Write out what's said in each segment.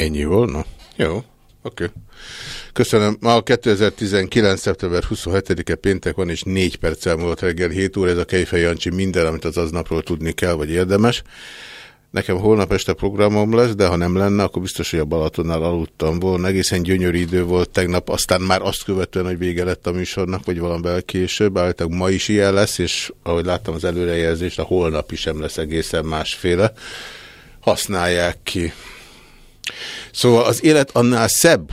Ennyi volna? Jó, oké. Köszönöm. Ma 2019. szeptember 27-e péntek van, és 4 perc elmúlott reggel 7 óra. Ez a Kejfej Jancsi minden, amit az aznapról tudni kell, vagy érdemes. Nekem holnap este programom lesz, de ha nem lenne, akkor biztos, hogy a Balatonnál aludtam volna. Egészen gyönyörű idő volt tegnap, aztán már azt követően, hogy vége lett a műsornak, vagy valamivel később. Állítólag ma is ilyen lesz, és ahogy láttam az előrejelzést, a holnap is sem lesz egészen másféle. Használják ki. Szóval az élet annál szebb,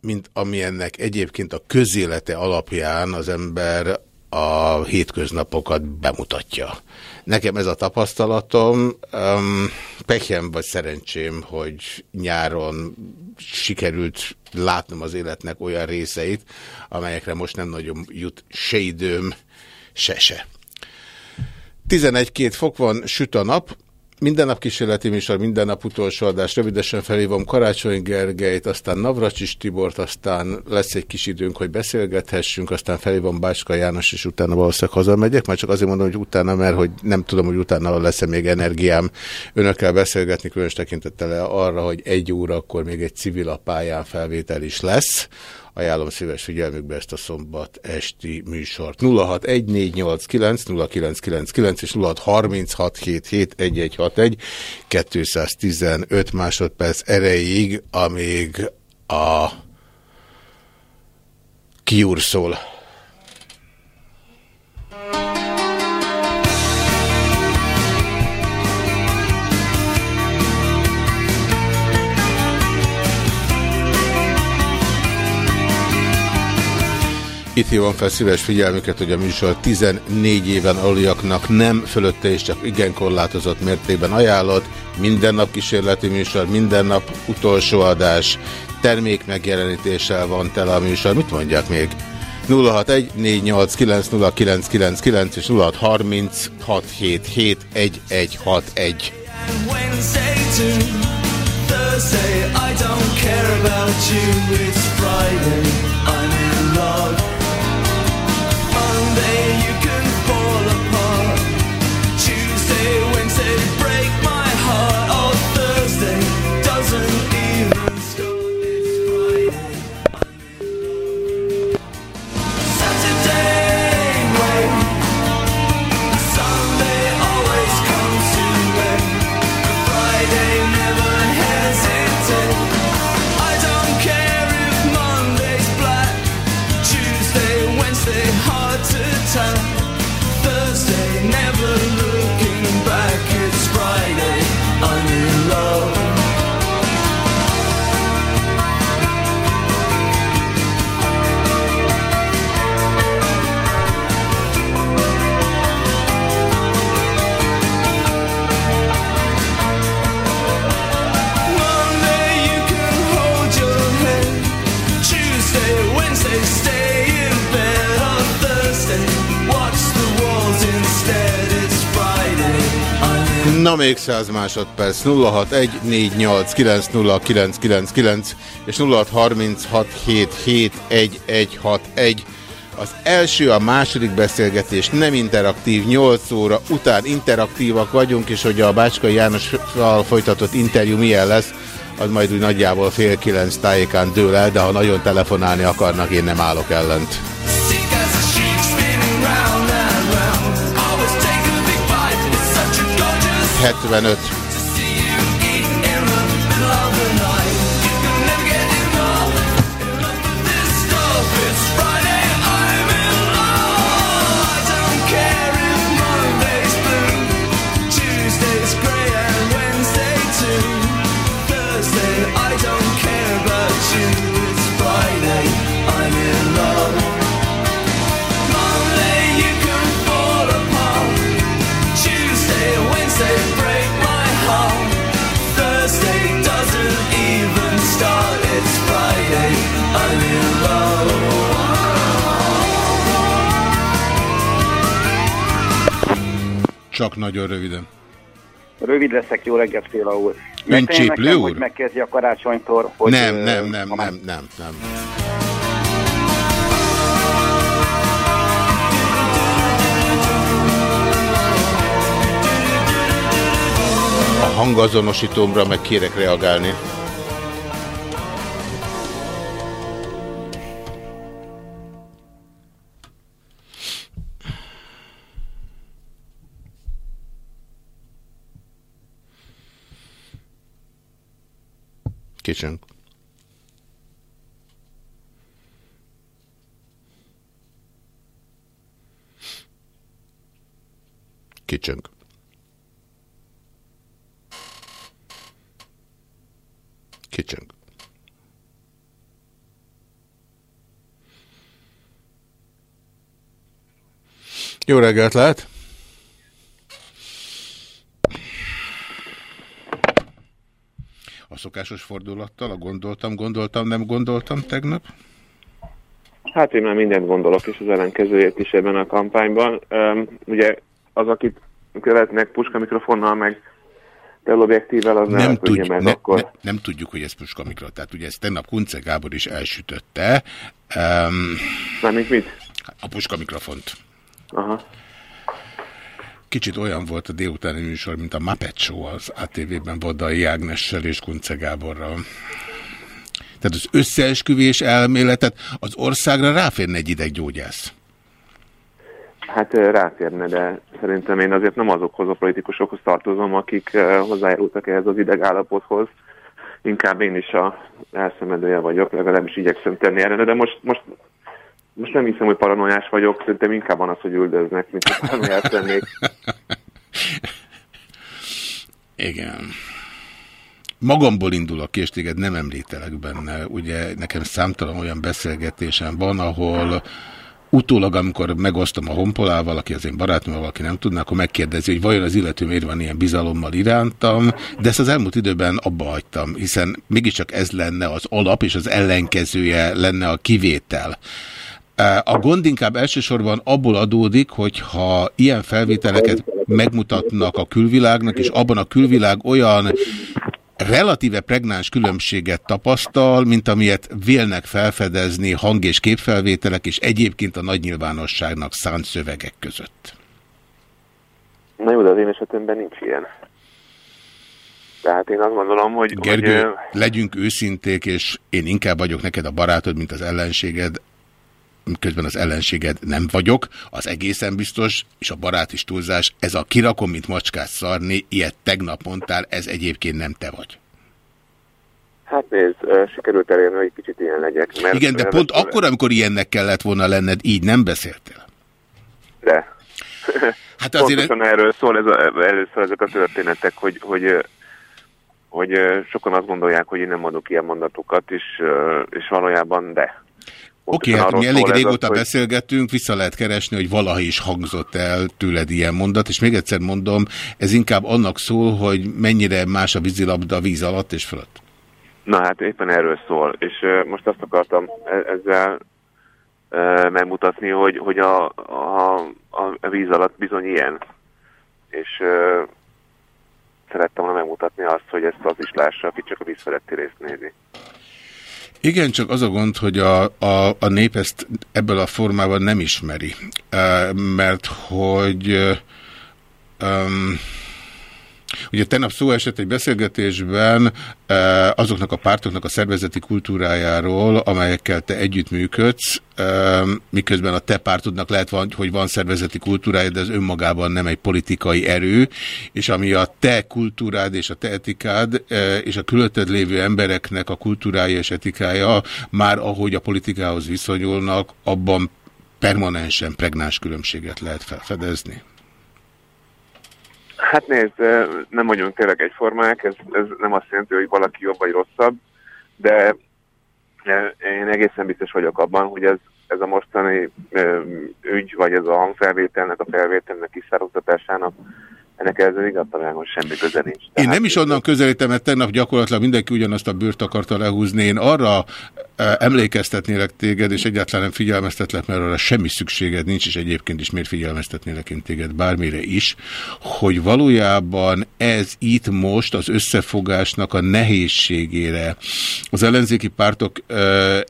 mint amilyennek egyébként a közélete alapján az ember a hétköznapokat bemutatja. Nekem ez a tapasztalatom, um, pekjem vagy szerencsém, hogy nyáron sikerült látnom az életnek olyan részeit, amelyekre most nem nagyon jut se időm, se se. 11-2 fok van, süt a nap, minden nap kísérleti műsor, minden nap utolsó adás. Rövidesen felhívom Karácsony Gergelyt, aztán Navracsis Tibort, aztán lesz egy kis időnk, hogy beszélgethessünk, aztán felhívom Bácska János, és utána valószínűleg hazamegyek. Már csak azért mondom, hogy utána, mert hogy nem tudom, hogy utána lesz-e még energiám önökkel beszélgetni, különös tekintettel arra, hogy egy óra akkor még egy civil a pályán felvétel is lesz. Ajánlom szíves figyelmükbe ezt a szombat esti műsort. 0614890999 és 0636771161 215 másodperc erejéig, amíg a kiúr szól. Itt hívom fel szíves figyelmüket, hogy a műsor 14 éven aluliaknak nem fölötte és csak igen korlátozott mértékben ajánlott. Minden nap kísérleti műsor, minden nap utolsó adás, termék megjelenítéssel van tele a műsor. Mit mondják még? 061 489 és 0636771161. Thursday, I don't care about you, it's Friday, I'm in Na még 100 másodperc 0614890999 és 0636771161. Az első, a második beszélgetés nem interaktív, 8 óra után interaktívak vagyunk, és hogy a Bácskai Jánossal folytatott interjú milyen lesz, az majd úgy nagyjából fél kilenc tájékán dől el, de ha nagyon telefonálni akarnak, én nem állok ellent. 75-75. Csak nagyon röviden. Rövid leszek, jó reggelt, Féla úr. Ön cséplő nekem, úr? hogy megkezdi a karácsonytól, hogy... Nem, nem, nem, már- nem, nem, nem. A hangazonosítómra meg kérek reagálni. Kicsünk. Kicsünk. Kicsünk. Jó reggelt lehet! A szokásos fordulattal, a gondoltam, gondoltam, nem gondoltam tegnap? Hát én már mindent gondolok, és az ellenkezőjét is ebben a kampányban. Um, ugye az, akit követnek puska mikrofonnal, meg teleobjektívvel, az nem, tudj, meg ne, akkor. ne, nem tudjuk, hogy ez puska mikro. Tehát ugye ezt tegnap Kunce Gábor is elsütötte. Um, Mármint mit? a puska mikrofont. Aha. Kicsit olyan volt a délutáni műsor, mint a Muppet Show az ATV-ben Vodai Ágnessel és Kunce Gáborral. Tehát az összeesküvés elméletet az országra ráférne egy ideggyógyász. Hát ráférne, de szerintem én azért nem azokhoz a politikusokhoz tartozom, akik hozzájárultak ehhez az idegállapothoz. Inkább én is a elszenvedője vagyok, legalábbis igyekszem tenni erre, de most, most, most nem hiszem, hogy paranoiás vagyok, szerintem inkább van az, hogy üldöznek, mint hogy paranoiás lennék. Igen. Magamból indulok ki, és téged nem említelek benne. Ugye nekem számtalan olyan beszélgetésem van, ahol utólag, amikor megosztom a honpolával, aki az én barátom, valaki nem tudná, akkor megkérdezi, hogy vajon az illető miért van ilyen bizalommal irántam, de ezt az elmúlt időben abba hagytam, hiszen mégiscsak ez lenne az alap, és az ellenkezője lenne a kivétel. A gond inkább elsősorban abból adódik, hogy ha ilyen felvételeket megmutatnak a külvilágnak, és abban a külvilág olyan relatíve pregnáns különbséget tapasztal, mint amilyet vélnek felfedezni hang- és képfelvételek, és egyébként a nagy nyilvánosságnak szánt szövegek között. Na jó, de az én esetemben nincs ilyen. Tehát én azt gondolom, hogy... Gergő, hogy legyünk őszinték, és én inkább vagyok neked a barátod, mint az ellenséged, közben az ellenséged nem vagyok, az egészen biztos, és a barát is túlzás, ez a kirakom, mint macskát szarni, ilyet tegnap mondtál, ez egyébként nem te vagy. Hát nézd, sikerült elérni, hogy egy kicsit ilyen legyek. Mert Igen, de pont akkor, amikor ilyennek kellett volna lenned, így nem beszéltél. De. Hát azért... Pontosan erről szól, ez a, szól ezek a történetek, hogy, hogy, hogy sokan azt gondolják, hogy én nem mondok ilyen mondatokat, és, és valójában de. Oké, Pontosan hát arról mi elég régóta az, hogy- beszélgettünk, vissza lehet keresni, hogy valaha is hangzott el tőled ilyen mondat, és még egyszer mondom, ez inkább annak szól, hogy mennyire más a vízilabda víz alatt és fölött. Na hát éppen erről szól, és ö, most azt akartam e- ezzel ö, megmutatni, hogy, hogy a, a, a víz alatt bizony ilyen. És ö, szerettem volna megmutatni azt, hogy ezt az is lássa, aki csak a víz feletti részt nézi. Igen, csak az a gond, hogy a, a, a nép ezt ebből a formában nem ismeri. Mert hogy um, Ugye tegnap szó esett egy beszélgetésben eh, azoknak a pártoknak a szervezeti kultúrájáról, amelyekkel te együttműködsz, eh, miközben a te pártodnak lehet, hogy van szervezeti kultúrája, de ez önmagában nem egy politikai erő, és ami a te kultúrád és a te etikád, eh, és a külötted lévő embereknek a kultúrája és etikája, már ahogy a politikához viszonyulnak, abban permanensen pregnás különbséget lehet felfedezni. Hát nézd, nem vagyunk tényleg egyformák, ez, ez nem azt jelenti, hogy valaki jobb vagy rosszabb, de én egészen biztos vagyok abban, hogy ez, ez a mostani ügy, vagy ez a hangfelvételnek, a felvételnek kiszároztatásának ennek ezzel igazságos semmi köze nincs. Én nem is onnan közelítem, mert tegnap gyakorlatilag mindenki ugyanazt a bőrt akarta lehúzni. Én arra e, emlékeztetnélek téged, és egyáltalán nem figyelmeztetlek, mert arra semmi szükséged nincs, és egyébként is miért figyelmeztetnélek én téged bármire is, hogy valójában ez itt most az összefogásnak a nehézségére, az ellenzéki pártok e,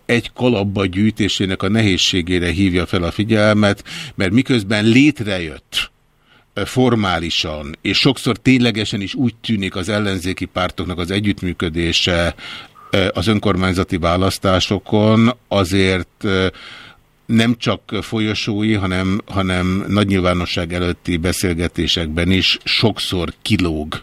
egy kalapba gyűjtésének a nehézségére hívja fel a figyelmet, mert miközben létrejött formálisan, és sokszor ténylegesen is úgy tűnik az ellenzéki pártoknak az együttműködése az önkormányzati választásokon, azért nem csak folyosói, hanem, hanem nagy nyilvánosság előtti beszélgetésekben is sokszor kilóg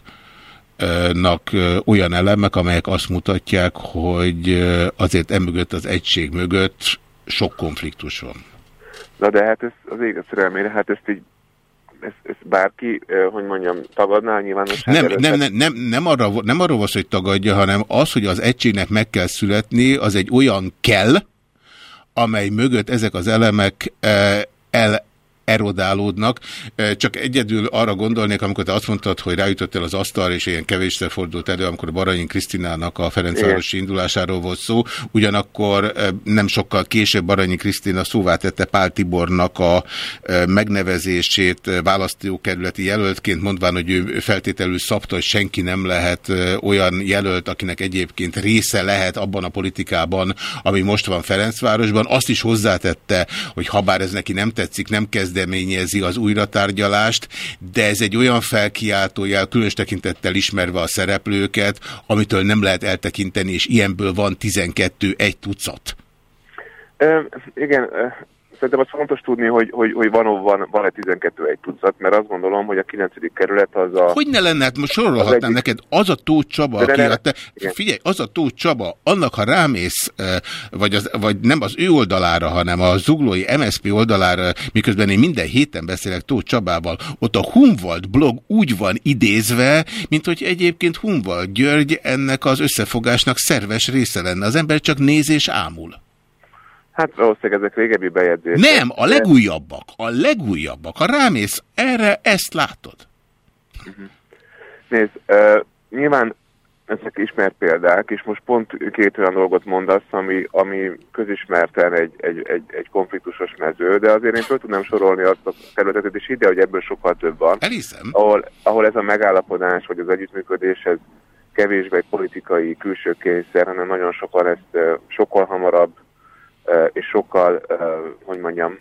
olyan elemek, amelyek azt mutatják, hogy azért emögött az egység mögött sok konfliktus van. Na de hát ez az ég a szerelmére, hát ezt így ezt, ezt bárki, hogy mondjam, tagadná a nyilvánosság Nem, előtt? nem, nem, nem, nem, arra, nem arról van hogy tagadja, hanem az, hogy az egységnek meg kell születni, az egy olyan kell, amely mögött ezek az elemek el erodálódnak. Csak egyedül arra gondolnék, amikor te azt mondtad, hogy rájutottál az asztal, és ilyen kevésszer fordult elő, amikor Baranyi Krisztinának a Ferencvárosi indulásáról volt szó. Ugyanakkor nem sokkal később Baranyi Krisztina szóvá tette Pál Tibornak a megnevezését választókerületi jelöltként, mondván, hogy ő feltételül szabta, hogy senki nem lehet eh, olyan jelölt, akinek egyébként része lehet abban a politikában, ami most van Ferencvárosban. Azt is hozzátette, hogy ha bár ez neki nem tetszik, nem kezdeményezi az újratárgyalást, de ez egy olyan felkiáltójel, különös tekintettel ismerve a szereplőket, amitől nem lehet eltekinteni, és ilyenből van 12 egy tucat. Ö, igen, szerintem az fontos tudni, hogy, hogy, hogy van, van, van-e 12 egy tucat, mert azt gondolom, hogy a 9. kerület az a... Hogy ne lenne, hát most sorolhatnám egyik- neked, az a Tóth Csaba, ne- aki ne- a te, igen. figyelj, az a Tóth Csaba, annak ha rámész, vagy, az, vagy nem az ő oldalára, hanem a zuglói MSZP oldalára, miközben én minden héten beszélek Tóth Csabával, ott a Humvald blog úgy van idézve, mint hogy egyébként Humvald György ennek az összefogásnak szerves része lenne. Az ember csak néz és ámul. Hát valószínűleg ezek régebbi bejegyzések. Nem, a legújabbak, a legújabbak. Ha rámész erre, ezt látod. Nézd, uh, nyilván ezek ismert példák, és most pont két olyan dolgot mondasz, ami, ami közismerten egy, egy, egy, egy konfliktusos mező, de azért én föl tudnám sorolni azt a területet, és ide, hogy ebből sokkal több van. Elhiszem. ahol, ahol ez a megállapodás, vagy az együttműködés, ez kevésbé politikai külső kényszer, hanem nagyon sokan ezt sokkal hamarabb és sokkal, hogy mondjam,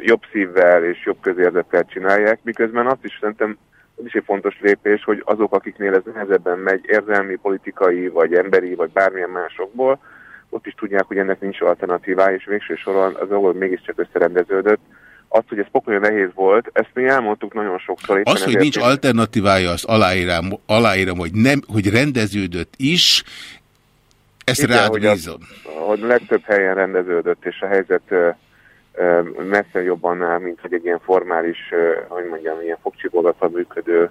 jobb szívvel és jobb közérzettel csinálják, miközben azt is szerintem ez is egy fontos lépés, hogy azok, akiknél ez nehezebben megy, érzelmi, politikai, vagy emberi, vagy bármilyen másokból, ott is tudják, hogy ennek nincs alternatívája, és végső soron az dolog mégiscsak összerendeződött. Az, hogy ez pokolyan nehéz volt, ezt mi elmondtuk nagyon sokszor. Az, hogy nincs én- alternatívája, azt aláírom, aláírom hogy, nem, hogy rendeződött is, ezt Igen, rád hogy bízom. hogy legtöbb helyen rendeződött, és a helyzet ö, ö, messze jobban áll, mint hogy egy ilyen formális, ö, hogy mondjam, ilyen fogcsikolgatva működő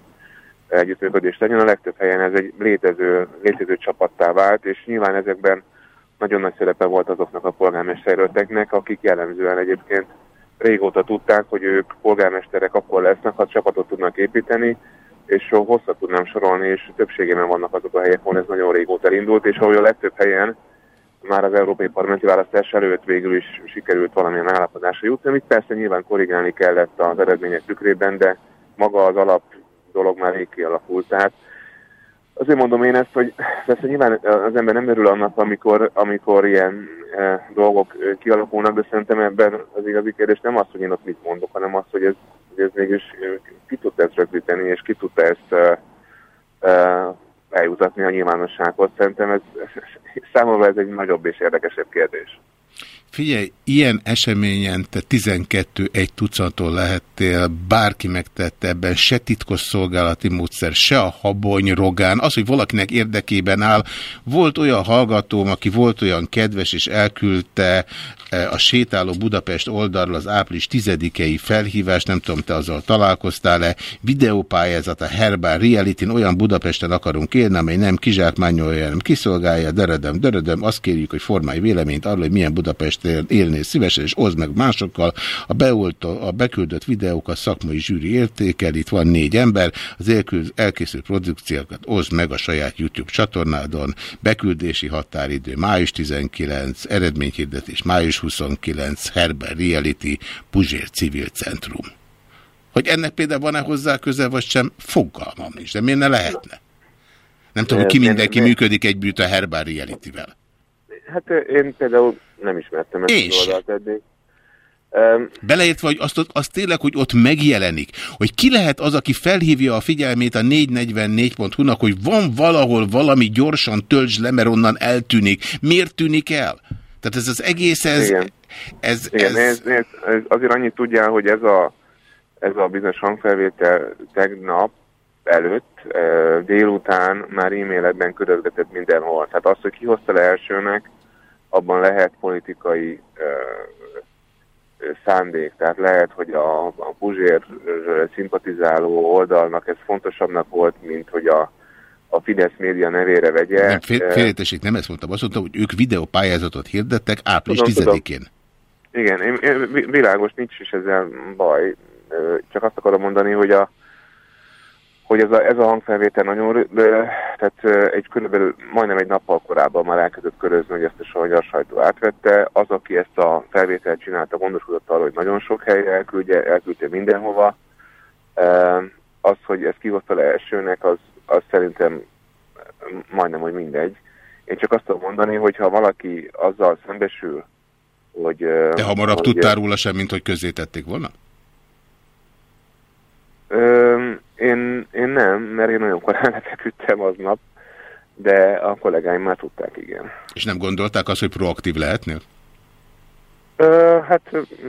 együttműködés legyen. A legtöbb helyen ez egy létező, létező csapattá vált, és nyilván ezekben nagyon nagy szerepe volt azoknak a polgármesterölteknek, akik jellemzően egyébként régóta tudták, hogy ők polgármesterek akkor lesznek, ha csapatot tudnak építeni, és hosszat tudnám sorolni, és többségében vannak azok a helyek, ahol ez nagyon régóta elindult, és ahol a legtöbb helyen már az európai parlamenti választás előtt végül is sikerült valamilyen állapodásra jutni, amit persze nyilván korrigálni kellett az eredmények tükrében, de maga az alap dolog már rég kialakult. Tehát azért mondom én ezt, hogy persze nyilván az ember nem örül annak, amikor, amikor ilyen e, dolgok e, kialakulnak, de szerintem ebben az igazi kérdés nem az, hogy én ott mit mondok, hanem az, hogy ez, hogy ez mégis e, ki tudta ezt rögzíteni, és ki tudta ezt e, e, eljutatni a nyilvánossághoz. Szerintem ez, ez, számomra ez egy nagyobb és érdekesebb kérdés. Figyelj, ilyen eseményen te 12 egy tucattól lehettél, bárki megtette ebben, se titkos szolgálati módszer, se a habony rogán, az, hogy valakinek érdekében áll. Volt olyan hallgatóm, aki volt olyan kedves, és elküldte eh, a sétáló Budapest oldalról az április 10-i felhívást, nem tudom, te azzal találkoztál-e, videópályázat a Herbár reality olyan Budapesten akarunk élni, amely nem kizsákmányolja, hanem kiszolgálja, dörödöm, dörödöm, azt kérjük, hogy formálj véleményt arról, hogy milyen Budapest élnél szívesen, és oszd meg másokkal. A, beolt, a beküldött videókat szakmai zsűri értékel, itt van négy ember, az elkészült produkciókat oszd meg a saját YouTube csatornádon, beküldési határidő május 19, eredményhirdetés május 29, Herber Reality, Puzsér Civil Centrum. Hogy ennek például van-e hozzá köze, vagy sem, fogalmam nincs, de miért ne lehetne? Nem tudom, ki mindenki működik együtt a Herbár Reality-vel. Hát én például nem ismertem ezt az oldalt eddig. Um, Beleértve, hogy azt, azt tényleg, hogy ott megjelenik, hogy ki lehet az, aki felhívja a figyelmét a 444.hu-nak, hogy van valahol valami gyorsan töltsd le, mert onnan eltűnik. Miért tűnik el? Tehát ez az egész, ez... Igen. ez, Igen, ez nézd, ez azért annyit tudjál, hogy ez a, ez a bizonyos hangfelvétel tegnap előtt, délután már e-mailekben körözgetett mindenhol. Tehát az, hogy ki hozta le elsőnek, abban lehet politikai szándék. Tehát lehet, hogy a, a Puzsér szimpatizáló oldalnak ez fontosabbnak volt, mint hogy a, a Fidesz média nevére vegye. nem, fél, félretessék, nem ezt mondtam, azt mondtam, hogy ők videópályázatot hirdettek április Tudom, tudom. 10-én. Igen, én, én, vi- világos, nincs is ezzel baj. Csak azt akarom mondani, hogy a hogy ez a, ez a hangfelvétel nagyon, tehát egy körülbelül majdnem egy nappal korábban már elkezdett körözni, hogy ezt a magyar sajtó átvette. Az, aki ezt a felvételt csinálta, gondoskodott arról, hogy nagyon sok helyre elküldje, elküldte mindenhova. Az, hogy ezt kihozta le elsőnek, az, az szerintem majdnem, hogy mindegy. Én csak azt tudom mondani, hogy ha valaki azzal szembesül, hogy... De hamarabb hogy, tudtál róla sem, mint hogy közzétették volna? Ö, én, én nem, mert én nagyon korán lefeküdtem aznap, de a kollégáim már tudták, igen. És nem gondolták azt, hogy proaktív lehetnél? Ö, hát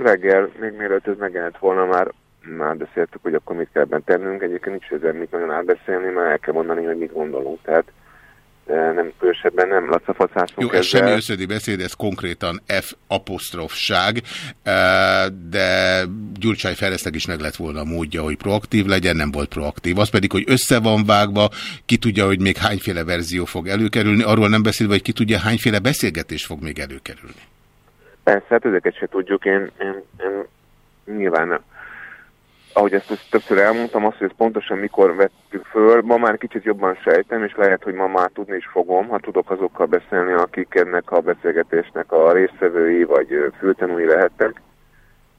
reggel, még mielőtt ez megjelent volna, már, már beszéltük, hogy akkor mit kell ebben tennünk. Egyébként nincs ezzel mit nagyon átbeszélni, már el kell mondani, hogy mit gondolunk. Tehát nem különösebben nem lacafacászunk Jó, ez semmi ezzel. összedi beszéd, ez konkrétan F apostrofság, de Gyurcsány Feresznek is meg lett volna a módja, hogy proaktív legyen, nem volt proaktív. Az pedig, hogy össze van vágva, ki tudja, hogy még hányféle verzió fog előkerülni, arról nem beszélve, hogy ki tudja, hányféle beszélgetés fog még előkerülni. Persze, hát ezeket se tudjuk, én, én, én nyilván. Ahogy ezt, ezt többször elmondtam, azt, hogy ezt pontosan mikor vettük föl, ma már kicsit jobban sejtem, és lehet, hogy ma már tudni is fogom, ha tudok azokkal beszélni, akik ennek a beszélgetésnek a résztvevői vagy fültanúi lehettek.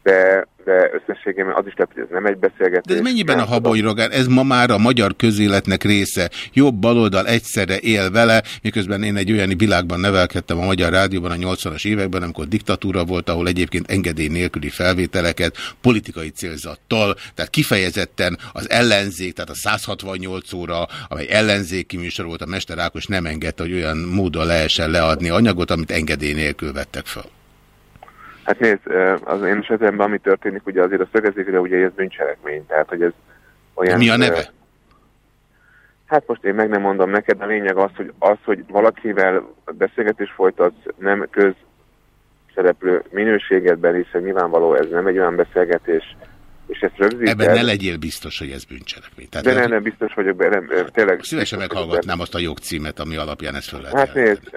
De, de összességében az is lehet, hogy ez nem egy beszélgetés. De ez mennyiben a habony rogán? Ez ma már a magyar közéletnek része. Jobb baloldal egyszerre él vele, miközben én egy olyan világban nevelkedtem a Magyar Rádióban a 80-as években, amikor diktatúra volt, ahol egyébként engedély nélküli felvételeket politikai célzattal, tehát kifejezetten az ellenzék, tehát a 168 óra, amely ellenzéki műsor volt, a Mester Ákos nem engedte, hogy olyan módon lehessen leadni anyagot, amit engedély nélkül vettek fel. Hát nézd, az én esetemben, ami történik, ugye azért a szögezik, de ugye ez bűncselekmény, tehát hogy ez olyan... Mi a neve? Hát most én meg nem mondom neked, a lényeg az, hogy, az, hogy valakivel beszélgetés folytatsz, nem közszereplő minőségedben, hiszen nyilvánvaló ez nem egy olyan beszélgetés, és ezt rögzíted. Ebben ne legyél biztos, hogy ez bűncselekmény. Tehát De nem, nem biztos vagyok benne, nem, tényleg. Szívesen meghallgatnám azt a jogcímet, ami alapján ezt föl lehet Hát nézd,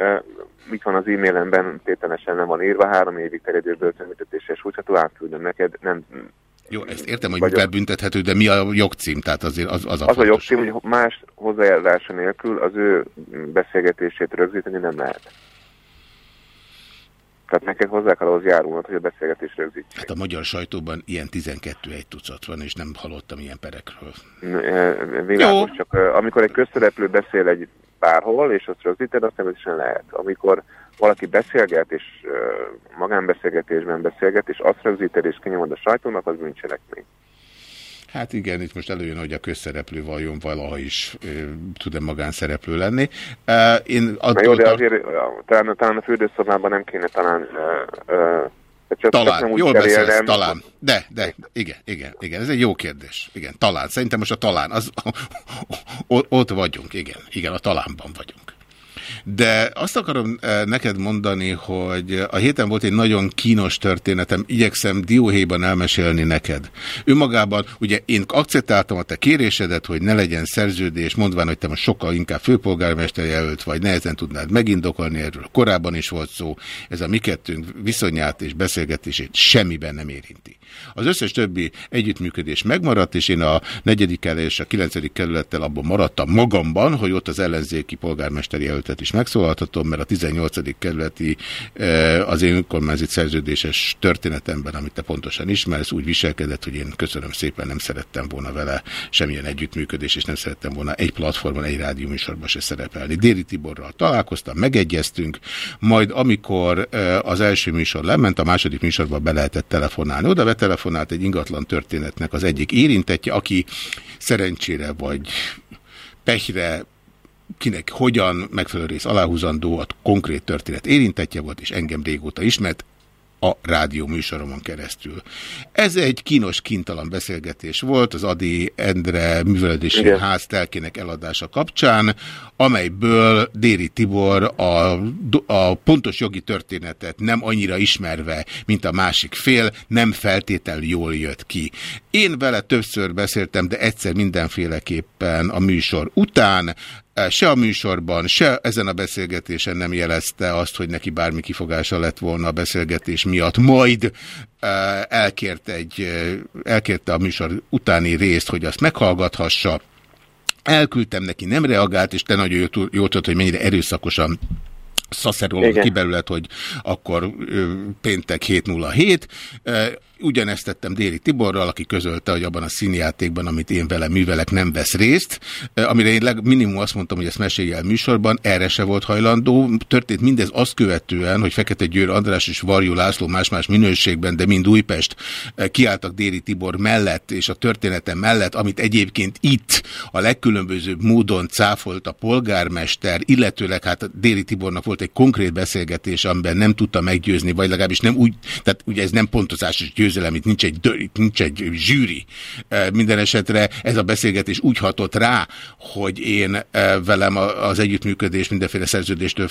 mit van az e-mailemben, tételesen nem van írva, három évig terjedő börtönbüntetéses sújtható, átküldöm neked, nem, Jó, ezt értem, hogy mivel büntethető, de mi a jogcím? Tehát azért az, az a az a jogcím, hogy más hozzájárulása nélkül az ő beszélgetését rögzíteni nem lehet. Tehát neked hozzá kell ahhoz járulnod, hogy a beszélgetés rögzítsék. Hát a magyar sajtóban ilyen 12 egy tucat van, és nem hallottam ilyen perekről. Ö, Világos, csak ö, amikor egy közszereplő beszél egy bárhol, és azt rögzíted, azt természetesen lehet. Amikor valaki beszélget, és ö, magánbeszélgetésben beszélget, és azt rögzíted, és kinyomod a sajtónak, az bűncselekmény. Hát igen, itt most előjön, hogy a közszereplő vajon valaha is ö, tud-e magánszereplő lenni. Uh, én Na attól jó, de azért talán, talán a fürdőszobában nem kéne talán... csak, Talán, jól beszélsz, élnem. talán. De, de, igen, igen, igen, ez egy jó kérdés. Igen, talán. Szerintem most a talán, az, ott vagyunk, igen, igen, a talánban vagyunk. De azt akarom eh, neked mondani, hogy a héten volt egy nagyon kínos történetem, igyekszem dióhéjban elmesélni neked. Önmagában, ugye én akceptáltam a te kérésedet, hogy ne legyen szerződés, mondván, hogy te most sokkal inkább főpolgármester jelölt vagy, nehezen tudnád megindokolni, erről korábban is volt szó, ez a mi kettőnk viszonyát és beszélgetését semmiben nem érinti. Az összes többi együttműködés megmaradt, és én a negyedikkel és a kilencedik kerülettel abban maradtam magamban, hogy ott az ellenzéki polgármesteri jelöltet is megszólaltatom, mert a 18. kerületi eh, az én önkormányzat szerződéses történetemben, amit te pontosan ismersz, úgy viselkedett, hogy én köszönöm szépen, nem szerettem volna vele semmilyen együttműködés, és nem szerettem volna egy platformon, egy rádióműsorban se szerepelni. Déri Tiborral találkoztam, megegyeztünk, majd amikor eh, az első műsor lement, a második műsorban be lehetett telefonálni. Oda betelefonált egy ingatlan történetnek az egyik érintetje, aki szerencsére vagy pehre kinek hogyan megfelelő rész aláhúzandó, a konkrét történet érintetje volt, és engem régóta ismert, a rádió műsoromon keresztül. Ez egy kínos, kintalan beszélgetés volt az Adi Endre művelődési Igen. ház telkének eladása kapcsán, amelyből Déri Tibor a, a pontos jogi történetet nem annyira ismerve, mint a másik fél, nem feltétlenül jól jött ki. Én vele többször beszéltem, de egyszer mindenféleképpen a műsor után, se a műsorban, se ezen a beszélgetésen nem jelezte azt, hogy neki bármi kifogása lett volna a beszélgetés miatt. Majd eh, elkért egy, eh, elkérte a műsor utáni részt, hogy azt meghallgathassa. Elküldtem neki, nem reagált, és te nagyon jól tud- jól tudod, hogy mennyire erőszakosan szaszerolva Igen. kibelület, hogy akkor péntek 707. Ugyanezt tettem Déri Tiborral, aki közölte, hogy abban a színjátékban, amit én vele művelek, nem vesz részt. Amire én minimum azt mondtam, hogy ezt mesélj el műsorban, erre se volt hajlandó. Történt mindez azt követően, hogy Fekete Győr András és Varjú László más-más minőségben, de mind Újpest kiálltak Déri Tibor mellett és a történetem mellett, amit egyébként itt a legkülönbözőbb módon cáfolt a polgármester, illetőleg hát Déri Tibornak volt egy konkrét beszélgetés, amiben nem tudta meggyőzni, vagy legalábbis nem úgy, tehát ugye ez nem pontozásos győzelem, itt nincs egy, itt nincs egy zsűri. Minden esetre ez a beszélgetés úgy hatott rá, hogy én velem az együttműködés mindenféle szerződéstől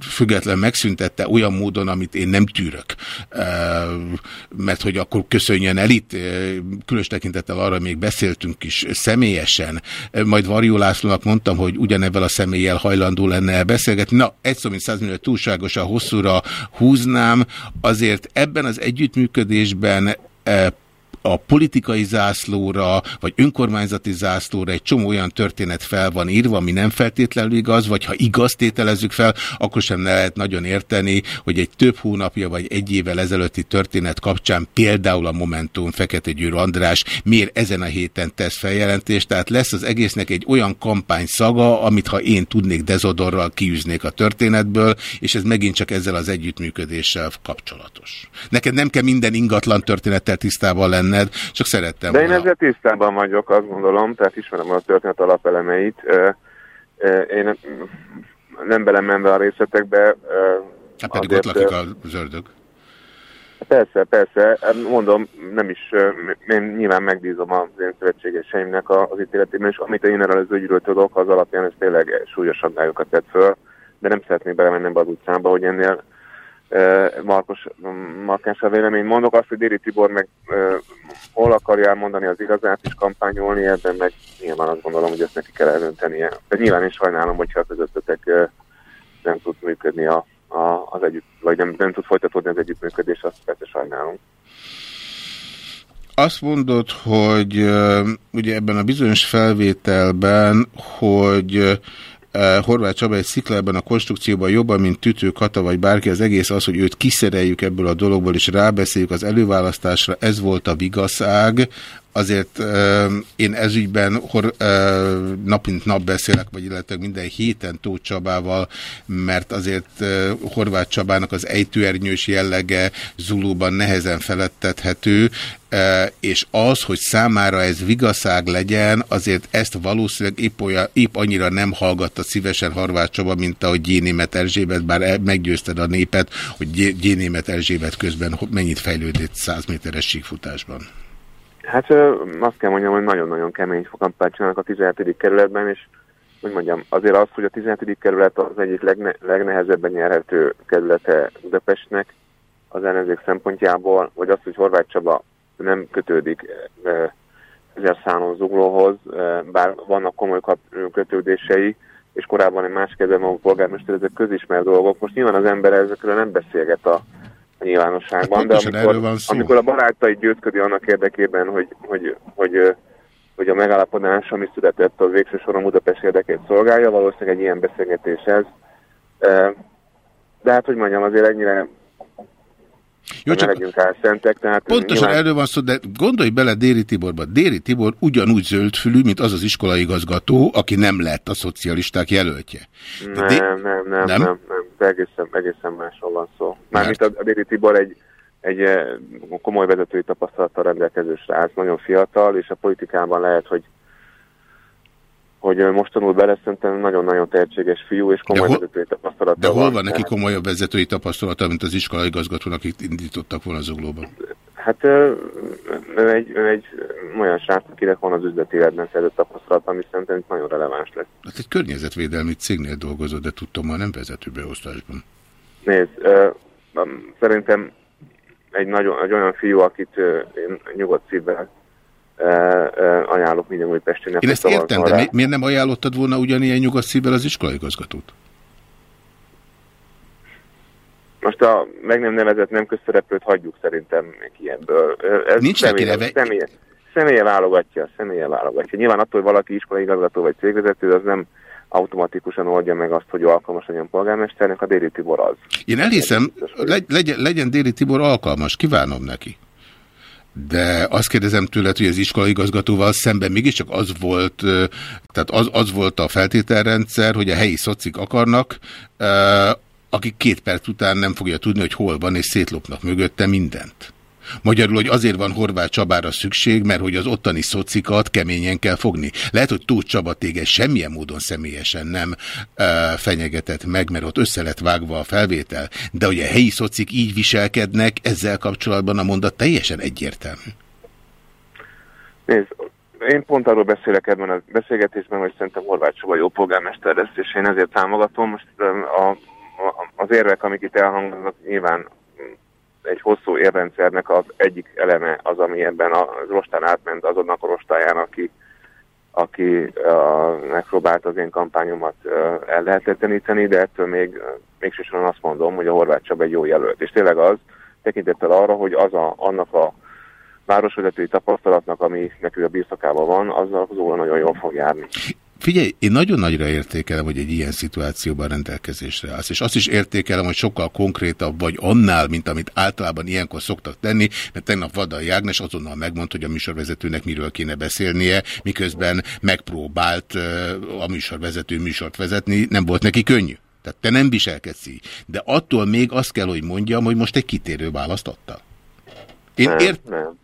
független megszüntette olyan módon, amit én nem tűrök. Mert hogy akkor köszönjön el itt, különös tekintettel arra még beszéltünk is személyesen. Majd Varjó Lászlónak mondtam, hogy ugyanebben a személlyel hajlandó lenne beszélgetni. Na, egy szó, mint száz millió túlságosan hosszúra húznám. Azért ebben az együttműködésben e, a politikai zászlóra, vagy önkormányzati zászlóra egy csomó olyan történet fel van írva, ami nem feltétlenül igaz, vagy ha igaz tételezzük fel, akkor sem lehet nagyon érteni, hogy egy több hónapja vagy egy évvel ezelőtti történet kapcsán például a Momentum Fekete Győr András miért ezen a héten tesz feljelentést, tehát lesz az egésznek egy olyan kampány szaga, amit ha én tudnék dezodorral kiűznék a történetből, és ez megint csak ezzel az együttműködéssel kapcsolatos. Neked nem kell minden ingatlan történettel tisztában lenned, csak szerettem De én volna. ezzel tisztában vagyok, azt gondolom, tehát ismerem a történet alapelemeit. Én nem- belemenve a részletekbe. Hát pedig azért, ott lakik a zöldök. Persze, persze. Mondom, nem is, én nyilván megbízom az én szövetségeseimnek az ítéletében, és amit én erről az ügyről tudok, az alapján ez tényleg súlyos aggályokat tett föl, de nem szeretnék belemenni ebbe az utcába, hogy ennél markos, markáns a vélemény. Mondok azt, hogy Déri Tibor meg ö, hol akarja elmondani az igazát és kampányolni, ebben meg nyilván azt gondolom, hogy ezt neki kell eldöntenie. De nyilván én sajnálom, hogyha a közöttetek ö, nem tud működni a, a, az együtt, vagy nem, nem tud folytatódni az együttműködés, azt persze sajnálom. Azt mondod, hogy ö, ugye ebben a bizonyos felvételben, hogy Horváth Csaba egy sziklában a konstrukcióban jobban, mint Tütő Kata vagy bárki, az egész az, hogy őt kiszereljük ebből a dologból, és rábeszéljük az előválasztásra, ez volt a vigaszág. Azért ö, én ezügyben hor, ö, nap beszélek, vagy illetve minden héten Tóth Csabával, mert azért ö, Horváth Csabának az ejtőernyős jellege Zulóban nehezen felettethető, és az, hogy számára ez vigaszág legyen, azért ezt valószínűleg épp, olyan, épp annyira nem hallgatta szívesen Horváth Csaba, mint ahogy Gyénémet Erzsébet, bár el- meggyőzted a népet, hogy Gyé- Gyénémet Erzsébet közben mennyit fejlődött 100 méteres síkfutásban. Hát azt kell mondjam, hogy nagyon-nagyon kemény kampányt csinálnak a 17. kerületben, és hogy mondjam, azért az, hogy a 17. kerület az egyik legne, legnehezebben nyerhető kerülete Budapestnek az ellenzék szempontjából, vagy az, hogy Horváth Csaba nem kötődik ezer szánon zuglóhoz, bár vannak komoly kötődései, és korábban egy más kedvem a polgármester, ezek közismert dolgok. Most nyilván az ember ezekről nem beszélget a nyilvánosságban, Hát de erről van amikor, szó. amikor a barátai győzködi annak érdekében, hogy, hogy, hogy, hogy, a megállapodás, ami született, az végső soron Budapest érdekét szolgálja, valószínűleg egy ilyen beszélgetés ez. De hát, hogy mondjam, azért ennyire Jó, csak legyünk álszentek, tehát pontosan nyilván- erről van szó, de gondolj bele Déri Tiborba. Déri Tibor ugyanúgy zöldfülű, mint az az iskolaigazgató, aki nem lett a szocialisták jelöltje. De Nem, Dé- nem, nem, Nem? nem, nem, de egészen, egészen másról van szó. Mármint a, a Déri Tibor egy, egy eh, komoly vezetői tapasztalattal rendelkező srác, nagyon fiatal, és a politikában lehet, hogy hogy most tanul bele, szerintem nagyon-nagyon tehetséges fiú, és komoly hol- vezetői tapasztalata De hol van neki komolyabb vezetői tapasztalata, mint az iskolaigazgatónak, akik indítottak volna zuglóban? Hát ö, ő egy, ő egy olyan srác, akinek van az üzleti életben szerzett tapasztalat, ami szerintem itt nagyon releváns lesz. Hát egy környezetvédelmi cégnél dolgozott, de tudtam, már nem vezetőbeosztásban. Nézd, ö, um, szerintem egy, nagyon, egy olyan fiú, akit én nyugodt szívvel ajánlok minden új Pestinek. Én ezt értem, de mi, miért nem ajánlottad volna ugyanilyen nyugodt szívvel az iskolaigazgatót? Most a meg nem nevezett nem közszereplőt hagyjuk szerintem ilyenből. Ez Nincs neki személye, neve. személye, személye válogatja, személye válogatja. Nyilván attól, hogy valaki iskolaigazgató vagy cégvezető, az nem automatikusan oldja meg azt, hogy alkalmas legyen polgármesternek, a Déri Tibor az. Én elhiszem, legy, legyen, legyen Déli Tibor alkalmas, kívánom neki. De azt kérdezem tőled, hogy az iskolaigazgatóval szemben mégiscsak az volt, tehát az, az volt a feltételrendszer, hogy a helyi szocik akarnak, akik két perc után nem fogja tudni, hogy hol van, és szétlopnak mögötte mindent. Magyarul, hogy azért van Horváth Csabára szükség, mert hogy az ottani szocikat keményen kell fogni. Lehet, hogy Tóth Csaba téged semmilyen módon személyesen nem e, fenyegetett meg, mert ott össze lett vágva a felvétel, de hogy a helyi szocik így viselkednek, ezzel kapcsolatban a mondat teljesen egyértelmű. Nézd, én pont arról beszélek ebben a beszélgetésben, hogy szerintem Horváth Csaba jó polgármester lesz, és én ezért támogatom. Most a, a, az érvek, amik itt elhangzanak, nyilván egy hosszú érrendszernek az egyik eleme az, ami ebben a rostán átment azonnak a rostáján, aki, aki uh, megpróbált az én kampányomat uh, el lehetetleníteni, de ettől még, mégsősorban azt mondom, hogy a Horváth Csaba egy jó jelölt. És tényleg az, tekintettel arra, hogy az a, annak a városvezetői tapasztalatnak, ami nekünk a birtokában van, azzal Zóla nagyon jól fog járni. Figyelj, én nagyon nagyra értékelem, hogy egy ilyen szituációban rendelkezésre állsz, és azt is értékelem, hogy sokkal konkrétabb vagy annál, mint amit általában ilyenkor szoktak tenni, mert tegnap Vada Jágnes azonnal megmondta, hogy a műsorvezetőnek miről kéne beszélnie, miközben megpróbált a műsorvezető műsort vezetni, nem volt neki könnyű. Tehát te nem viselkedsz így. De attól még azt kell, hogy mondjam, hogy most egy kitérő választ adtál. Én nem, ért, nem.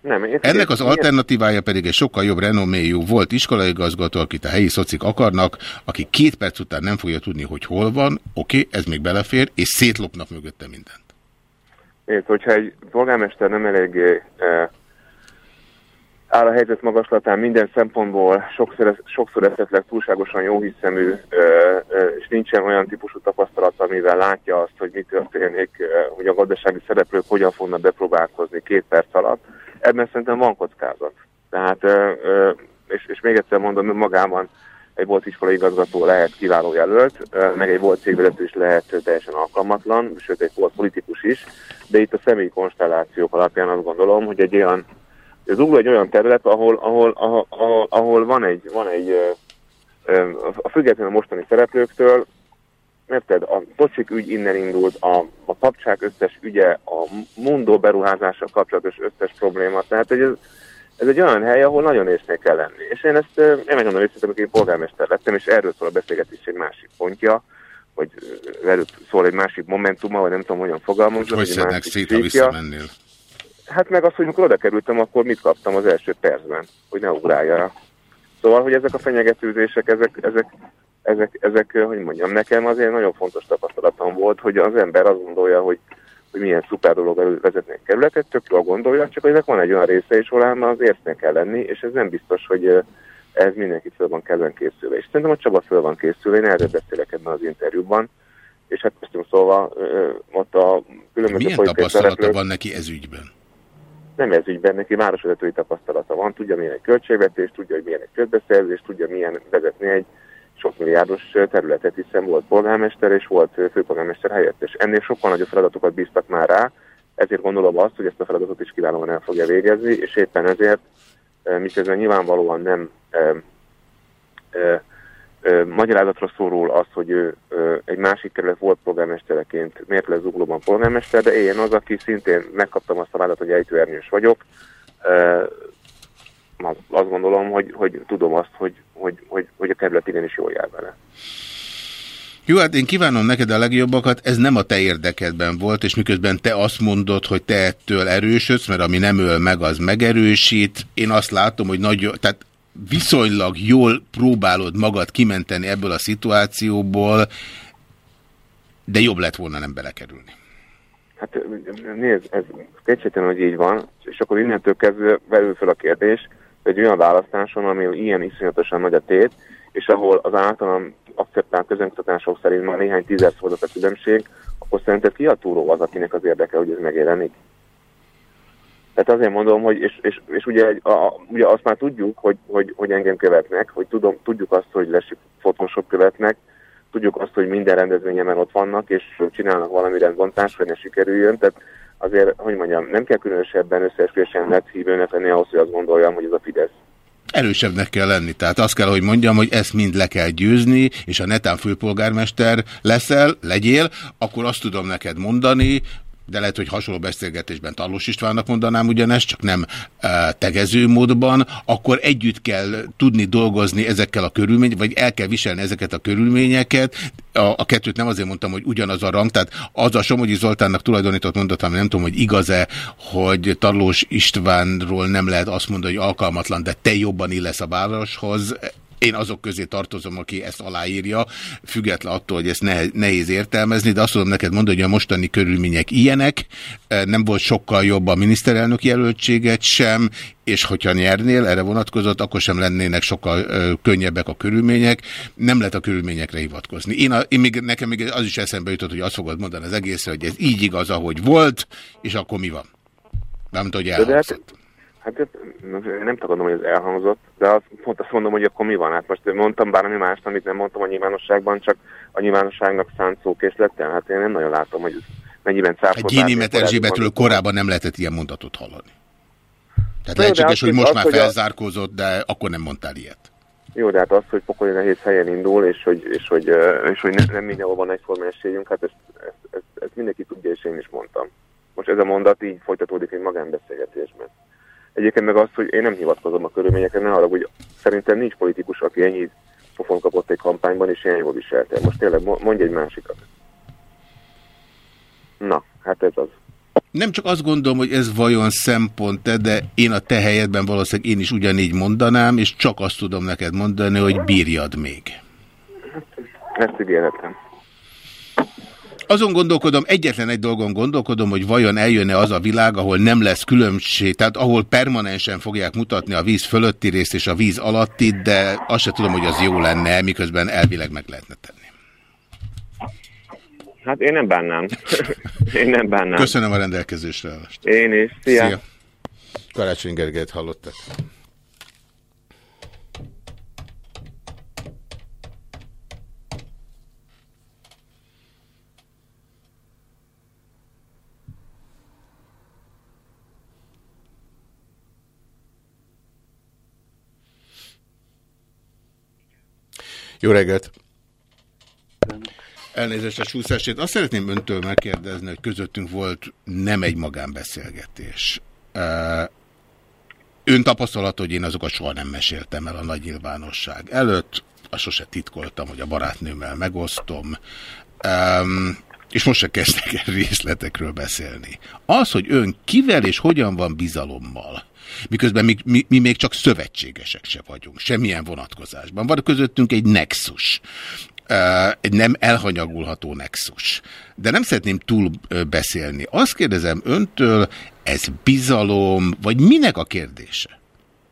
Nem, én, ennek az alternatívája pedig egy sokkal jobb renoméjú volt iskolaigazgató, akit a helyi szocik akarnak, aki két perc után nem fogja tudni, hogy hol van, oké, ez még belefér, és szétlopnak mögötte mindent. Nézd, hogyha egy polgármester nem eléggé eh, áll a helyzet magaslatán minden szempontból, sokszor, sokszor esetleg túlságosan jóhiszemű, eh, eh, és nincsen olyan típusú tapasztalat, amivel látja azt, hogy mi történik, eh, hogy a gazdasági szereplők hogyan fognak bepróbálkozni két perc alatt, ebben szerintem van kockázat. Tehát, eh, eh, és, és még egyszer mondom, magában egy volt iskolai igazgató lehet kiváló jelölt, meg egy volt cégvezető is lehet teljesen alkalmatlan, sőt egy volt politikus is, de itt a személyi konstellációk alapján azt gondolom, hogy egy olyan, az Ugló egy olyan terület, ahol, ahol, ahol, ahol, ahol van egy, van egy a függetlenül a mostani szereplőktől, érted, a Tocsik ügy innen indult, a, a kapcsák összes ügye, a Mundo beruházással kapcsolatos összes probléma, tehát hogy ez, ez egy olyan hely, ahol nagyon észnél kell lenni. És én ezt, én megmondom őszintén, amikor én polgármester lettem, és erről szól a beszélgetés egy másik pontja, vagy erről szól egy másik momentuma, vagy nem tudom, hogyan fogalmazom. Hogy egy szednek szét, ha visszamennél? Hát meg az, hogy amikor oda kerültem, akkor mit kaptam az első percben, hogy ne ugráljanak. Szóval, hogy ezek a fenyegetőzések, ezek, ezek, ezek, ezek, hogy mondjam, nekem azért nagyon fontos tapasztalatom volt, hogy az ember azt gondolja, hogy, hogy milyen szuper dolog vezetni egy kerületet, tök jól gondolja, csak hogy ennek van egy olyan része is, ahol ám az érznek kell lenni, és ez nem biztos, hogy, ez mindenki föl van kedven készülve. És szerintem a Csaba föl van készülve, én erről beszélek ebben az interjúban, és hát most szóval ö, ott a különböző Milyen tapasztalata szereplők- van neki ez ügyben? nem ez ügyben, neki városvezetői tapasztalata van, tudja milyen egy költségvetés, tudja, hogy milyen egy közbeszerzés, tudja milyen vezetni egy sok milliárdos területet, hiszen volt polgármester és volt főpolgármester helyettes. Ennél sokkal nagyobb feladatokat bíztak már rá, ezért gondolom azt, hogy ezt a feladatot is kiválóan el fogja végezni, és éppen ezért, miközben nyilvánvalóan nem ö, ö, ö, magyarázatra szorul az, hogy ő ö, egy másik kerület volt polgármestereként miért lesz zuglóban polgármester, de én az, aki szintén megkaptam azt a vádat, hogy ejtőernyős vagyok, az- azt gondolom, hogy, hogy tudom azt, hogy, hogy, hogy, hogy a kerület igenis jól jár vele. Jó, hát én kívánom neked a legjobbakat, ez nem a te érdekedben volt, és miközben te azt mondod, hogy te ettől erősödsz, mert ami nem öl meg, az megerősít. Én azt látom, hogy nagy, tehát viszonylag jól próbálod magad kimenteni ebből a szituációból, de jobb lett volna nem belekerülni. Hát nézd, ez kétségtelen, hogy így van, és akkor innentől kezdve velül fel a kérdés, egy olyan választáson, ami ilyen iszonyatosan nagy a tét, és ahol az általam akceptált közönkutatások szerint már néhány tízes volt a különbség, akkor szerinted ki a túró az, akinek az érdeke, hogy ez megjelenik? Tehát azért mondom, hogy, és, és, és ugye, a, ugye azt már tudjuk, hogy, hogy, hogy engem követnek, hogy tudom, tudjuk azt, hogy lesz Photoshop követnek, tudjuk azt, hogy minden rendezvényemen ott vannak, és csinálnak valami rendbontást, hogy ne sikerüljön, tehát azért, hogy mondjam, nem kell különösebben összeesküvésen lett hívőnek lenni ahhoz, hogy azt gondoljam, hogy ez a Fidesz. Erősebbnek kell lenni. Tehát azt kell, hogy mondjam, hogy ezt mind le kell győzni, és ha netán főpolgármester leszel, legyél, akkor azt tudom neked mondani, de lehet, hogy hasonló beszélgetésben Tarlós Istvánnak mondanám ugyanezt, csak nem e, tegező módban, akkor együtt kell tudni dolgozni ezekkel a körülmény, vagy el kell viselni ezeket a körülményeket. A, a kettőt nem azért mondtam, hogy ugyanaz a rang, tehát az a Somogyi Zoltánnak tulajdonított mondat, nem tudom, hogy igaz-e, hogy Tarlós Istvánról nem lehet azt mondani, hogy alkalmatlan, de te jobban illesz a városhoz. Én azok közé tartozom, aki ezt aláírja, független attól, hogy ezt nehez, nehéz értelmezni, de azt tudom neked mondani, hogy a mostani körülmények ilyenek, nem volt sokkal jobb a miniszterelnök jelöltséget sem, és hogyha nyernél, erre vonatkozott, akkor sem lennének sokkal ö, könnyebbek a körülmények, nem lehet a körülményekre hivatkozni. Én, a, én még, nekem még az is eszembe jutott, hogy azt fogod mondani az egészre, hogy ez így igaz, ahogy volt, és akkor mi van? Nem tudom, hogy de elhangzott. Hát, ez- én nem tagadom, hogy ez elhangzott, de azt, pont azt mondom, hogy akkor mi van. Hát most mondtam bármi mást, amit nem mondtam a nyilvánosságban, csak a nyilvánosságnak szánt szókészlettel. Hát én nem nagyon látom, hogy ez mennyiben Hát cáfolt. Gyénimet Erzsébetről korábban nem lehetett ilyen mondatot hallani. Tehát de lehetséges, hogy most az, már hogy felzárkózott, de akkor nem mondtál ilyet. Jó, de hát az, hogy pokoli nehéz helyen indul, és hogy, és hogy, és hogy ne, nem mindenhol van egyforma esélyünk, hát ezt, ezt, ezt, ezt mindenki tudja, és én is mondtam. Most ez a mondat így folytatódik egy magánbeszélgetésben. Egyébként meg az, hogy én nem hivatkozom a körülményekre, ne arra, hogy szerintem nincs politikus, aki ennyi pofon kapott egy kampányban, és ilyen jól viselte. Most tényleg mo- mondj egy másikat. Na, hát ez az. Nem csak azt gondolom, hogy ez vajon szempont de én a te helyedben valószínűleg én is ugyanígy mondanám, és csak azt tudom neked mondani, hogy bírjad még. Ezt ígérhetem. Azon gondolkodom, egyetlen egy dolgon gondolkodom, hogy vajon eljönne az a világ, ahol nem lesz különbség, tehát ahol permanensen fogják mutatni a víz fölötti részt és a víz alatti, de azt se tudom, hogy az jó lenne, miközben elvileg meg lehetne tenni. Hát én nem bánnám. én nem bánnám. Köszönöm a rendelkezésre állást. Én is. Szia. Szia. Karácsony Gergelyt hallottak. Jó reggelt! Elnézést a csúszásért. Azt szeretném öntől megkérdezni, hogy közöttünk volt nem egy magánbeszélgetés. Ön tapasztalat, hogy én azokat soha nem meséltem el a nagy nyilvánosság előtt. Azt sose titkoltam, hogy a barátnőmmel megosztom. Um, és most se kezdtek el részletekről beszélni. Az, hogy ön kivel és hogyan van bizalommal, miközben mi, mi, mi még csak szövetségesek se vagyunk, semmilyen vonatkozásban. Van közöttünk egy nexus, egy nem elhanyagulható nexus. De nem szeretném túl beszélni. Azt kérdezem öntől, ez bizalom, vagy minek a kérdése?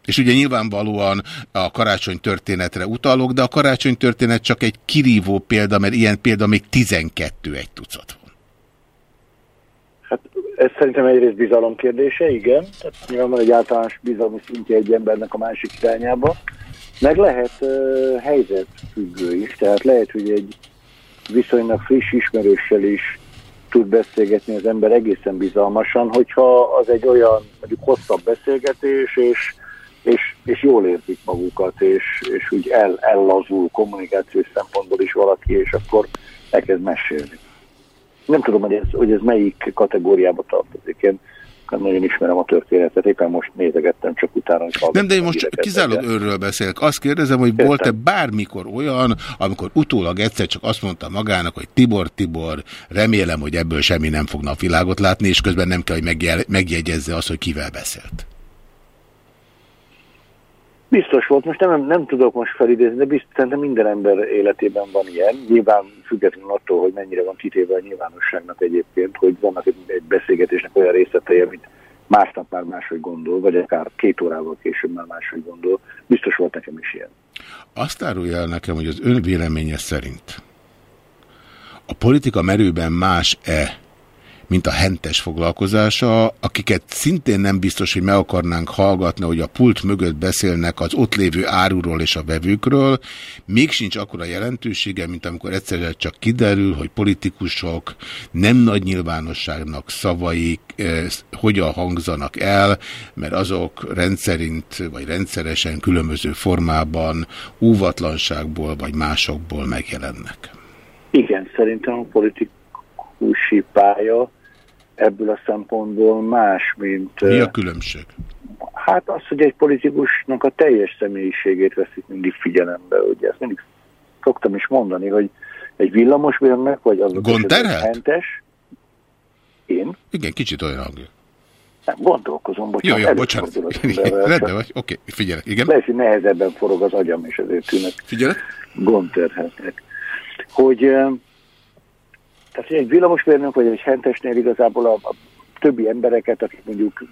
És ugye nyilvánvalóan a karácsony történetre utalok, de a karácsony történet csak egy kirívó példa, mert ilyen példa még 12 egy tucat van. Hát ez szerintem egyrészt bizalom kérdése, igen. Tehát nyilván van egy általános bizalmi szintje egy embernek a másik irányába. Meg lehet uh, helyzetfüggő is, tehát lehet, hogy egy viszonylag friss ismerőssel is tud beszélgetni az ember egészen bizalmasan, hogyha az egy olyan mondjuk hosszabb beszélgetés, és, és, és jól érzik magukat, és, és úgy el, ellazul kommunikációs szempontból is valaki, és akkor elkezd mesélni. Nem tudom, hogy ez, hogy ez melyik kategóriába tartozik. Én nagyon ismerem a történetet, éppen most nézegettem csak utána, hogy Nem, de én most kizárólag őről beszélek. Azt kérdezem, hogy volt-e bármikor olyan, amikor utólag egyszer csak azt mondta magának, hogy Tibor, Tibor, remélem, hogy ebből semmi nem fog napvilágot látni, és közben nem kell, hogy megjel- megjegyezze azt, hogy kivel beszélt. Biztos volt, most nem, nem tudok most felidézni, de biztos, szerintem minden ember életében van ilyen. Nyilván függetlenül attól, hogy mennyire van kitéve a nyilvánosságnak egyébként, hogy vannak egy, beszélgetésnek olyan részletei, amit másnap már máshogy gondol, vagy akár két órával később már máshogy gondol. Biztos volt nekem is ilyen. Azt árulja el nekem, hogy az ön véleménye szerint a politika merőben más-e, mint a hentes foglalkozása, akiket szintén nem biztos, hogy meg akarnánk hallgatni, hogy a pult mögött beszélnek az ott lévő áruról és a vevőkről, még sincs akkora jelentősége, mint amikor egyszerűen csak kiderül, hogy politikusok nem nagy nyilvánosságnak szavaik eh, hogyan hangzanak el, mert azok rendszerint vagy rendszeresen különböző formában óvatlanságból vagy másokból megjelennek. Igen, szerintem a politikusi pálya ebből a szempontból más, mint... Mi a különbség? Hát az, hogy egy politikusnak a teljes személyiségét veszik mindig figyelembe, ugye ezt mindig szoktam is mondani, hogy egy villamosmérnök, vagy az Gondterhelt? hentes, én Igen, kicsit olyan hangja. nem gondolkozom, Jó, bocsánat, jó, bocsánat. az emberrel, Rendben vagy, oké, figyelek, igen. Lehet, hogy nehezebben forog az agyam, és ezért tűnök Figyelek. gondterheltnek. Hogy, tehát egy villamosmérnök, vagy egy hentesnél igazából a, a többi embereket, akik mondjuk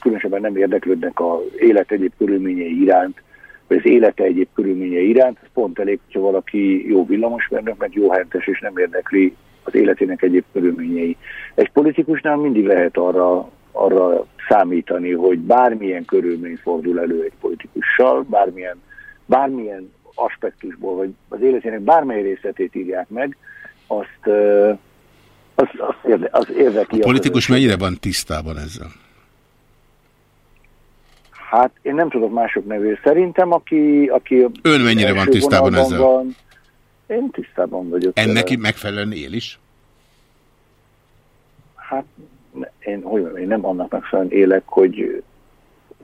különösebben nem érdeklődnek az élet egyéb körülményei iránt, vagy az élete egyéb körülményei iránt, ez pont elég, hogyha valaki jó villamosmérnök, meg jó hentes, és nem érdekli az életének egyéb körülményei. Egy politikusnál mindig lehet arra, arra számítani, hogy bármilyen körülmény fordul elő egy politikussal, bármilyen, bármilyen aspektusból, vagy az életének bármely részletét írják meg, azt, az, az, érde, az érdekli. A politikus közönség. mennyire van tisztában ezzel? Hát én nem tudok mások nevű. Szerintem, aki... aki Ön mennyire van tisztában ezzel? Van, én tisztában vagyok. Ennek vele. megfelelően él is? Hát én, hogy mondjam, én nem annak megfelelően élek, hogy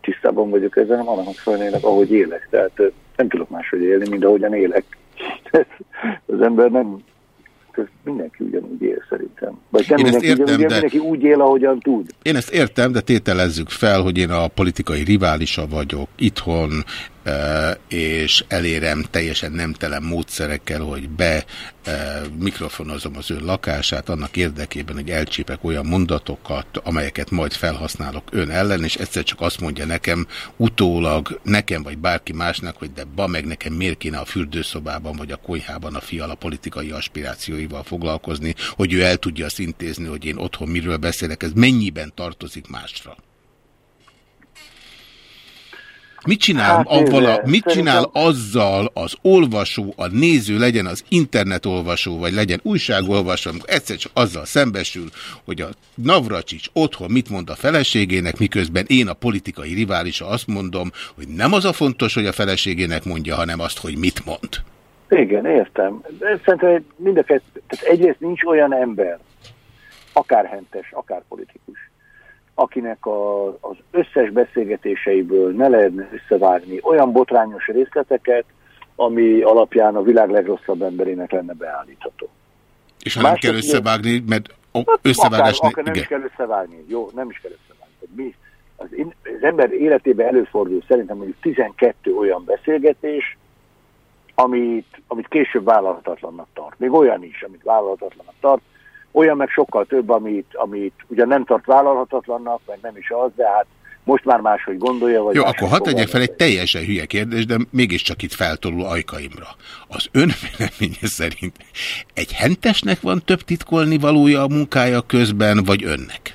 tisztában vagyok ezzel, hanem annak megfelelően élek, ahogy élek. Tehát nem tudok máshogy élni, mint ahogyan élek. Az ember nem... ez Mindenki ugyanúgy él szerintem. Vagy nem Én ezt mindenki értem, ugyanúgy de- mindenki úgy él, ahogyan tud. Én ezt értem, de tételezzük fel, hogy én a politikai riválisa vagyok itthon, és elérem teljesen nemtelen módszerekkel, hogy be mikrofonozom az ön lakását annak érdekében, hogy elcsípek olyan mondatokat, amelyeket majd felhasználok ön ellen, és egyszer csak azt mondja nekem utólag, nekem vagy bárki másnak, hogy de ba meg nekem miért kéne a fürdőszobában vagy a konyhában a fiala politikai aspirációival foglalkozni, hogy ő el tudja azt intézni, hogy én otthon miről beszélek, ez mennyiben tartozik másra? Mit csinál, Hát avval a, mit csinál azzal az olvasó, a néző, legyen az internetolvasó, vagy legyen újságolvasó, amikor egyszer csak azzal szembesül, hogy a Navracsics otthon mit mond a feleségének, miközben én a politikai riválisa azt mondom, hogy nem az a fontos, hogy a feleségének mondja, hanem azt, hogy mit mond. Igen, értem. Szerintem mind a kettő, tehát egyrészt nincs olyan ember, akár hentes, akár politikus, akinek a, az összes beszélgetéseiből ne lehetne összevágni olyan botrányos részleteket, ami alapján a világ legrosszabb emberének lenne beállítható. És ha nem Mások- kell összevágni, mert o- Hát összevágás... akár, akár nem is igen. kell összevágni. Jó, nem is kell összevágni. Mi, az, in- az ember életében előfordul szerintem mondjuk 12 olyan beszélgetés, amit, amit később vállalhatatlannak tart. Még olyan is, amit vállalhatatlannak tart. Olyan meg sokkal több, amit, amit ugyan nem tart vállalhatatlannak, meg nem is az, de hát most már máshogy gondolja, vagy Jó, akkor hadd tegyek fel egy teljesen hülye kérdés, de mégiscsak itt feltolul ajkaimra. Az ön véleménye szerint egy hentesnek van több titkolni valója a munkája közben, vagy önnek?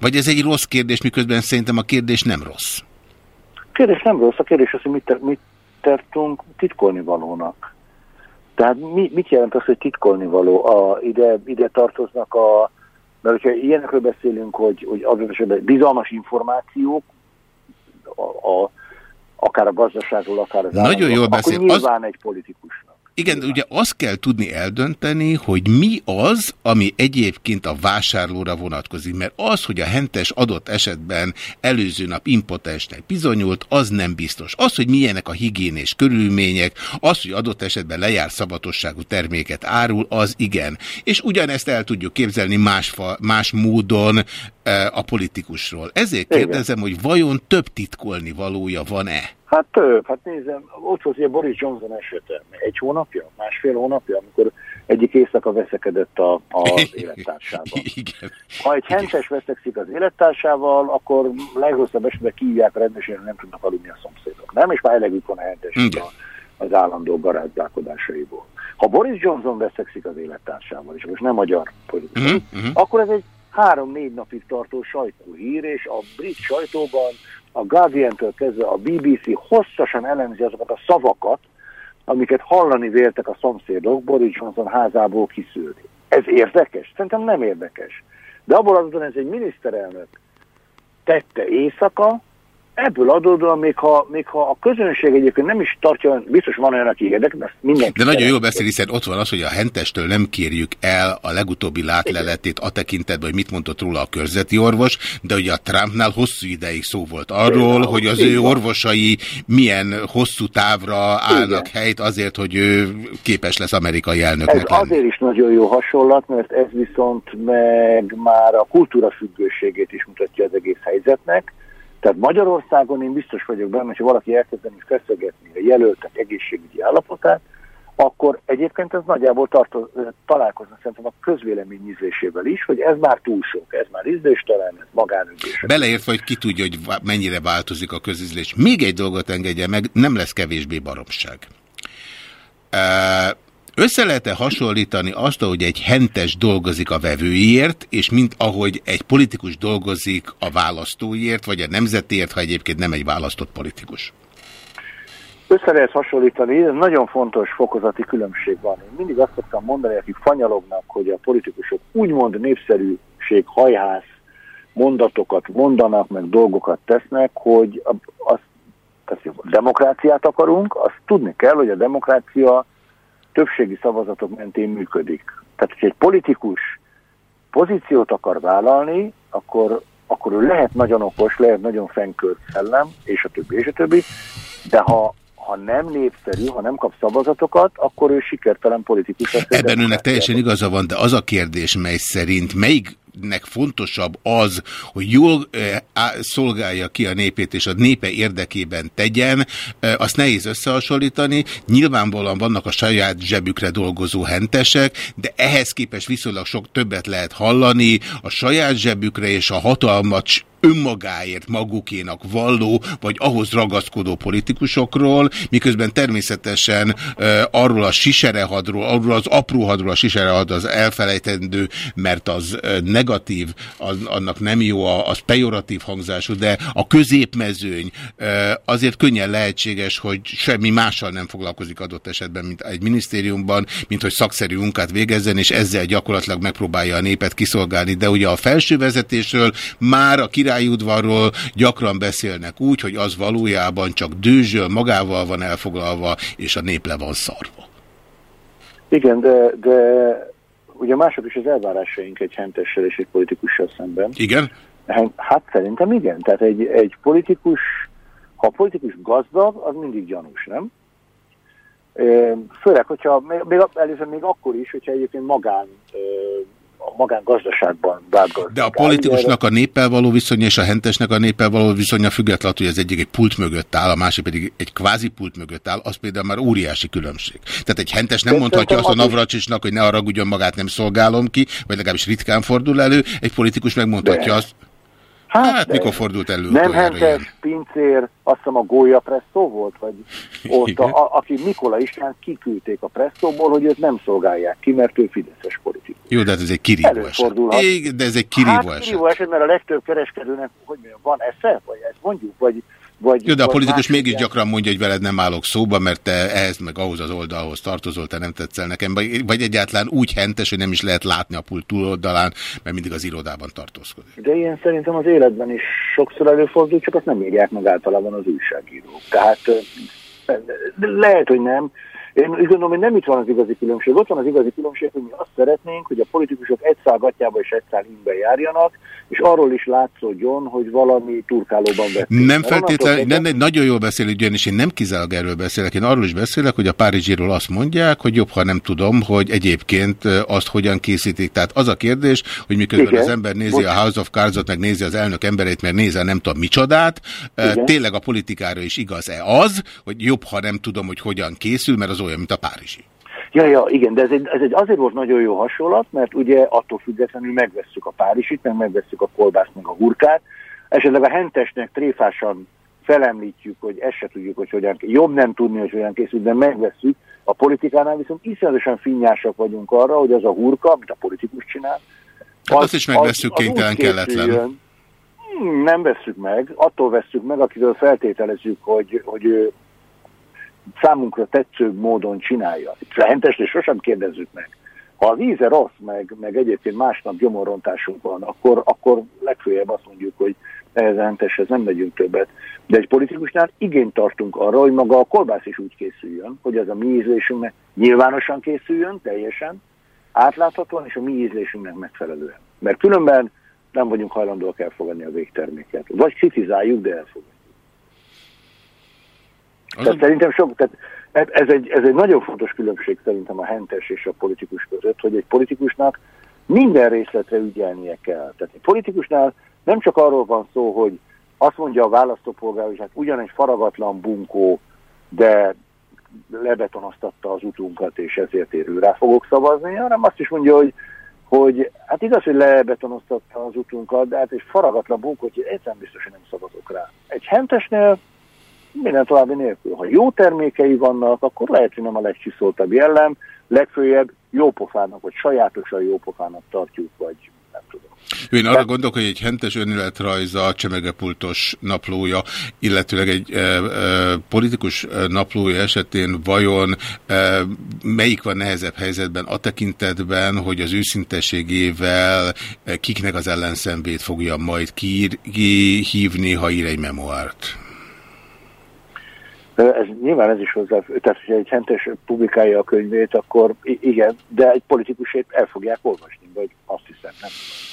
Vagy ez egy rossz kérdés, miközben szerintem a kérdés nem rossz. Kérdés nem rossz, a kérdés az, hogy mit, mit tartunk titkolni valónak. Tehát mi, mit jelent az, hogy titkolni való? A, ide, ide tartoznak a, mert hogyha ilyenekről beszélünk, hogy, hogy adott esetben bizalmas információk, a, a, akár a gazdaságról, akár az Nagyon államról, jól beszél. Akkor nyilván egy politikusnak. Igen, ugye azt kell tudni eldönteni, hogy mi az, ami egyébként a vásárlóra vonatkozik, mert az, hogy a hentes adott esetben előző nap impotensnek bizonyult, az nem biztos. Az, hogy milyenek a higiénés körülmények, az, hogy adott esetben lejár szabatosságú terméket árul, az igen. És ugyanezt el tudjuk képzelni más, fa, más módon e, a politikusról. Ezért Igen. kérdezem, hogy vajon több titkolni valója van-e? Hát több, hát nézem, ott volt ugye Boris Johnson esete, egy hónapja, másfél hónapja, amikor egyik éjszaka veszekedett a, az élettársával. Igen. Ha egy hentes veszekszik az élettársával, akkor legrosszabb esetben kívják rendesen, nem tudnak aludni a szomszédok. Nem? És már elegük van a hentes az állandó garázdálkodásaiból. Ha Boris Johnson veszekszik az élettársával, és most nem magyar politikus, Mhm, mhm. akkor ez egy három-négy napig tartó sajtóhír, és a brit sajtóban a Guardian-től kezdve a BBC hosszasan elemzi azokat a szavakat, amiket hallani véltek a szomszédok Boris Johnson házából kiszűrni. Ez érdekes? Szerintem nem érdekes. De abból adódóan ez egy miniszterelnök tette éjszaka, ebből adódóan, még ha, még ha a közönség egyébként nem is tartja, biztos van olyan, aki érdekel, de azt mindenki De nagyon jól beszél, hiszen ott van az, hogy a hentestől nem kérjük el a legutóbbi látleletét a tekintetben, hogy mit mondott róla a körzeti orvos, de ugye a Trumpnál hosszú ideig szó volt arról, Például, hogy az ő orvosai milyen hosszú távra állnak helyt azért, hogy ő képes lesz amerikai Ez elnöknek lenni. azért is nagyon jó hasonlat, mert ez viszont meg már a kultúra függőségét is mutatja az egész helyzetnek. Tehát Magyarországon én biztos vagyok benne, hogy valaki elkezdeni feszegetni a jelöltek egészségügyi állapotát, akkor egyébként ez nagyjából tartoz, találkozna szerintem a közvélemény ízlésével is, hogy ez már túl sok, ez már ízléstelen, ez magánügyés. Beleértve, hogy ki tudja, hogy mennyire változik a közizlés. Még egy dolgot engedje meg, nem lesz kevésbé baromság. Ö, Össze lehet-e hasonlítani azt, hogy egy hentes dolgozik a vevőiért, és mint ahogy egy politikus dolgozik a választóiért, vagy a nemzetért, ha egyébként nem egy választott politikus? Össze lehet hasonlítani, ez nagyon fontos fokozati különbség van. Én mindig azt szoktam mondani, akik fanyalognak, hogy a politikusok úgymond népszerűség, hajház mondatokat mondanak, meg dolgokat tesznek, hogy azt, azt demokráciát akarunk, azt tudni kell, hogy a demokrácia többségi szavazatok mentén működik. Tehát, hogyha egy politikus pozíciót akar vállalni, akkor, akkor ő lehet nagyon okos, lehet nagyon fenkölt szellem, és a többi, és a többi, de ha, ha nem népszerű, ha nem kap szavazatokat, akkor ő sikertelen politikus. Ebben önnek teljesen igaza van, de az a kérdés, mely szerint melyiknek fontosabb az, hogy jól szolgálja ki a népét, és a népe érdekében tegyen, azt nehéz összehasonlítani. Nyilvánvalóan vannak a saját zsebükre dolgozó hentesek, de ehhez képest viszonylag sok többet lehet hallani a saját zsebükre és a hatalmat önmagáért magukénak valló, vagy ahhoz ragaszkodó politikusokról, miközben természetesen e, arról a siserehadról, arról az apró hadról, a siserehad az elfelejtendő, mert az negatív, az, annak nem jó, a- az pejoratív hangzású, de a középmezőny e, azért könnyen lehetséges, hogy semmi mással nem foglalkozik adott esetben, mint egy minisztériumban, mint hogy szakszerű munkát végezzen, és ezzel gyakorlatilag megpróbálja a népet kiszolgálni. De ugye a felső vezetésről már a királyudvarról gyakran beszélnek úgy, hogy az valójában csak dőzsöl, magával van elfoglalva, és a nép le van szarva. Igen, de, de ugye mások is az elvárásaink egy hentessel és egy politikussal szemben. Igen? Hát szerintem igen. Tehát egy, egy politikus, ha a politikus gazdag, az mindig gyanús, nem? Főleg, hogyha még, még, először még akkor is, hogyha egyébként magán, a magángazdaságban vált gazdag. De a politikusnak a néppel való viszonya és a hentesnek a néppel való viszonya függetlenül, hogy az egyik egy pult mögött áll, a másik pedig egy kvázi pult mögött áll, az például már óriási különbség. Tehát egy hentes nem De mondhatja azt a Navracsisnak, hogy ne haragudjon magát, nem szolgálom ki, vagy legalábbis ritkán fordul elő, egy politikus megmondhatja De. azt, Hát, de mikor fordult elő Nem? Hentes, Pincér, azt hiszem a Gólya Presszó volt, vagy ott, a, a, aki Mikola István kiküldték a Presszóból, hogy őt nem szolgálják ki, mert ő Fideszes politikus. Jó, de hát ez egy kirívó eset. Igen, de ez egy kirívó hát, eset. kirívó eset, mert a legtöbb kereskedőnek, hogy mondjam, van esze, vagy ezt mondjuk, vagy... vagy Jó, de a politikus más mégis gyakran mondja, hogy veled nem állok szóba, mert te ehhez meg ahhoz az oldalhoz tartozol, te nem tetszel nekem, vagy, vagy egyáltalán úgy hentes, hogy nem is lehet látni a pult túloldalán, mert mindig az irodában tartózkodik. De ilyen szerintem az életben is sokszor előfordul, csak azt nem írják meg általában az újságírók. Tehát lehet, hogy nem. Én úgy gondolom, hogy nem itt van az igazi különbség. Ott van az igazi különbség, hogy mi azt szeretnénk, hogy a politikusok egy szál gatyába és egy szál járjanak, és arról is látszódjon, hogy valami turkálóban vették. Nem feltétlenül, nem, nem, nagyon jól beszél, ugyanis én nem kizárólag erről beszélek, én arról is beszélek, hogy a Párizsiról azt mondják, hogy jobb, ha nem tudom, hogy egyébként azt hogyan készítik. Tehát az a kérdés, hogy miközben Igen. az ember nézi Bocs. a House of Cards-ot, meg nézi az elnök emberét, mert nézi nem tudom micsodát, Igen. tényleg a politikára is igaz-e az, hogy jobb, ha nem tudom, hogy hogyan készül, mert az olyan, mint a Párizsi. Ja, ja, igen, de ez egy, ez egy azért volt nagyon jó hasonlat, mert ugye attól függetlenül megvesszük a Párizsit, meg megvesszük a kolbászt, meg a hurkát, esetleg a hentesnek tréfásan felemlítjük, hogy ezt se tudjuk, hogy hogyan, jobb nem tudni, hogy hogyan készül, de megvesszük. A politikánál viszont iszonyatosan finnyásak vagyunk arra, hogy az a hurka, amit a politikus csinál, Hát azt is megvesszük, úgy kénytelen, kelletlen. Hmm, Nem vesszük meg, attól vesszük meg, akitől feltételezzük, hogy, hogy ő számunkra tetszőbb módon csinálja. Itt a hentesnél sosem kérdezzük meg. Ha az íze rossz, meg, meg egyébként másnap gyomorrontásunk van, akkor, akkor legfőjebb azt mondjuk, hogy ehhez a henteshez nem megyünk többet. De egy politikusnál igényt tartunk arra, hogy maga a kolbász is úgy készüljön, hogy az a mi ízlésünknek nyilvánosan készüljön, teljesen, átláthatóan és a mi ízlésünknek megfelelően. Mert különben nem vagyunk hajlandóak elfogadni a végterméket. Vagy kritizáljuk, de elfogadjuk. Tehát szerintem sok, tehát ez egy, ez egy nagyon fontos különbség szerintem a hentes és a politikus között, hogy egy politikusnak minden részletre ügyelnie kell. Tehát egy politikusnál nem csak arról van szó, hogy azt mondja a választópolgár, hogy hát ugyanegy faragatlan bunkó, de lebetonoztatta az utunkat, és ezért érül rá fogok szavazni, hanem azt is mondja, hogy, hogy hát igaz, hogy lebetonoztatta az utunkat, de hát egy faragatlan bunkó, hogy egyszerűen biztos, hogy nem szavazok rá. Egy hentesnél minden további nélkül. Ha jó termékei vannak, akkor lehet, hogy nem a legcsiszoltabb jellem, legfőjebb jópofának, vagy sajátosan jópofának tartjuk, vagy nem tudom. Én arra gondolok, hogy egy hentes önéletrajza, csemegepultos naplója, illetőleg egy e, e, politikus e, naplója esetén vajon e, melyik van nehezebb helyzetben a tekintetben, hogy az őszintességével e, kiknek az ellenszembét fogja majd kihívni, ha ír egy memoárt? Ez nyilván ez is hozzá, tehát hogyha egy hentes publikálja a könyvét, akkor igen, de egy politikusét el fogják olvasni, vagy azt hiszem, nem.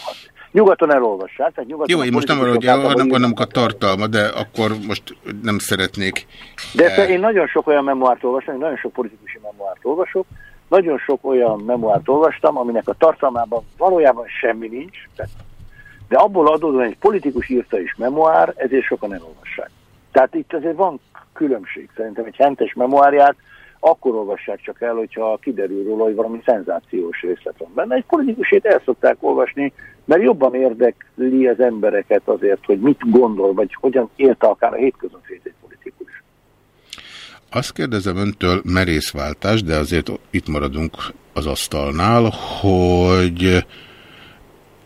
Azt- Nyugaton elolvassák, tehát nyugaton Jó, én most nem arra, hogy általában hanem a tartalma, de akkor most nem szeretnék. De ezt én nagyon sok olyan memoárt olvastam, nagyon sok politikusi memoárt olvasok, nagyon sok olyan memoárt olvastam, aminek a tartalmában valójában semmi nincs, de abból adódóan egy politikus írta is memoár, ezért sokan elolvassák. Tehát itt azért van különbség. Szerintem egy hentes memoárját akkor olvassák csak el, hogyha kiderül róla, hogy valami szenzációs részlet van benne. Egy politikusét el szokták olvasni, mert jobban érdekli az embereket azért, hogy mit gondol, vagy hogyan élte akár a hétköznapjét egy politikus. Azt kérdezem öntől, merészváltás, de azért itt maradunk az asztalnál, hogy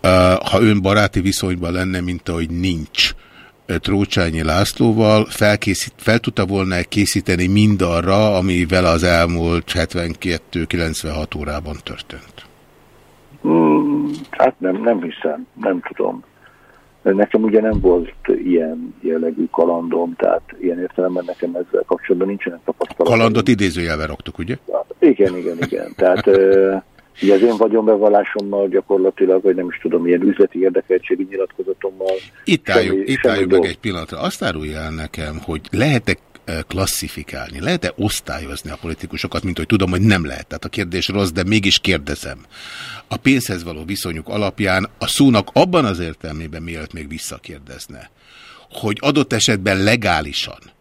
uh, ha ön baráti viszonyban lenne, mint ahogy nincs eh, Trócsányi Lászlóval, felkészít, fel tudta volna készíteni mindarra, ami vele az elmúlt 72-96 órában történt? Hmm, hát nem, nem hiszem, nem tudom. Nekem ugye nem volt ilyen jellegű kalandom, tehát ilyen értelemben nekem ezzel kapcsolatban nincsenek tapasztalatok. Kalandot idézőjelben raktuk, ugye? Igen, igen, igen. Tehát ugye az én vagyonbevallásommal gyakorlatilag, vagy nem is tudom, ilyen üzleti érdekeltségi nyilatkozatommal. Itt semmi- álljuk, itt semmi álljuk meg egy pillanatra. Azt árulja el nekem, hogy lehet-e eh, klasszifikálni, lehet-e osztályozni a politikusokat, mint hogy tudom, hogy nem lehet. Tehát a kérdés rossz, de mégis kérdezem. A pénzhez való viszonyuk alapján a szónak abban az értelmében, mielőtt még visszakérdezne, hogy adott esetben legálisan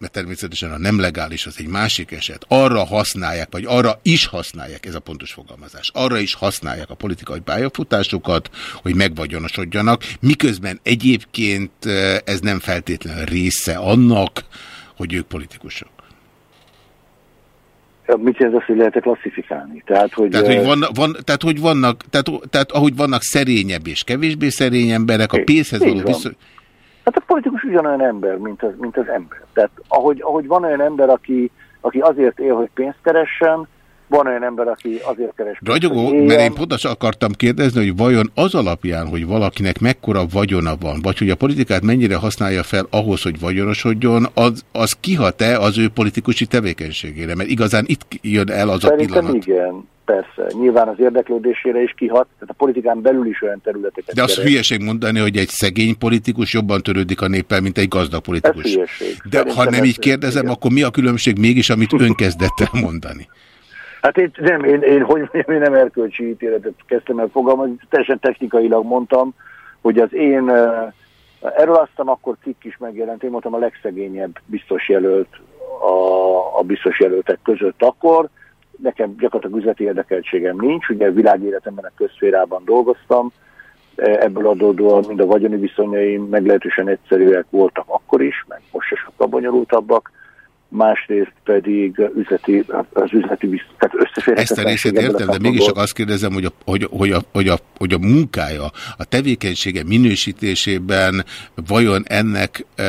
mert természetesen a nem legális az egy másik eset, arra használják, vagy arra is használják, ez a pontos fogalmazás, arra is használják a politikai pályafutásukat, hogy megvagyonosodjanak, miközben egyébként ez nem feltétlenül része annak, hogy ők politikusok. Mit jelent azt, hogy lehet klasszifikálni? Tehát, hogy, Tehát, hogy, van, van, tehát, hogy vannak, tehát, tehát ahogy vannak szerényebb és kevésbé szerény emberek, a pénzhez való viszony... Hát a politikus ugyanolyan ember, mint az, mint az ember. Tehát ahogy, ahogy van olyan ember, aki, aki azért él, hogy pénzt keressen, van olyan ember, aki azért keres Ragyogó, mert én pont azt akartam kérdezni, hogy vajon az alapján, hogy valakinek mekkora vagyona van, vagy hogy a politikát mennyire használja fel ahhoz, hogy vagyonosodjon, az, az kihat-e az ő politikusi tevékenységére? Mert igazán itt jön el az a Szerintem pillanat. igen, persze. Nyilván az érdeklődésére is kihat, tehát a politikán belül is olyan területeket De az keres. hülyeség mondani, hogy egy szegény politikus jobban törődik a néppel, mint egy gazdag Ez politikus. hülyeség. De ha Szerintem nem ez- így kérdezem, igen. akkor mi a különbség mégis, amit ön kezdett el mondani? Hát én, nem, én, én, hogy mondjam, én nem erkölcsi ítéletet kezdtem el fogalmazni, teljesen technikailag mondtam, hogy az én, uh, erről aztán akkor cikk is megjelent, én mondtam a legszegényebb biztos jelölt a, a biztos jelöltek között akkor, nekem gyakorlatilag üzleti érdekeltségem nincs, ugye világéletemben a közférában dolgoztam, E, ebből adódóan mind a vagyoni viszonyaim meglehetősen egyszerűek voltak akkor is, meg most se sokkal bonyolultabbak, másrészt pedig üzleti, az üzleti tehát Ezt a összeférhetetlenség részét értem, de mégis csak azt kérdezem, hogy a, hogy, hogy, a, hogy, a, hogy a munkája, a tevékenysége minősítésében vajon ennek e,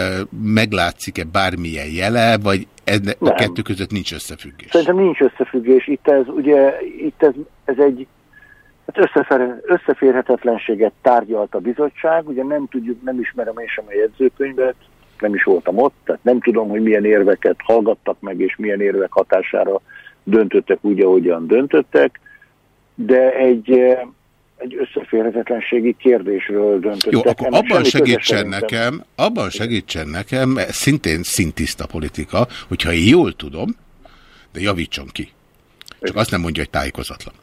meglátszik-e bármilyen jele, vagy enne, a kettő között nincs összefüggés? Szerintem nincs összefüggés. Itt ez, ugye, itt ez, ez egy hát összefér, összeférhetetlenséget tárgyalt a bizottság, ugye nem tudjuk, nem ismerem én sem a jegyzőkönyvet, nem is voltam ott, tehát nem tudom, hogy milyen érveket hallgattak meg, és milyen érvek hatására döntöttek úgy, ahogyan döntöttek, de egy, eh, egy összeférhetetlenségi kérdésről döntöttek. Jó, akkor Ennek abban segítsen nekem, abban segítsen nekem, szintén szintiszta politika, hogyha én jól tudom, de javítson ki. Csak azt nem mondja, hogy tájékozatlan.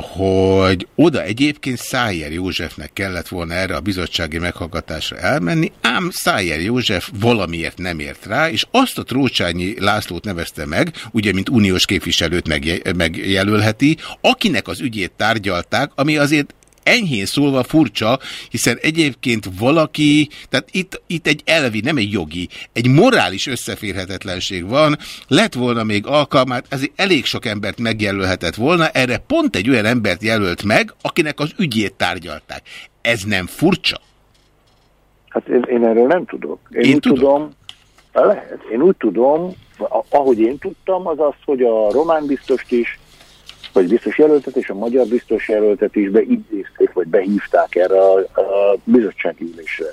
Hogy oda egyébként Szájer Józsefnek kellett volna erre a bizottsági meghallgatásra elmenni, ám Szájer József valamiért nem ért rá, és azt a Trócsányi Lászlót nevezte meg, ugye, mint uniós képviselőt megje- megjelölheti, akinek az ügyét tárgyalták, ami azért enyhén szólva furcsa, hiszen egyébként valaki, tehát itt, itt egy elvi, nem egy jogi, egy morális összeférhetetlenség van, lett volna még alkalmát, ezért elég sok embert megjelölhetett volna, erre pont egy olyan embert jelölt meg, akinek az ügyét tárgyalták. Ez nem furcsa? Hát én, én erről nem tudok. Én, Én úgy tudok. tudom, lehet, én úgy tudom, ahogy én tudtam, az az, hogy a román biztost is, vagy biztos jelöltet és a magyar biztos jelöltet is beidézték, vagy behívták erre a, a bizottsági ülésre.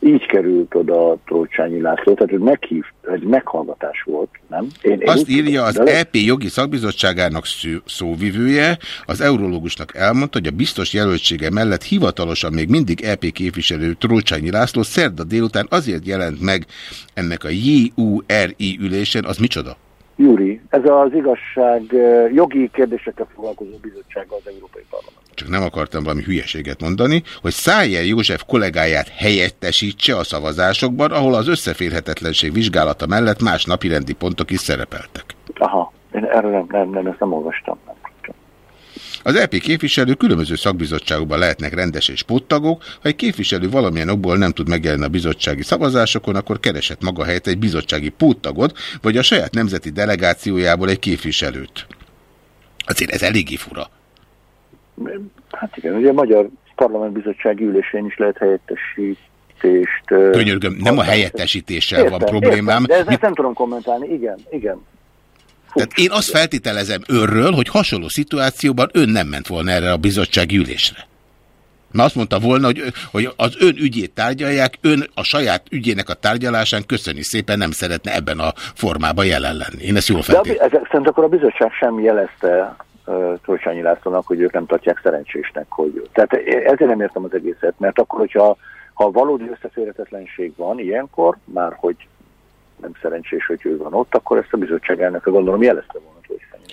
Így került oda Trócsányi László, tehát ez meghív, egy meghallgatás volt, nem? Én, én Azt írja tudom, az de EP jogi szakbizottságának szó- szóvivője, az eurológusnak elmondta, hogy a biztos jelöltsége mellett hivatalosan még mindig EP képviselő Trócsányi László szerda délután azért jelent meg ennek a JURI ülésen, az micsoda? Júri, ez az igazság jogi kérdésekkel foglalkozó bizottsága az Európai Parlament. csak nem akartam valami hülyeséget mondani, hogy Szájer József kollégáját helyettesítse a szavazásokban, ahol az összeférhetetlenség vizsgálata mellett más napirendi pontok is szerepeltek. Aha, én erről nem, nem, nem, ezt nem olvastam. Az EP képviselő különböző szakbizottságokban lehetnek rendes és póttagok, ha egy képviselő valamilyen okból nem tud megjelenni a bizottsági szavazásokon, akkor keresett maga helyett egy bizottsági póttagot, vagy a saját nemzeti delegációjából egy képviselőt. Azért ez eléggé fura. Hát igen, ugye a Magyar Parlament Bizottsági ülésén is lehet helyettesítést... ö, Könyörgöm, nem a helyettesítéssel van Értem, problémám. Értem, de ezt Mit- nem tudom kommentálni, igen, igen. Tehát én azt feltételezem önről, hogy hasonló szituációban ön nem ment volna erre a bizottsági ülésre. Mert azt mondta volna, hogy, hogy az ön ügyét tárgyalják, ön a saját ügyének a tárgyalásán köszöni szépen nem szeretne ebben a formában jelen lenni. Én ezt jól De feltételezem. ezek szerint akkor a bizottság sem jelezte uh, Trócsányi Lászlónak, hogy ők nem tartják szerencsésnek. Hogy... Tehát ezért nem értem az egészet, mert akkor, hogyha ha valódi összeférhetetlenség van ilyenkor, már hogy nem szerencsés, hogy ő van ott, akkor ezt a bizottság elnöke gondolom jelezte volna.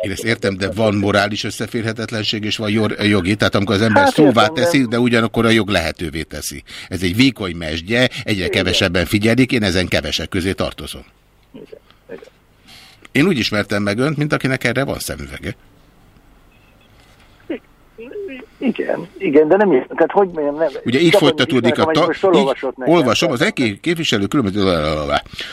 Én ezt értem, de van morális összeférhetetlenség, és van jogi. Tehát amikor az ember Hát szóvá értem, teszi, de ugyanakkor a jog lehetővé teszi. Ez egy vékony mesdje, egyre kevesebben figyelik, én ezen kevesek közé tartozom. Igen. Igen. Én úgy ismertem meg önt, mint akinek erre van szemüvege. Igen, igen, de nem tehát hogy mondjam, nem. Ugye így folytatódik a... Ta, így, nekem. olvasom, az EK képviselő különböző...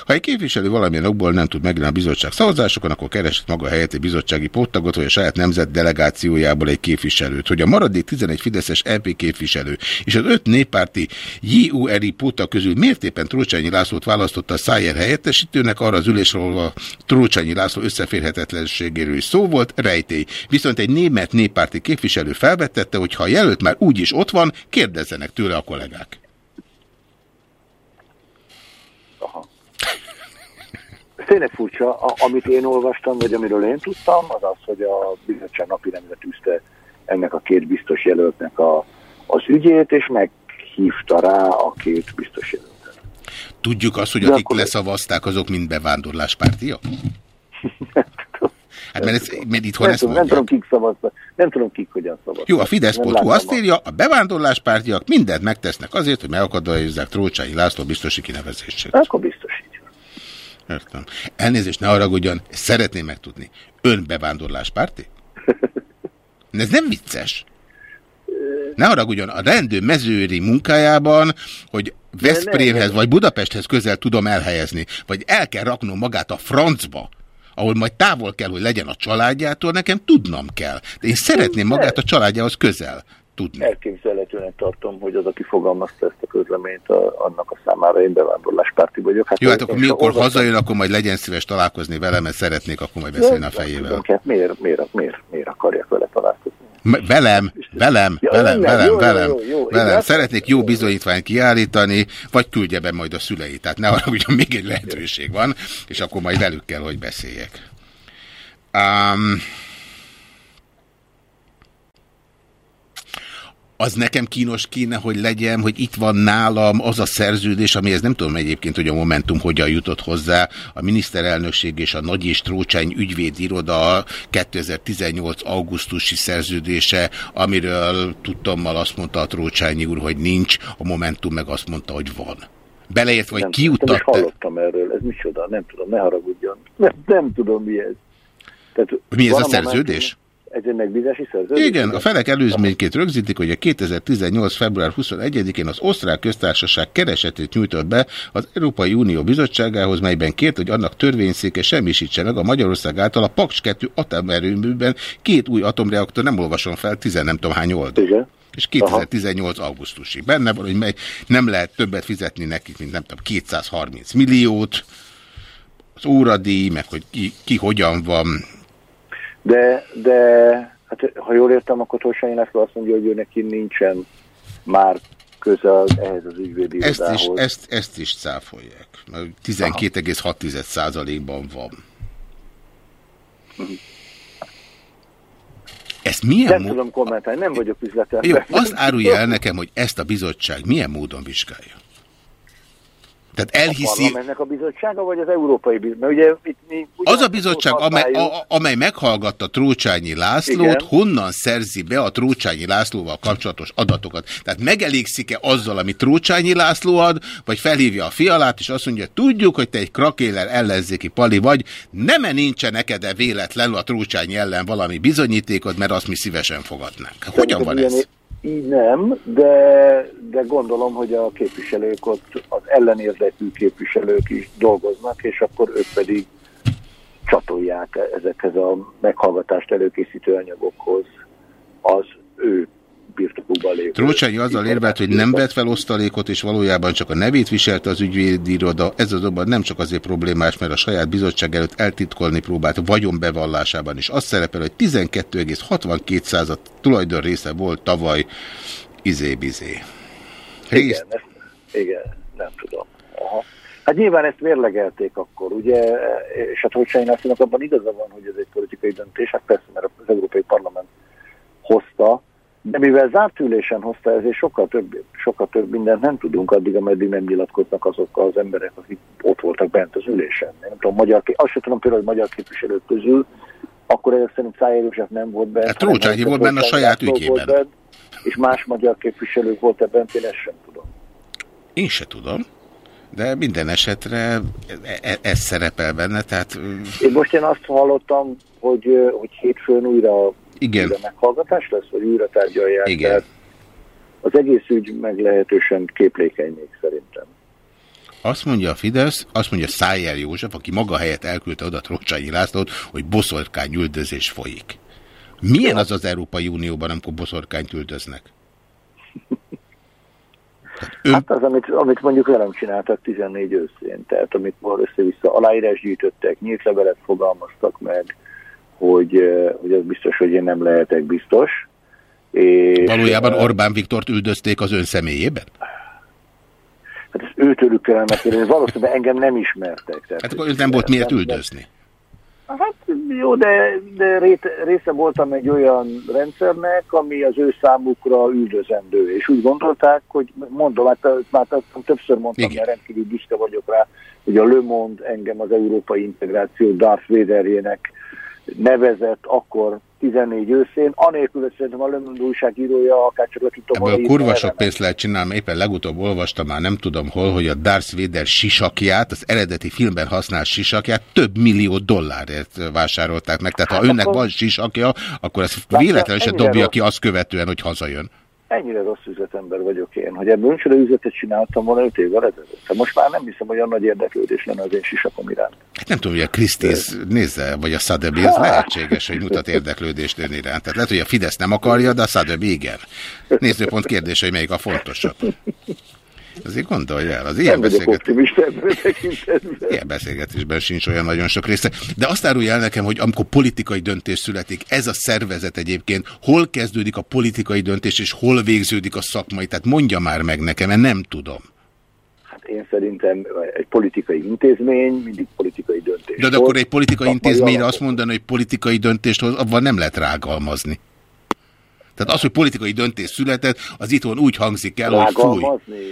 Ha egy képviselő valamilyen okból nem tud megjelenni a bizottság szavazásokon, akkor keresett maga helyett egy bizottsági póttagot, vagy a saját nemzet delegációjából egy képviselőt. Hogy a maradék 11 Fideszes EP képviselő és az öt néppárti JURI póttag közül miért éppen Trócsányi Lászlót választotta a Szájer helyettesítőnek, arra az ülésről, ahol a Trócsányi László összeférhetetlenségéről is szó volt, rejtély. Viszont egy német néppárti képviselő felvetette, hogy ha a jelölt már úgy is ott van, kérdezzenek tőle a kollégák. Ez tényleg furcsa, a, amit én olvastam, vagy amiről én tudtam, az az, hogy a bizottság napirendre tűzte ennek a két biztos jelöltnek a, az ügyét, és meghívta rá a két biztos jelöltet. Tudjuk azt, hogy De akik akkor- leszavazták, azok mind bevándorláspártiak? Hát mert, ez, mert itthon Nem ezt tudom, nem tudom, kik szavaztak, nem tudom, kik hogyan szavaztak. Jó, a Fidesz.hu azt írja, a bevándorláspártiak mindent megtesznek azért, hogy megakadályozzák Trócsányi László biztosi kinevezését. Akkor biztos így. Értem. Elnézést, ne haragudjon, szeretném megtudni. Ön bevándorláspárti? Ez nem vicces. Ne haragudjon, a rendő mezőri munkájában, hogy Veszprémhez vagy Budapesthez közel tudom elhelyezni, vagy el kell raknom magát a francba, ahol majd távol kell, hogy legyen a családjától, nekem tudnom kell. De én szeretném magát a családjához közel tudni. Elképzelhetőnek tartom, hogy az, aki fogalmazta ezt a közleményt, a, annak a számára én bevándorláspárti vagyok. Jó, hát akkor mikor hazajön, akkor majd legyen szíves találkozni vele, mert szeretnék akkor majd beszélni a fejével. Hát miért, miért, miért, miért akarják vele találkozni? Velem, velem, Ja, velem, önnel, velem, jó, velem, jó, jó, velem. Szeretnék jó bizonyítványt kiállítani, vagy küldje be majd a szüleit. Tehát ne arra, hogy még egy lehetőség van, és akkor majd velük kell, hogy beszéljek. Um, az nekem kínos kéne, hogy legyen, hogy itt van nálam az a szerződés, amihez nem tudom egyébként, hogy a Momentum hogyan jutott hozzá, a miniszterelnökség és a Nagy és Trócsány ügyvédiroda 2018. augusztusi szerződése, amiről tudtommal azt mondta a Trócsányi úr, hogy nincs, a Momentum meg azt mondta, hogy van. Beleért, vagy nem, nem kiutat... hallottam erről, ez micsoda, nem tudom, ne haragudjon. Nem, nem tudom, mi ez. Tehát Mi ez a Momentum- szerződés? Ez egy megbízási szerződés? Igen, a felek előzményként rögzítik, hogy a 2018. február 21-én az osztrák köztársaság keresetét nyújtott be az Európai Unió bizottságához, melyben kért, hogy annak törvényszéke semmisítse meg a Magyarország által a Paks 2 atomerőműben két új atomreaktor, nem olvasom fel, tizen nem tudom hány oldal. Igen. És 2018 augusztusi. Benne van, hogy mely, nem lehet többet fizetni nekik, mint nem tudom, 230 milliót, az óradíj, meg hogy ki, ki hogyan van. De, de hát, ha jól értem, akkor Torsányi László azt mondja, hogy ő neki nincsen már közel ehhez az ügyvédi Ezt is, ezt, ezt is cáfolják. mert 12,6%-ban van. Ezt milyen Nem tudom kommentálni, nem vagyok üzletember. Jó, azt árulja el nekem, hogy ezt a bizottság milyen módon vizsgálja. Tehát A elhiszi... parlamentnek a bizottsága, vagy az Európai Bizottság? Mert ugye itt mi Az a bizottság, amely, a, amely meghallgatta Trócsányi Lászlót, Igen. honnan szerzi be a Trócsányi Lászlóval kapcsolatos adatokat? Tehát megelégszik-e azzal, amit Trócsányi László ad, vagy felhívja a fialát, és azt mondja, tudjuk, hogy te egy krakéler ellenzéki pali vagy, nem-e nincsen neked-e véletlenül a Trócsányi ellen valami bizonyítékod, mert azt mi szívesen fogadnánk. Hogyan van ez? Így nem, de, de gondolom, hogy a képviselők ott, az ellenérdekű képviselők is dolgoznak, és akkor ők pedig csatolják ezekhez a meghallgatást előkészítő anyagokhoz az ő birtokukban lévő. Trócsányi azzal érvelt, hogy nem vett fel osztalékot, és valójában csak a nevét viselte az ügyvédiroda. Ez azonban nem csak azért problémás, mert a saját bizottság előtt eltitkolni próbált vagyonbevallásában is. Azt szerepel, hogy 12,62 tulajdon része volt tavaly izé-bizé. Rész, Igen, ezt, igen, nem tudom. Aha. Hát nyilván ezt mérlegelték akkor, ugye, és hát Hocsányi Lászlónak abban igaza van, hogy ez egy politikai döntés, hát persze, mert az Európai Parlament hozta, de mivel zárt ülésen hozta, ezért sokkal több, sokkal több mindent nem tudunk addig, ameddig nem nyilatkoznak azok az emberek, akik ott voltak bent az ülésen. Nem tudom, magyar, azt sem tudom például, hogy magyar képviselők közül, akkor ezek szerint Szájer József nem volt bent. Hát Helyzet volt benne a saját ügyében. bent, És más magyar képviselők volt ebben, én ezt sem tudom. Én se tudom. De minden esetre e- e- ez szerepel benne, tehát Én most én azt hallottam, hogy, hogy hétfőn újra, Igen. újra meghallgatás lesz, vagy újra tárgyalják. Igen. Tehát az egész ügy meglehetősen képlékeny még szerintem. azt mondja a Fidesz, azt mondja Szájer József, aki maga helyett elküldte oda Trocsányi Lászlót, hogy boszorkány üldözés folyik. Milyen az az Európai Unióban, amikor boszorkányt üldöznek? Ön- Hát az, amit, amit mondjuk velem csináltak 14 őszén, tehát amit össze-vissza aláírás gyűjtöttek, nyílt levelet fogalmaztak meg, hogy, hogy az biztos, hogy én nem lehetek biztos. És, Valójában Orbán Viktort üldözték az ön személyében? Hát ezt őtőlük kellene megkérdezni, valószínűleg engem nem ismertek. Tehát, Hát akkor őt nem volt miért üldözni. Hát jó, de, de rét, része voltam egy olyan rendszernek, ami az ő számukra üldözendő, és úgy gondolták, hogy mondom, hát már többször mondtam, mert rendkívül büszke vagyok rá, hogy a Le Monde engem az európai integráció Darth Vaderjének nevezett akkor 14 őszén, anélkül, hogy szerintem a Le Monde újságírója akár csak le tudtam Ebből írni kurva sok pénzt lehet csinálni, éppen legutóbb olvastam, már nem tudom hol, hogy a Darth Vader sisakját, az eredeti filmben használt sisakját több millió dollárért vásárolták meg. Tehát ha Hát önnek akkor- van sisakja, akkor ezt véletlenül se dobja ki azt követően, hogy hazajön. Ennyire rossz üzletember vagyok én, hogy ebből micsoda üzletet csináltam volna 5 évvel ezelőtt. Hát most már nem hiszem, hogy olyan nagy érdeklődés lenne az én sisakom iránt. Hát nem tudom, hogy a Krisztis nézze, vagy a Szadöbi, ez lehetséges, hogy mutat érdeklődést ön iránt. Tehát lehet, hogy a Fidesz nem akarja, de a Szadöbi igen. Nézőpont kérdése, hogy melyik a fontosabb. Azért gondolj el, az ilyen Nem vagyok beszélgetés. optimista ebben a tekintetben. Ilyen beszélgetésben sincs olyan nagyon sok része. De azt árulja el nekem, hogy amikor politikai döntés születik, ez a szervezet egyébként, hol kezdődik a politikai döntés, és hol végződik a szakmai? Tehát mondja már meg nekem, mert nem tudom. Hát én szerintem egy politikai intézmény mindig politikai döntés. De, de akkor egy politikai intézményre azt mondani, hogy politikai döntést hoz, abban nem lehet rágalmazni. Tehát az, hogy politikai döntés született, az itthon úgy hangzik el, hogy fúj.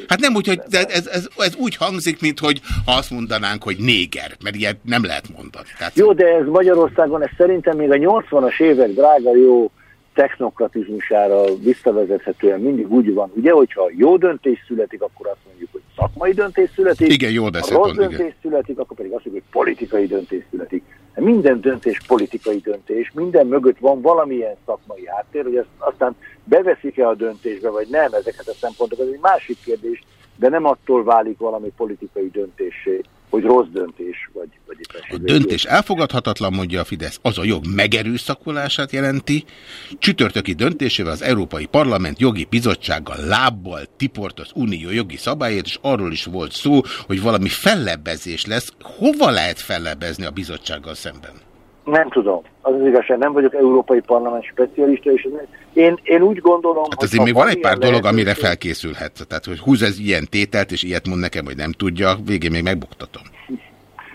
Hát nem úgy, hogy ez, ez, ez úgy hangzik, mint hogy ha azt mondanánk, hogy néger, mert ilyet nem lehet mondani. Tehát Jó, de ez Magyarországon, ez szerintem még a 80-as évek drága jó technokratizmusára visszavezethetően mindig úgy van, ugye, hogyha jó döntés születik, akkor azt mondjuk, hogy szakmai döntés születik. Igen, jól ha rossz pont, igen. döntés születik, akkor pedig azt mondjuk, hogy politikai döntés születik. De Minden döntés politikai döntés, minden mögött van valamilyen szakmai háttér, hogy ezt aztán beveszik-e a döntésbe, vagy nem, ezeket a szempontokat, ez egy másik kérdés, de nem attól válik valami politikai döntésé, hogy rossz döntés, vagy, vagy A döntés elfogadhatatlan, mondja a Fidesz, az a jog megerőszakolását jelenti. Csütörtöki döntésével az Európai Parlament jogi bizottsággal lábbal tiport az unió jogi szabályát, és arról is volt szó, hogy valami fellebbezés lesz. Hova lehet fellebbezni a bizottsággal szemben? Nem tudom. Az az igazság, nem vagyok európai parlament specialista, és én, én úgy gondolom, Hát azért még van egy pár dolog, amire lehetőség- felkészülhet. Tehát, hogy húz ez ilyen tételt, és ilyet mond nekem, hogy nem tudja, végén még megbuktatom.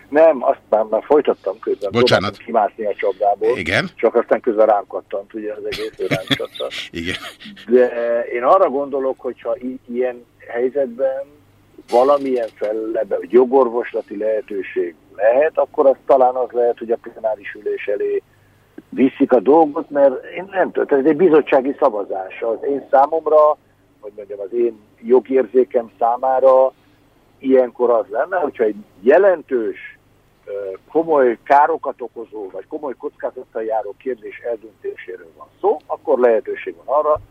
Nem, azt már, már folytattam közben. Bocsánat. Kimászni a csapdából. Igen. Csak aztán közben rám kattant, ugye az egész ő rám kattant. Igen. De én arra gondolok, hogyha ilyen helyzetben valamilyen fellebe, jogorvoslati lehetőség lehet, akkor az talán az lehet, hogy a plenáris ülés elé viszik a dolgot, mert én nem tudom, ez egy bizottsági szavazás. Az én számomra, hogy mondjam, az én jogérzékem számára ilyenkor az lenne, hogyha egy jelentős, komoly károkat okozó, vagy komoly kockázattal járó kérdés eldöntéséről van szó, akkor lehetőség van arra,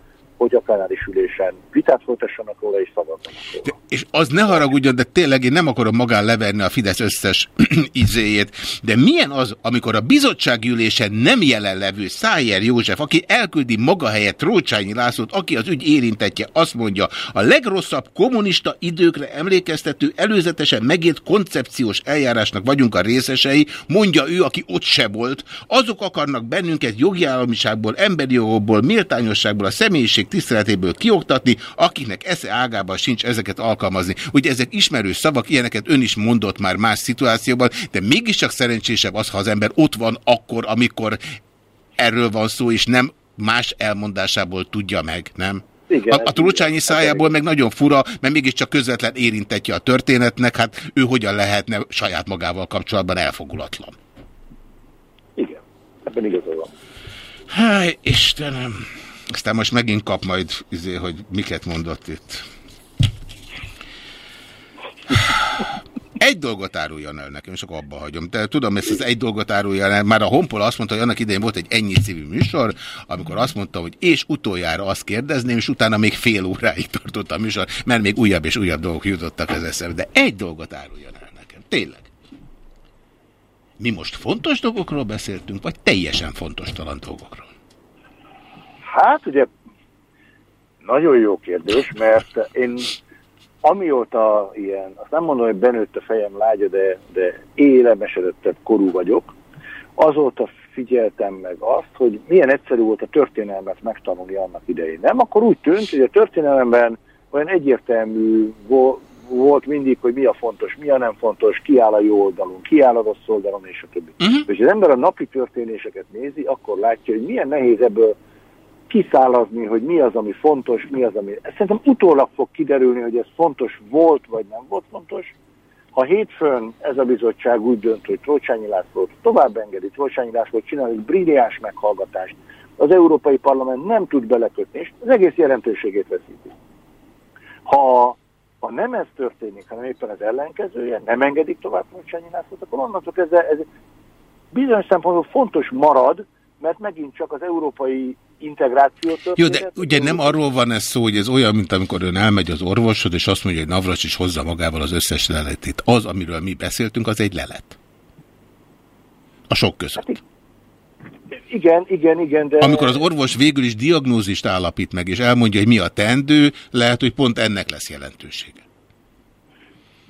hogy a plenáris ülésen vitát folytassanak róla és szavazzanak róla. És az ne haragudjon, de tényleg én nem akarom magán leverni a Fidesz összes izéjét, de milyen az, amikor a bizottsági ülésen nem jelenlevő Szájer József, aki elküldi maga helyett Rócsányi Lászlót, aki az ügy érintetje, azt mondja, a legrosszabb kommunista időkre emlékeztető, előzetesen megért koncepciós eljárásnak vagyunk a részesei, mondja ő, aki ott se volt. Azok akarnak bennünket jogi államiságból, emberi jogokból, méltányosságból, a személyiség tiszteletéből kioktatni, akiknek esze ágában sincs ezeket alkalmazni. Ugye ezek ismerős szavak, ilyeneket ön is mondott már más szituációban, de mégiscsak szerencsésebb az, ha az ember ott van akkor, amikor erről van szó, és nem más elmondásából tudja meg, nem? Igen, a, a ez Trócsányi így- szájából meg nagyon fura, mert mégiscsak közvetlen érintetje a történetnek, hát ő hogyan lehetne saját magával kapcsolatban elfogulatlan. Igen, ebben igaza van. Háj, Istenem! Aztán most megint kap majd, izé, hogy miket mondott itt. egy dolgot áruljon el nekem, és akkor abba hagyom. De tudom, ezt az egy dolgot áruljon el. Már a Honpol azt mondta, hogy annak idején volt egy ennyi című műsor, amikor azt mondta, hogy és utoljára azt kérdezném, és utána még fél óráig tartott a műsor, mert még újabb és újabb dolgok jutottak az eszembe. De egy dolgot áruljon el nekem. Tényleg. Mi most fontos dolgokról beszéltünk, vagy teljesen fontos talan dolgokról? Hát ugye nagyon jó kérdés, mert én amióta ilyen, azt nem mondom, hogy benőtt a fejem lágya, de, de élemesedettebb korú vagyok, azóta figyeltem meg azt, hogy milyen egyszerű volt a történelmet megtanulni annak idején. Nem? Akkor úgy tűnt, hogy a történelemben olyan egyértelmű vo- volt mindig, hogy mi a fontos, mi a nem fontos, ki áll a jó oldalon, ki áll a rossz oldalon, és a többi. Uh-huh. És az ember a napi történéseket nézi, akkor látja, hogy milyen nehéz ebből kiszálazni, hogy mi az, ami fontos, mi az, ami... Szerintem utólag fog kiderülni, hogy ez fontos volt, vagy nem volt fontos. Ha hétfőn ez a bizottság úgy dönt, hogy Trócsányi Lászlót tovább engedi, Trócsányi Lászlót csinál egy brilliáns meghallgatást, az Európai Parlament nem tud belekötni, és az egész jelentőségét veszíti. Ha, ha nem ez történik, hanem éppen az ellenkezője, nem engedik tovább Trócsányi Lászlót, akkor onnantól kezdve ez bizonyos szempontból fontos marad, mert megint csak az európai integráció Jó, de ugye nem arról van ez szó, hogy ez olyan, mint amikor ön elmegy az orvoshoz, és azt mondja, hogy Navras is hozza magával az összes leletét. Az, amiről mi beszéltünk, az egy lelet. A sok között. Igen, igen, igen, de... Amikor az orvos végül is diagnózist állapít meg, és elmondja, hogy mi a teendő, lehet, hogy pont ennek lesz jelentősége.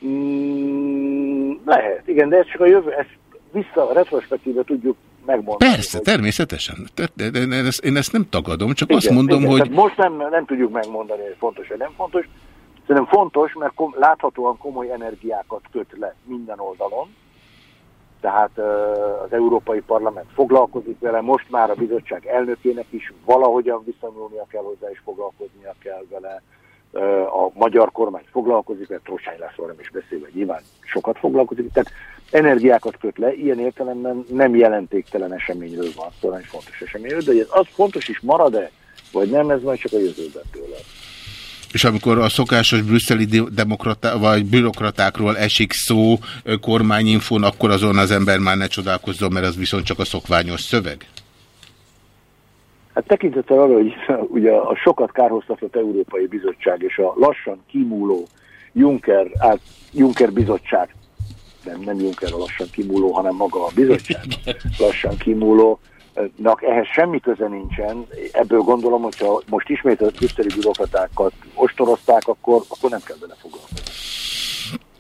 Mm, lehet, igen, de ez csak a jövő, ezt vissza retrospektíve tudjuk megmondani. Persze, hogy- természetesen. Ezt, én ezt nem tagadom, csak Igen, azt mondom, igen, hogy... tehát most nem, nem tudjuk megmondani, hogy fontos vagy nem fontos. Szerintem fontos, mert kom, láthatóan komoly energiákat köt le minden oldalon. Tehát az Európai Parlament foglalkozik vele, most már a bizottság elnökének is valahogyan viszonyulnia kell hozzá, és foglalkoznia kell vele. A magyar kormány foglalkozik, mert Trósány László nem is beszélve, nyilván sokat foglalkozik. Tehát energiákat köt le, ilyen értelemben nem jelentéktelen eseményről van szó, egy fontos eseményről, de ez az fontos is marad-e, vagy nem, ez majd csak a jövőben tőle. És amikor a szokásos brüsszeli demokrata, vagy bürokratákról esik szó kormányinfón, akkor azon az ember már ne csodálkozzon, mert az viszont csak a szokványos szöveg. Hát tekintettel arra, hogy ugye a sokat kárhoztatott Európai Bizottság és a lassan kimúló Juncker, át, Juncker bizottság, nem, nem Juncker a lassan kimúló, hanem maga a bizottság lassan kimúló, nak ehhez semmi köze nincsen. Ebből gondolom, hogyha most ismét a brüsszeli bürokratákat ostorozták, akkor, akkor nem kell bele foglalkozni.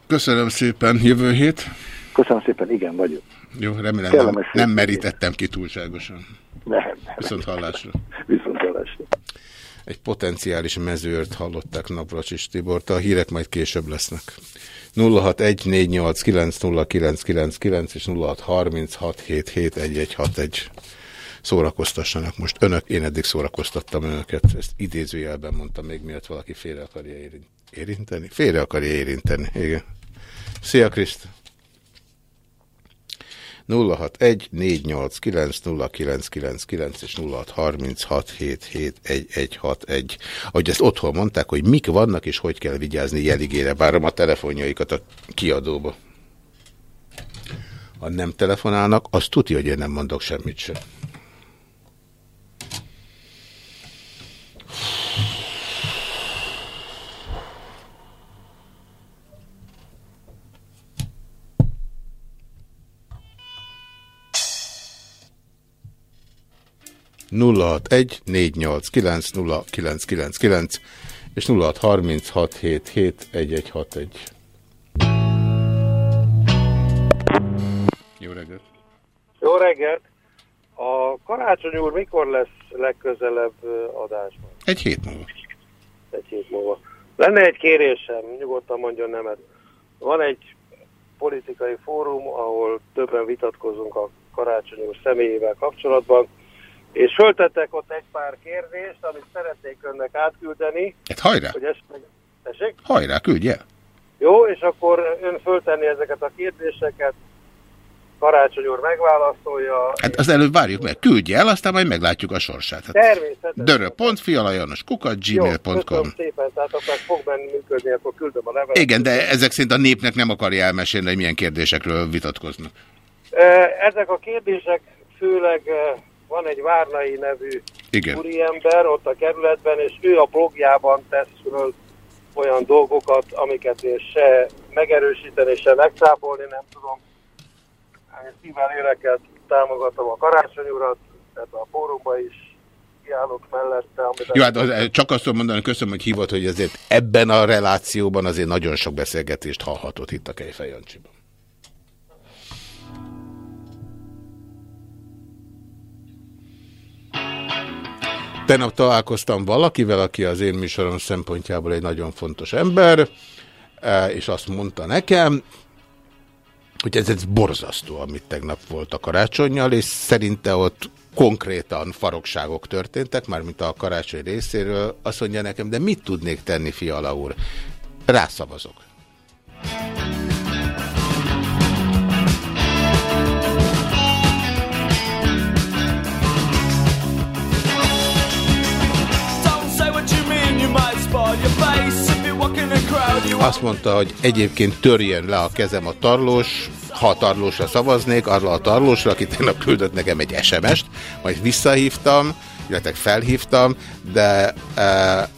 Köszönöm szépen, jövő hét. Köszönöm szépen, igen, vagyok. Jó, remélem nem, Kellemes nem merítettem ki túlságosan. Nem, nem. Viszont hallásra. Viszont hallásra. Egy potenciális mezőrt hallották Navracsis Tibort, a hírek majd később lesznek. 0614890999 és 0636771161. Szórakoztassanak most önök, én eddig szórakoztattam önöket, ezt idézőjelben mondtam még miatt valaki félre akarja érin- érinteni. Félre akarja érinteni, igen. Szia Kriszt! 061-489-0999 és 0636771161. Ahogy ezt otthon mondták, hogy mik vannak és hogy kell vigyázni jeligére, bárom a telefonjaikat a kiadóba. Ha nem telefonálnak, az tudja, hogy én nem mondok semmit sem. 061 489 0999 és 0636771161. Jó reggelt! Jó reggelt! A karácsony úr mikor lesz legközelebb adásban? Egy hét múlva. Egy hét múlva. Lenne egy kérésem, nyugodtan mondjon nemet. Van egy politikai fórum, ahol többen vitatkozunk a karácsony úr személyével kapcsolatban, és föltettek ott egy pár kérdést, amit szeretnék önnek átküldeni. Hát hajrá! Hogy ezt meg... Tessék? Hajrá, küldje! Jó, és akkor ön föltenni ezeket a kérdéseket, Karácsony úr megválaszolja. Hát az előbb várjuk meg, küldje el, aztán majd meglátjuk a sorsát. Hát Természetesen. Dörö.fialajanos kukat Jó, gmail.com szépen, tehát akkor fog benni működni, akkor küldöm a levelet. Igen, de ezek szerint a népnek nem akarja elmesélni, hogy milyen kérdésekről vitatkoznak. Ezek a kérdések főleg van egy Várnai nevű Igen. úriember ott a kerületben, és ő a blogjában tesz föl olyan dolgokat, amiket én se megerősíteni, se megcápolni nem tudom. Én szívvel éleket támogatom a karácsony urat, tehát a fórumban is kiállok mellette. Jó, hát az- csak azt tudom mondani, köszönöm, hogy hívott, hogy azért ebben a relációban azért nagyon sok beszélgetést hallhatott itt a Kejfej Jancsiban. Tegnap találkoztam valakivel, aki az én műsorom szempontjából egy nagyon fontos ember, eh, és azt mondta nekem, hogy ez, ez borzasztó, amit tegnap volt a karácsonyjal, és szerinte ott konkrétan farokságok történtek, mármint a karácsony részéről. Azt mondja nekem, de mit tudnék tenni, Fiala úr? Rászavazok. Don't Azt mondta, hogy egyébként törjen le a kezem a tarlós, ha a tarlósra szavaznék, arra a tarlósra, aki tegnap küldött nekem egy SMS-t, majd visszahívtam, illetve felhívtam, de e,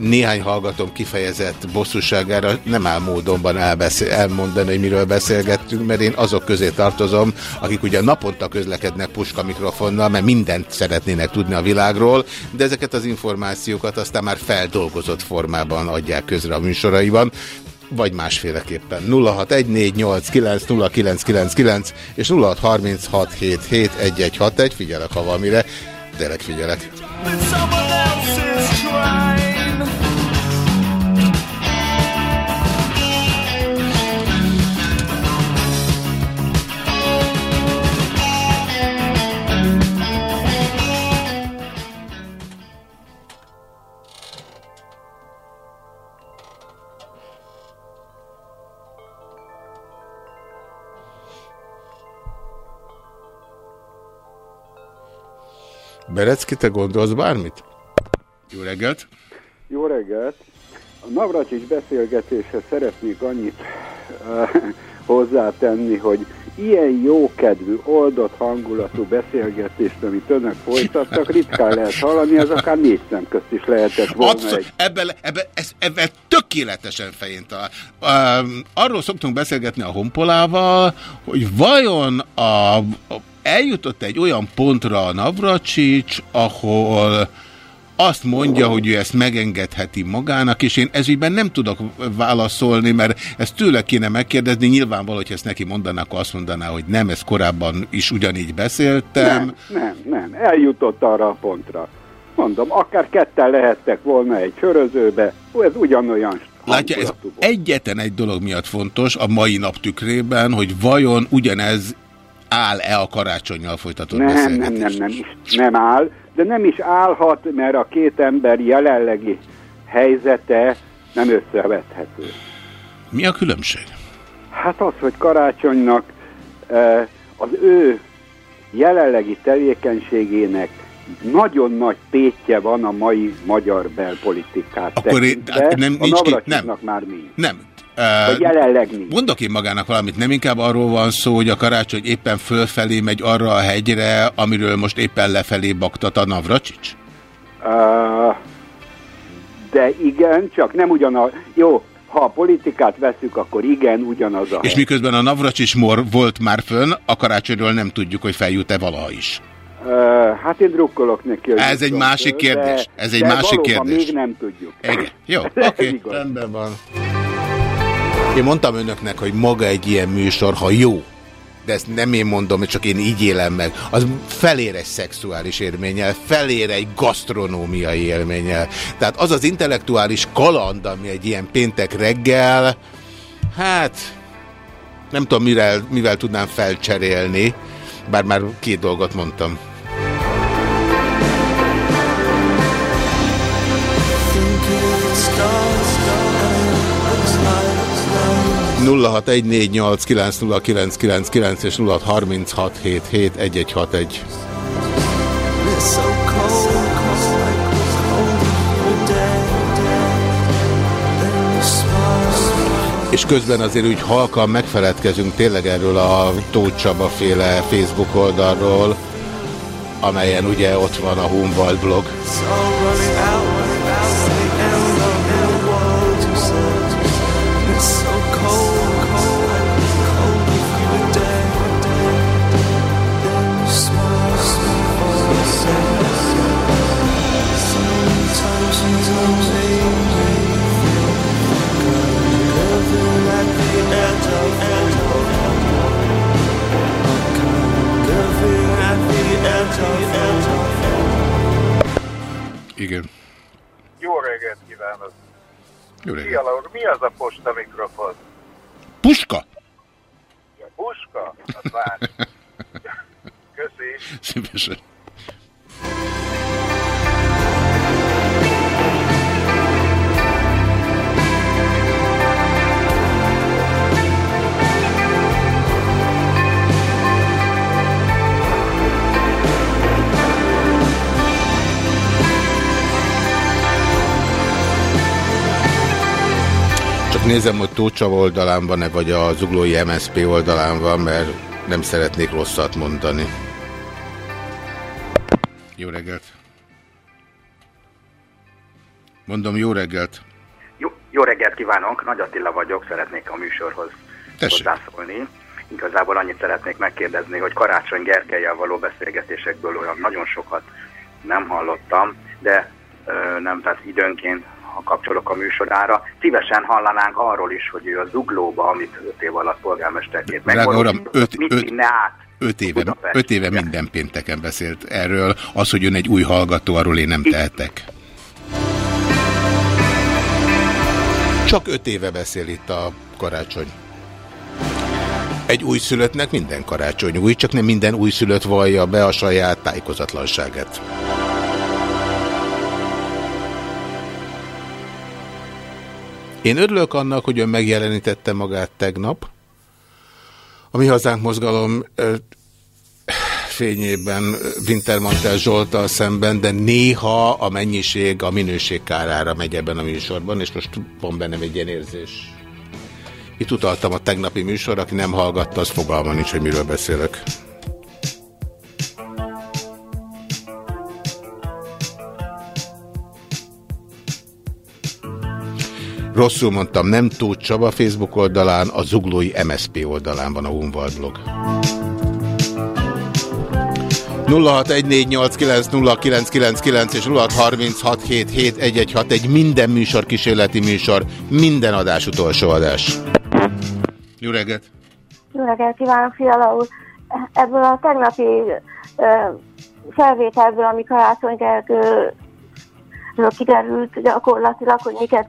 néhány hallgatom kifejezett bosszúságára nem áll módonban elbeszél, elmondani, hogy miről beszélgettünk, mert én azok közé tartozom, akik ugye naponta közlekednek puska mikrofonnal, mert mindent szeretnének tudni a világról, de ezeket az információkat aztán már feldolgozott formában adják közre a műsoraiban, vagy másféleképpen. 0614890999 és 0636771161, figyelek, ha valamire, tényleg figyelek. someone else's train. Berecki, te gondolsz bármit? Jó reggelt! Jó reggelt! A Navracsics beszélgetéshez szeretnék annyit hozzátenni, hogy ilyen jókedvű, oldott hangulatú beszélgetést, amit önök folytattak, ritkán lehet hallani, az akár négy szem közt is lehetett volna Abszol- egy ebben, ebben, ez, ebben tökéletesen fején talál. Um, arról szoktunk beszélgetni a honpolával, hogy vajon a, a, eljutott egy olyan pontra a Navracsics, ahol azt mondja, hogy ő ezt megengedheti magának, és én ezügyben nem tudok válaszolni, mert ezt tőle kéne megkérdezni. Nyilvánvaló, hogy ezt neki mondaná, akkor azt mondaná, hogy nem, ezt korábban is ugyanígy beszéltem. Nem, nem, eljutott arra a pontra. Mondom, akár ketten lehettek volna egy sörözőbe, ez ugyanolyan Látja, ez egyetlen egy dolog miatt fontos a mai nap tükrében, hogy vajon ugyanez áll-e a karácsonyjal folytatott Nem, nem, beszélgetés? nem, nem, is, nem áll, de nem is állhat, mert a két ember jelenlegi helyzete nem összevethető. Mi a különbség? Hát az, hogy karácsonynak eh, az ő jelenlegi tevékenységének nagyon nagy tétje van a mai magyar belpolitikát Akkor én- tekintve, nem- a nincs ki- Navracsicsnak már nincs. Nem. Vagy jelenleg nincs. Mondok én magának valamit, nem inkább arról van szó, hogy a karácsony éppen fölfelé megy arra a hegyre, amiről most éppen lefelé baktat a Navracsics? Uh, de igen, csak nem ugyanaz. Jó, ha a politikát veszük, akkor igen, ugyanaz a És hely. miközben a Navracsics mor volt már fönn, a karácsonyról nem tudjuk, hogy feljut-e valaha is. Uh, hát én drukkolok neki. Ez egy másik kérdés. de- Ez egy de másik valóban kérdés. még nem tudjuk. Igen. Jó, oké, igaz. rendben van. Én mondtam önöknek, hogy maga egy ilyen műsor, ha jó, de ezt nem én mondom, csak én így élem meg, az felér egy szexuális élménnyel, felér egy gasztronómiai élménnyel. Tehát az az intellektuális kaland, ami egy ilyen péntek reggel, hát nem tudom, mivel, mivel tudnám felcserélni, bár már két dolgot mondtam. 0614890999 és 0636771161. És közben azért úgy halkan megfeledkezünk tényleg erről a Tóth Csaba féle Facebook oldalról, amelyen ugye ott van a Humboldt blog. Igen. Jó reggelt kívánok! Jó reggelt. Fiala úr, mi az a posta mikrofon? Puska? Ja, puska? Hát várj. Köszi. Szívesen. Csak nézem, hogy Tócsa oldalán van-e, vagy a zuglói MSP oldalán van, mert nem szeretnék rosszat mondani. Jó reggelt! Mondom, jó reggelt! Jó, jó reggelt kívánok, Nagy Attila vagyok, szeretnék a műsorhoz Tessék. hozzászólni. Igazából annyit szeretnék megkérdezni, hogy Karácsony Gergelyel való beszélgetésekből olyan nagyon sokat nem hallottam, de ö, nem, tehát időnként, ha kapcsolok a műsorára, szívesen hallanánk arról is, hogy ő a Zuglóba, amit 5 év alatt polgármesterként megvalósított, mit öt- vinne át. Öt éve, öt éve minden pénteken beszélt erről. Az, hogy ön egy új hallgató, arról én nem tehetek. Csak öt éve beszél itt a karácsony. Egy újszülöttnek minden karácsony új, csak nem minden újszülött vallja be a saját tájékozatlanságát. Én örülök annak, hogy ön megjelenítette magát tegnap. A Mi Hazánk mozgalom ö, fényében Wintermantel Zsoltal szemben, de néha a mennyiség a minőség kárára megy ebben a műsorban, és most van bennem egy ilyen érzés. Itt utaltam a tegnapi műsor, aki nem hallgatta, az fogalma nincs, hogy miről beszélek. Rosszul mondtam, nem Tóth Csaba Facebook oldalán, a Zuglói MSP oldalán van a Humboldt blog. 0614890999 és 0636771161 minden műsor kísérleti műsor, minden adás utolsó adás. Jó reggelt! Jó reggelt kívánok, Fiala úr! Ebből a tegnapi ö, felvételből, ami Karácsony Gergő kiderült gyakorlatilag, hogy miket,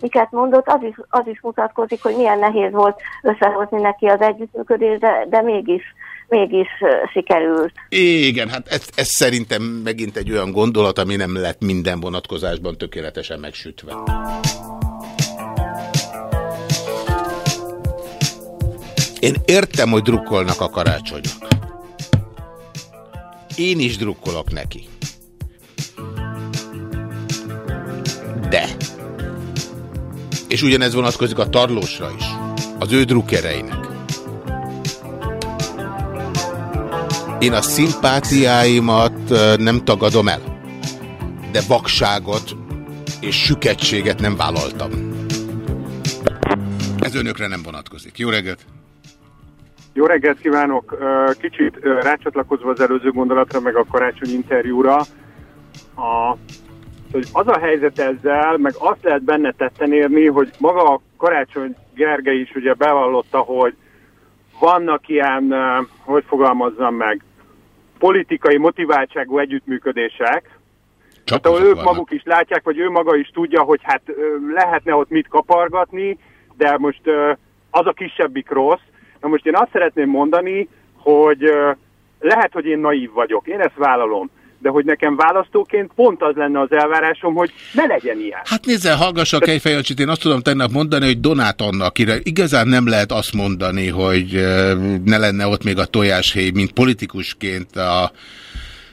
miket mondott, az is, az is mutatkozik, hogy milyen nehéz volt összehozni neki az együttműködést, de, de mégis, mégis sikerült. Igen, hát ez, ez szerintem megint egy olyan gondolat, ami nem lett minden vonatkozásban tökéletesen megsütve. Én értem, hogy drukkolnak a karácsonynak. Én is drukkolok neki. És ugyanez vonatkozik a tarlósra is. Az ő drukkereinek. Én a szimpátiáimat nem tagadom el. De vakságot és süketséget nem vállaltam. Ez önökre nem vonatkozik. Jó reggelt! Jó reggelt kívánok! Kicsit rácsatlakozva az előző gondolatra, meg a karácsony interjúra, a, hogy az a helyzet ezzel, meg azt lehet benne tetten érni, hogy maga a karácsony Gergely is ugye bevallotta, hogy vannak ilyen, hogy fogalmazzam meg, politikai motiváltságú együttműködések, Csak hát, ahol ők maguk is látják, vagy ő maga is tudja, hogy hát lehetne ott mit kapargatni, de most az a kisebbik rossz. Na most én azt szeretném mondani, hogy lehet, hogy én naív vagyok, én ezt vállalom, de hogy nekem választóként pont az lenne az elvárásom, hogy ne legyen ilyen. Hát nézzel, hallgass a Kejfejancsit, én azt tudom tegnap mondani, hogy Donát annak, akire igazán nem lehet azt mondani, hogy eh, ne lenne ott még a tojáshéj, mint politikusként a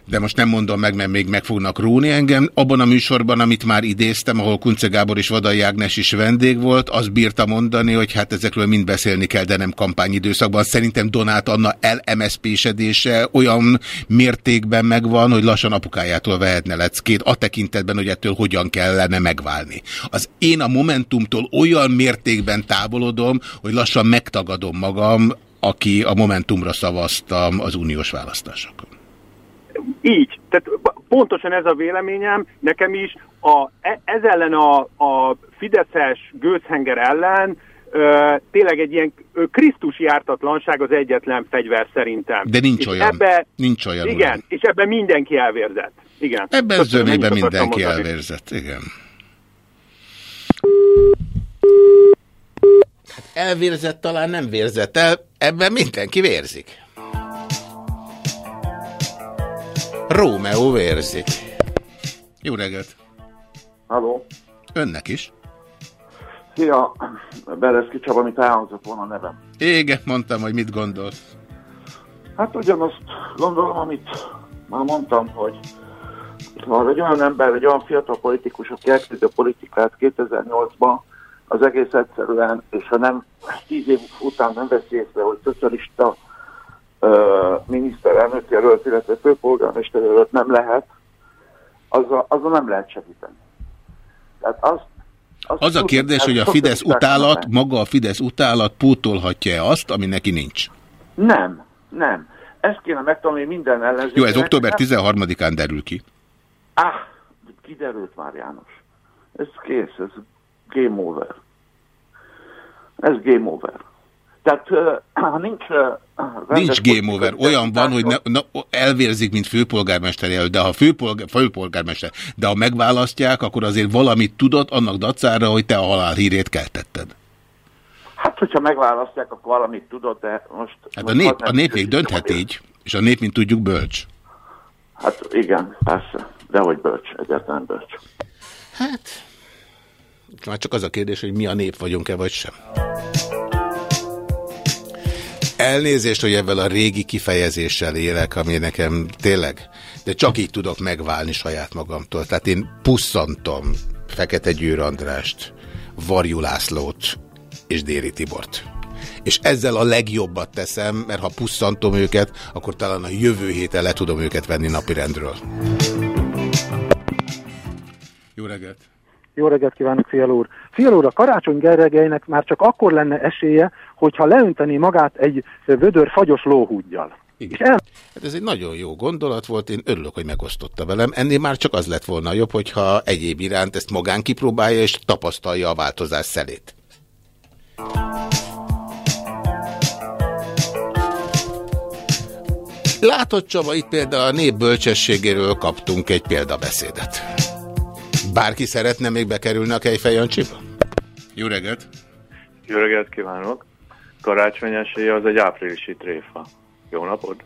de most nem mondom meg, mert még meg fognak róni engem. Abban a műsorban, amit már idéztem, ahol Kunce Gábor és Vadai Ágnes is vendég volt, az bírta mondani, hogy hát ezekről mind beszélni kell, de nem kampányidőszakban. Szerintem Donát Anna el-MSZP-sedése olyan mértékben megvan, hogy lassan apukájától vehetne leckét, a tekintetben, hogy ettől hogyan kellene megválni. Az én a Momentumtól olyan mértékben távolodom, hogy lassan megtagadom magam, aki a Momentumra szavaztam az uniós választásokon. Így. Tehát pontosan ez a véleményem, nekem is a, e- ez ellen a, a Fideszes gőzhenger ellen ö, tényleg egy ilyen ö, Krisztusi ártatlanság az egyetlen fegyver szerintem. De nincs és olyan. Ebbe, Nincs olyan, Igen, uram. és ebben mindenki elvérzett. Igen. Ebben Köszönöm, zömében mindenki mondani. elvérzett, igen. Hát elvérzett talán nem vérzett el, ebben mindenki vérzik. Rómeó vérzik. Jó reggelt! Halló. Önnek is. Szia, Bereszki Csaba, amit elhangzott volna a nevem. Igen, mondtam, hogy mit gondolsz. Hát ugyanazt gondolom, amit már mondtam, hogy ha egy olyan ember, egy olyan fiatal politikus, aki elkezdte a politikát 2008-ban, az egész egyszerűen, és ha nem, tíz év után nem veszi észre, hogy szocialista miniszterelnök jelölt, illetve főpolgármester jelölt nem lehet, azzal, azzal nem lehet segíteni. Tehát azt, azt Az a kérdés, hogy a Fidesz utálat, maga a Fidesz utálat pótolhatja-e azt, ami neki nincs? Nem, nem. Ezt kéne megtanulni minden ellenzéknek. Jó, ez október Nem- 13-án derül ki. Ah, kiderült már János. Ez kész, ez game over. Ez game over. Tehát, ha nincs... Nincs game over. Olyan van, hogy ne, na, elvérzik, mint főpolgármester jelölt, de ha főpolgár, főpolgármester, de ha megválasztják, akkor azért valamit tudott annak dacára, hogy te a halál hírét keltetted. Hát, hogyha megválasztják, akkor valamit tudod, de most... Hát a nép, a nép még dönthet így, és a nép, mint tudjuk, bölcs. Hát igen, persze. De hogy bölcs, egyáltalán bölcs. Hát... Már csak az a kérdés, hogy mi a nép vagyunk-e, vagy sem. Elnézést, hogy ebben a régi kifejezéssel élek, ami nekem tényleg, de csak így tudok megválni saját magamtól. Tehát én pusszantom Fekete Győr Andrást, Varjú Lászlót és Déri Tibort. És ezzel a legjobbat teszem, mert ha pusszantom őket, akkor talán a jövő héten le tudom őket venni napirendről. Jó reggelt! Jó reggelt kívánok, Fiala úr! Fiala úr, a Karácsony Gergelynek már csak akkor lenne esélye, hogyha leönteni magát egy vödör fagyos lóhúgyjal. Igen. Hát ez egy nagyon jó gondolat volt, én örülök, hogy megosztotta velem. Ennél már csak az lett volna jobb, hogyha egyéb iránt ezt magán kipróbálja és tapasztalja a változás szelét. Látod Csaba, itt például a nép bölcsességéről kaptunk egy példabeszédet. Bárki szeretne még bekerülni a Kejfejancsiba? Jó reggelt! Jó reggelt kívánok! Karácsony esélye az egy áprilisi tréfa. Jó napot!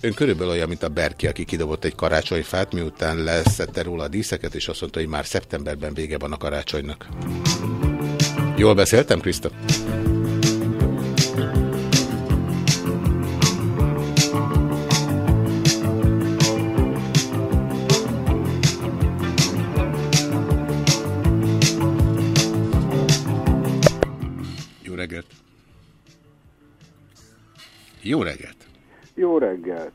Ön körülbelül olyan, mint a Berki, aki kidobott egy karácsonyfát, miután leszette róla a díszeket, és azt mondta, hogy már szeptemberben vége van a karácsonynak. Jól beszéltem, Krista? Jó reggelt! Jó reggelt!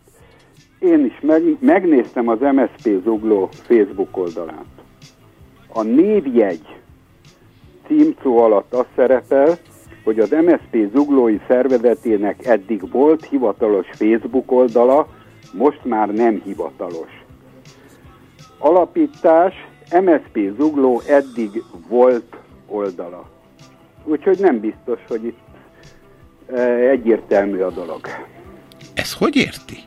Én is meg, megnéztem az MSP Zugló Facebook oldalát. A névjegy címszó alatt az szerepel, hogy az MSP Zuglói szervezetének eddig volt hivatalos Facebook oldala, most már nem hivatalos. Alapítás MSP Zugló eddig volt oldala. Úgyhogy nem biztos, hogy itt egyértelmű a dolog. Ez hogy érti?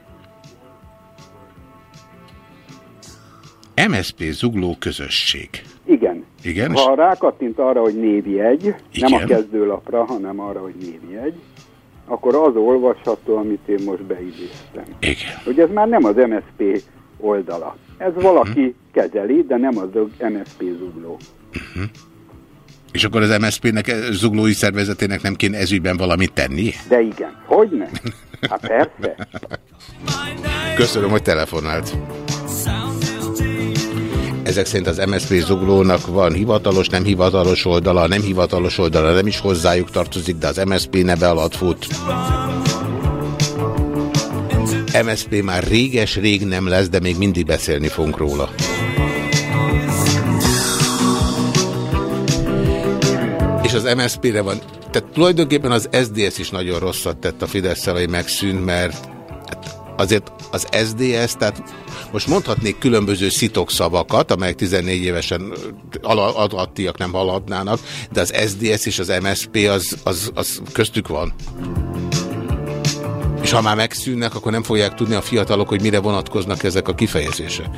MSP Zugló közösség. Igen. Igen? Ha rákattint arra, hogy névjegy, nem a Igen. kezdőlapra, hanem arra, hogy névjegy, akkor az olvasható, amit én most beidéztem. Igen. Hogy ez már nem az MSP oldala. Ez valaki kezeli, de nem az MSZP zugló. És akkor az MSZP-nek, zuglói szervezetének nem kéne ezügyben valamit tenni? De igen, hogy ne? Hát persze. Köszönöm, hogy telefonált. Ezek szerint az MSZP zuglónak van hivatalos, nem hivatalos oldala, nem hivatalos oldala nem is hozzájuk tartozik, de az MSZP neve alatt fut. MSZP már réges-rég nem lesz, de még mindig beszélni fogunk róla. Az MSZP-re van, tehát tulajdonképpen az SDS is nagyon rosszat tett a fidesz hogy megszűnt, mert hát azért az SDS, tehát most mondhatnék különböző szitok szavakat, amelyek 14 évesen ala- alattiak nem haladnának, de az SDS és az MSP az, az, az köztük van. És ha már megszűnnek, akkor nem fogják tudni a fiatalok, hogy mire vonatkoznak ezek a kifejezések.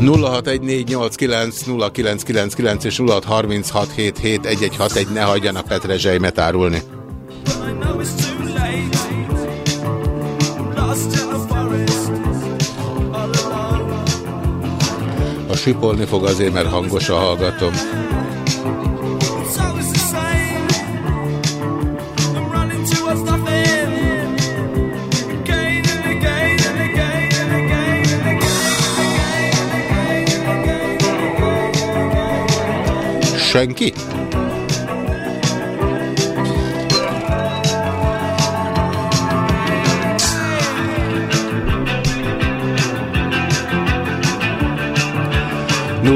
0614890999 és 0636771161 ne hagyjanak petrezselymet árulni. A sipolni fog azért, mert hangos a hallgatom. Senki?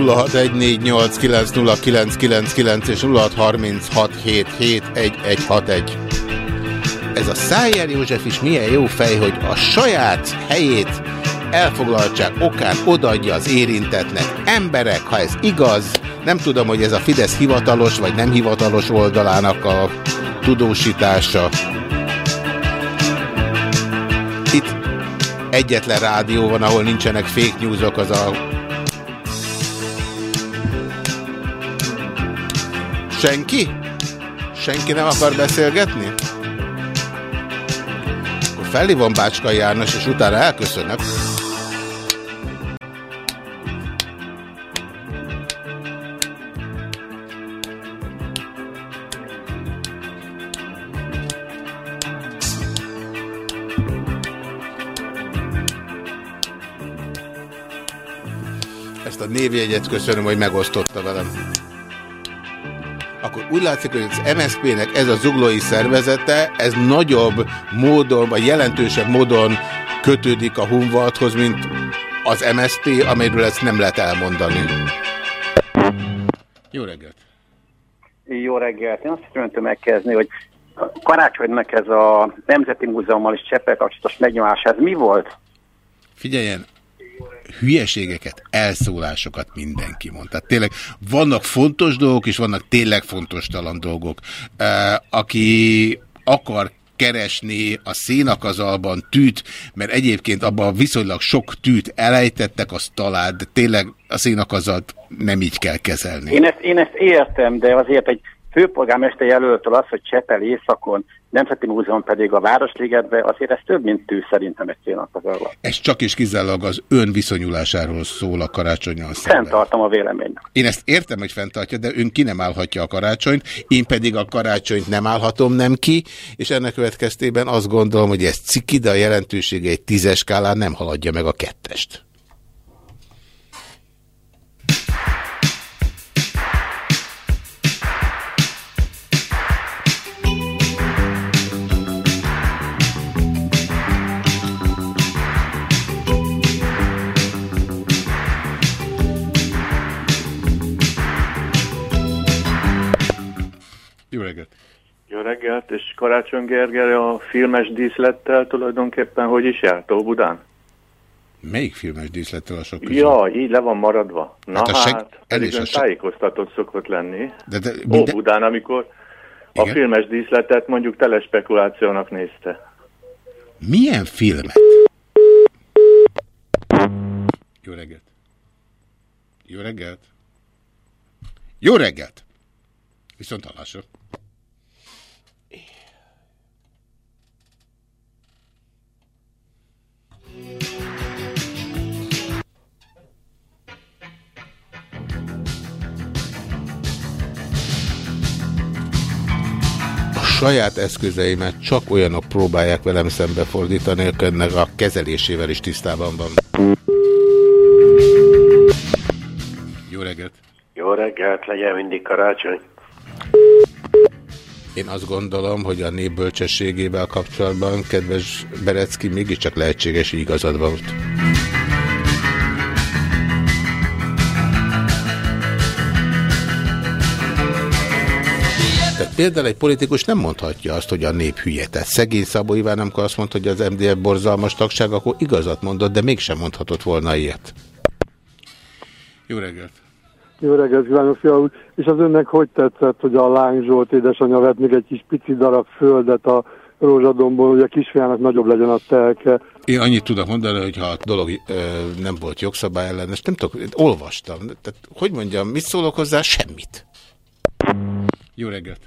hat egy négy nyolc kilenc nulla kilenc kilenc kilenc és nulla harminc hat hét hét egy egy hat egy. Ez a Szájer József is milyen jó fej, hogy a saját helyét elfoglaltság okán odaadja az érintetnek. Emberek, ha ez igaz, nem tudom, hogy ez a Fidesz hivatalos vagy nem hivatalos oldalának a tudósítása. Itt egyetlen rádió van, ahol nincsenek fake newsok, az a Senki? Senki nem akar beszélgetni? Akkor felhívom Bácska János, és utána elköszönök. Köszönöm, hogy megosztotta velem akkor úgy látszik, hogy az MSZP-nek ez a zuglói szervezete, ez nagyobb módon, vagy jelentősebb módon kötődik a Hunvalthoz, mint az MSZP, amelyről ezt nem lehet elmondani. Jó reggelt! Jó reggelt! Én azt hiszem, öntől megkezdeni, hogy karácsonynak ez a Nemzeti Múzeummal és Cseppel kapcsolatos megnyomás, ez mi volt? Figyeljen, hülyeségeket, elszólásokat mindenki mond. Tehát tényleg vannak fontos dolgok, és vannak tényleg fontos talan dolgok. Aki akar keresni a szénakazalban tűt, mert egyébként abban viszonylag sok tűt elejtettek, az talán, de tényleg a szénakazalt nem így kell kezelni. Én ezt, én ezt értem, de azért egy főpolgármester jelöltől az, hogy Csepel északon, Nemzeti Múzeum pedig a Városligetbe, azért ez több, mint tű szerintem egy célnak. Ez csak és kizárólag az ön viszonyulásáról szól a karácsonyon szemben. Fenntartom a véleményt. Én ezt értem, hogy fenntartja, de ön ki nem állhatja a karácsonyt, én pedig a karácsonyt nem állhatom nem ki, és ennek következtében azt gondolom, hogy ez ciki, de a jelentősége egy tízes skálán nem haladja meg a kettest. Jó reggelt, és Karácsony Gergely a filmes díszlettel tulajdonképpen hogy is járt Óbudán? Melyik filmes díszlettel a sok közül? Ja, így le van maradva. Na Hát hát, a seg- hát el is a seg- tájékoztatott szokott lenni. De, de minden... Óbudán, amikor a Igen? filmes díszletet mondjuk telespekulációnak nézte. Milyen filmet? Jó reggelt! Jó reggelt! Jó reggelt! Viszont hallásra. saját eszközeimet csak olyanok próbálják velem szembefordítani, hogy ennek a kezelésével is tisztában van. Jó reggelt! Jó reggelt, legyen mindig karácsony! Én azt gondolom, hogy a nép bölcsességével kapcsolatban, kedves Berecki, mégiscsak lehetséges, igazad volt. Tehát például egy politikus nem mondhatja azt, hogy a nép hülye. Tehát szegény Szabó Iván, amikor azt mondta, hogy az MDF borzalmas tagság, akkor igazat mondott, de mégsem mondhatott volna ilyet. Jó reggelt! Jó reggelt kívánok, fia úr. És az önnek hogy tetszett, hogy a Lány Zsolt édesanyja vett még egy kis pici darab földet a rózsadombon, hogy a kisfiának nagyobb legyen a telke. Én annyit tudok mondani, hogy ha a dolog ö, nem volt jogszabály ellenes, nem tudok, olvastam. Tehát, hogy mondjam, mit szólok hozzá? Semmit. Jó reggelt!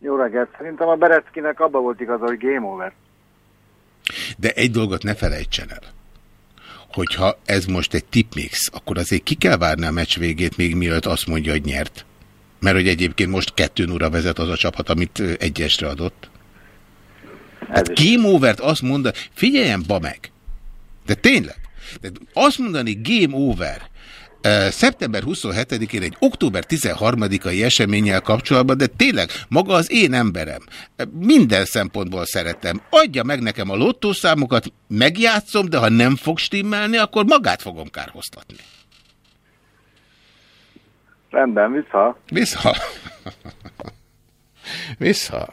Jó reggelt. Szerintem a Bereckinek abba volt igaza, hogy game over. De egy dolgot ne felejtsen el, hogyha ez most egy tipmix, akkor azért ki kell várni a meccs végét, még mielőtt azt mondja, hogy nyert. Mert hogy egyébként most kettő óra vezet az a csapat, amit egyesre adott. Hát game over-t azt mondani, figyeljen, ba meg! De tényleg, de azt mondani game over, szeptember 27-én egy október 13-ai eseménnyel kapcsolatban, de tényleg maga az én emberem. Minden szempontból szeretem. Adja meg nekem a lottószámokat, megjátszom, de ha nem fog stimmelni, akkor magát fogom kárhoztatni. Rendben, vissza. Vissza. Vissza.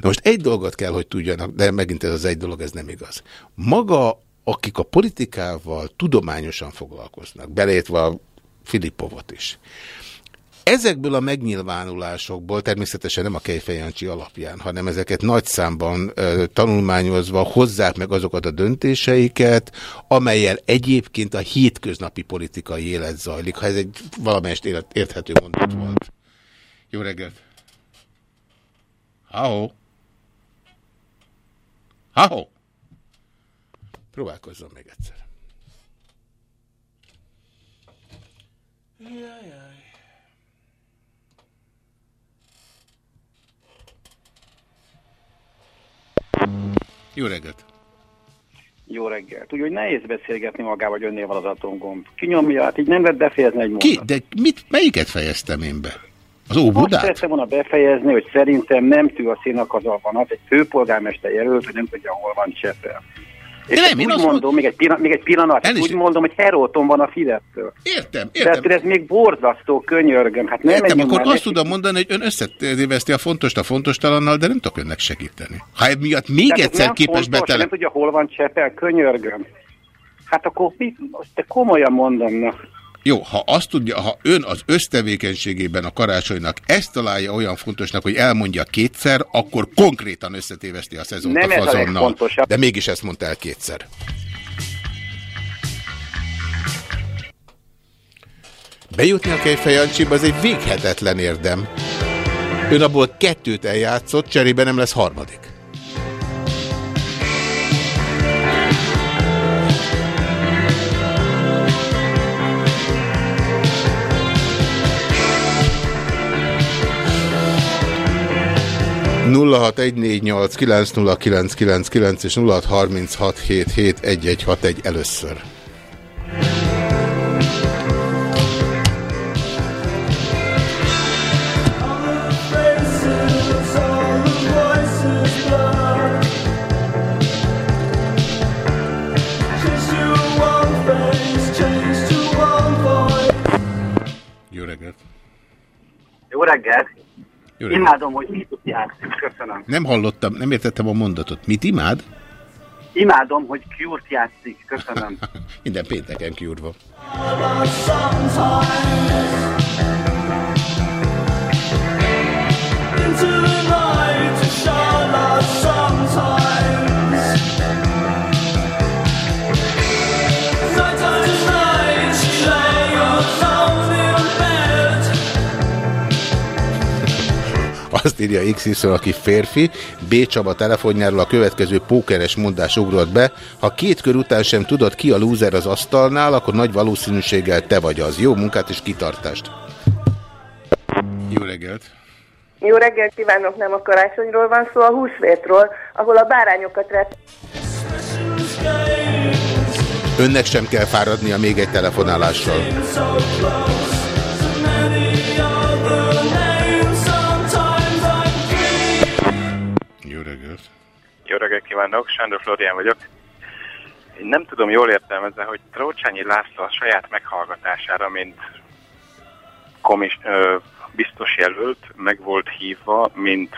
Na most egy dolgot kell, hogy tudjanak, de megint ez az egy dolog, ez nem igaz. Maga, akik a politikával tudományosan foglalkoznak, beleértve a Filipovot is, ezekből a megnyilvánulásokból, természetesen nem a Kejfejancsi alapján, hanem ezeket nagy számban ö, tanulmányozva hozzák meg azokat a döntéseiket, amelyel egyébként a hétköznapi politikai élet zajlik, ha ez egy valamelyest érthető mondat volt. Jó reggelt! Há-ho! Há-ho! Próbálkozzon még egyszer. Jajjaj. Jó reggelt! Jó reggelt. Úgyhogy nehéz beszélgetni magával, hogy önnél van az atomgomb. Kinyomja, hát így nem lehet befejezni egy mondatot. Ki? De mit, melyiket fejeztem én be? Az Azt Óbudát? szerettem volna befejezni, hogy szerintem nem tű a színakazal van az, egy főpolgármester jelölt, hogy nem tudja, hol van Csepel. És nem, én úgy azt mondom, még egy, pillanat, még egy pillanat, Elnézést. úgy mondom, hogy Heróton van a Fidesztől. Értem, Tehát ez még borzasztó, könyörgöm. Hát nem Értem, akkor azt tudom mondani, hogy ön összetéveszti a fontost a fontos talannal, de nem tudok önnek segíteni. Ha emiatt még Tehát egyszer képes fontos, betele... Nem tudja, hol van Csepel, könyörgöm. Hát akkor most te komolyan mondom, na. Jó, ha azt tudja, ha ön az össztevékenységében a karácsonynak ezt találja olyan fontosnak, hogy elmondja kétszer, akkor konkrétan összetéveszti a szezont Nem a fazonnal. De mégis ezt mondta el kétszer. Bejutni a Kejfejancsiba az egy véghetetlen érdem. Ön abból kettőt eljátszott, cserébe nem lesz harmadik. 0614890999 és 0636771161 először. Jó reggelt! Jó reggelt! Jó reggelt. Imádom, hogy mit tudják. Köszönöm. Nem hallottam, nem értettem a mondatot. Mit imád? Imádom, hogy Cure-t játszik. Köszönöm. Minden pénteken kiúrva. Azt írja XY, aki férfi, B. Csaba telefonjáról a következő pókeres mondás ugrott be. Ha két kör után sem tudod ki a lúzer az asztalnál, akkor nagy valószínűséggel te vagy az. Jó munkát és kitartást! Jó reggelt! Jó reggelt kívánok, nem a karácsonyról van szó, a húsvétról, ahol a bárányokat rep... Önnek sem kell fáradnia még egy telefonálással. Jó reggelt kívánok, Sándor Florián vagyok. Én nem tudom jól értelmezni, hogy Trócsányi László a saját meghallgatására, mint komis, ö, biztos jelölt, meg volt hívva, mint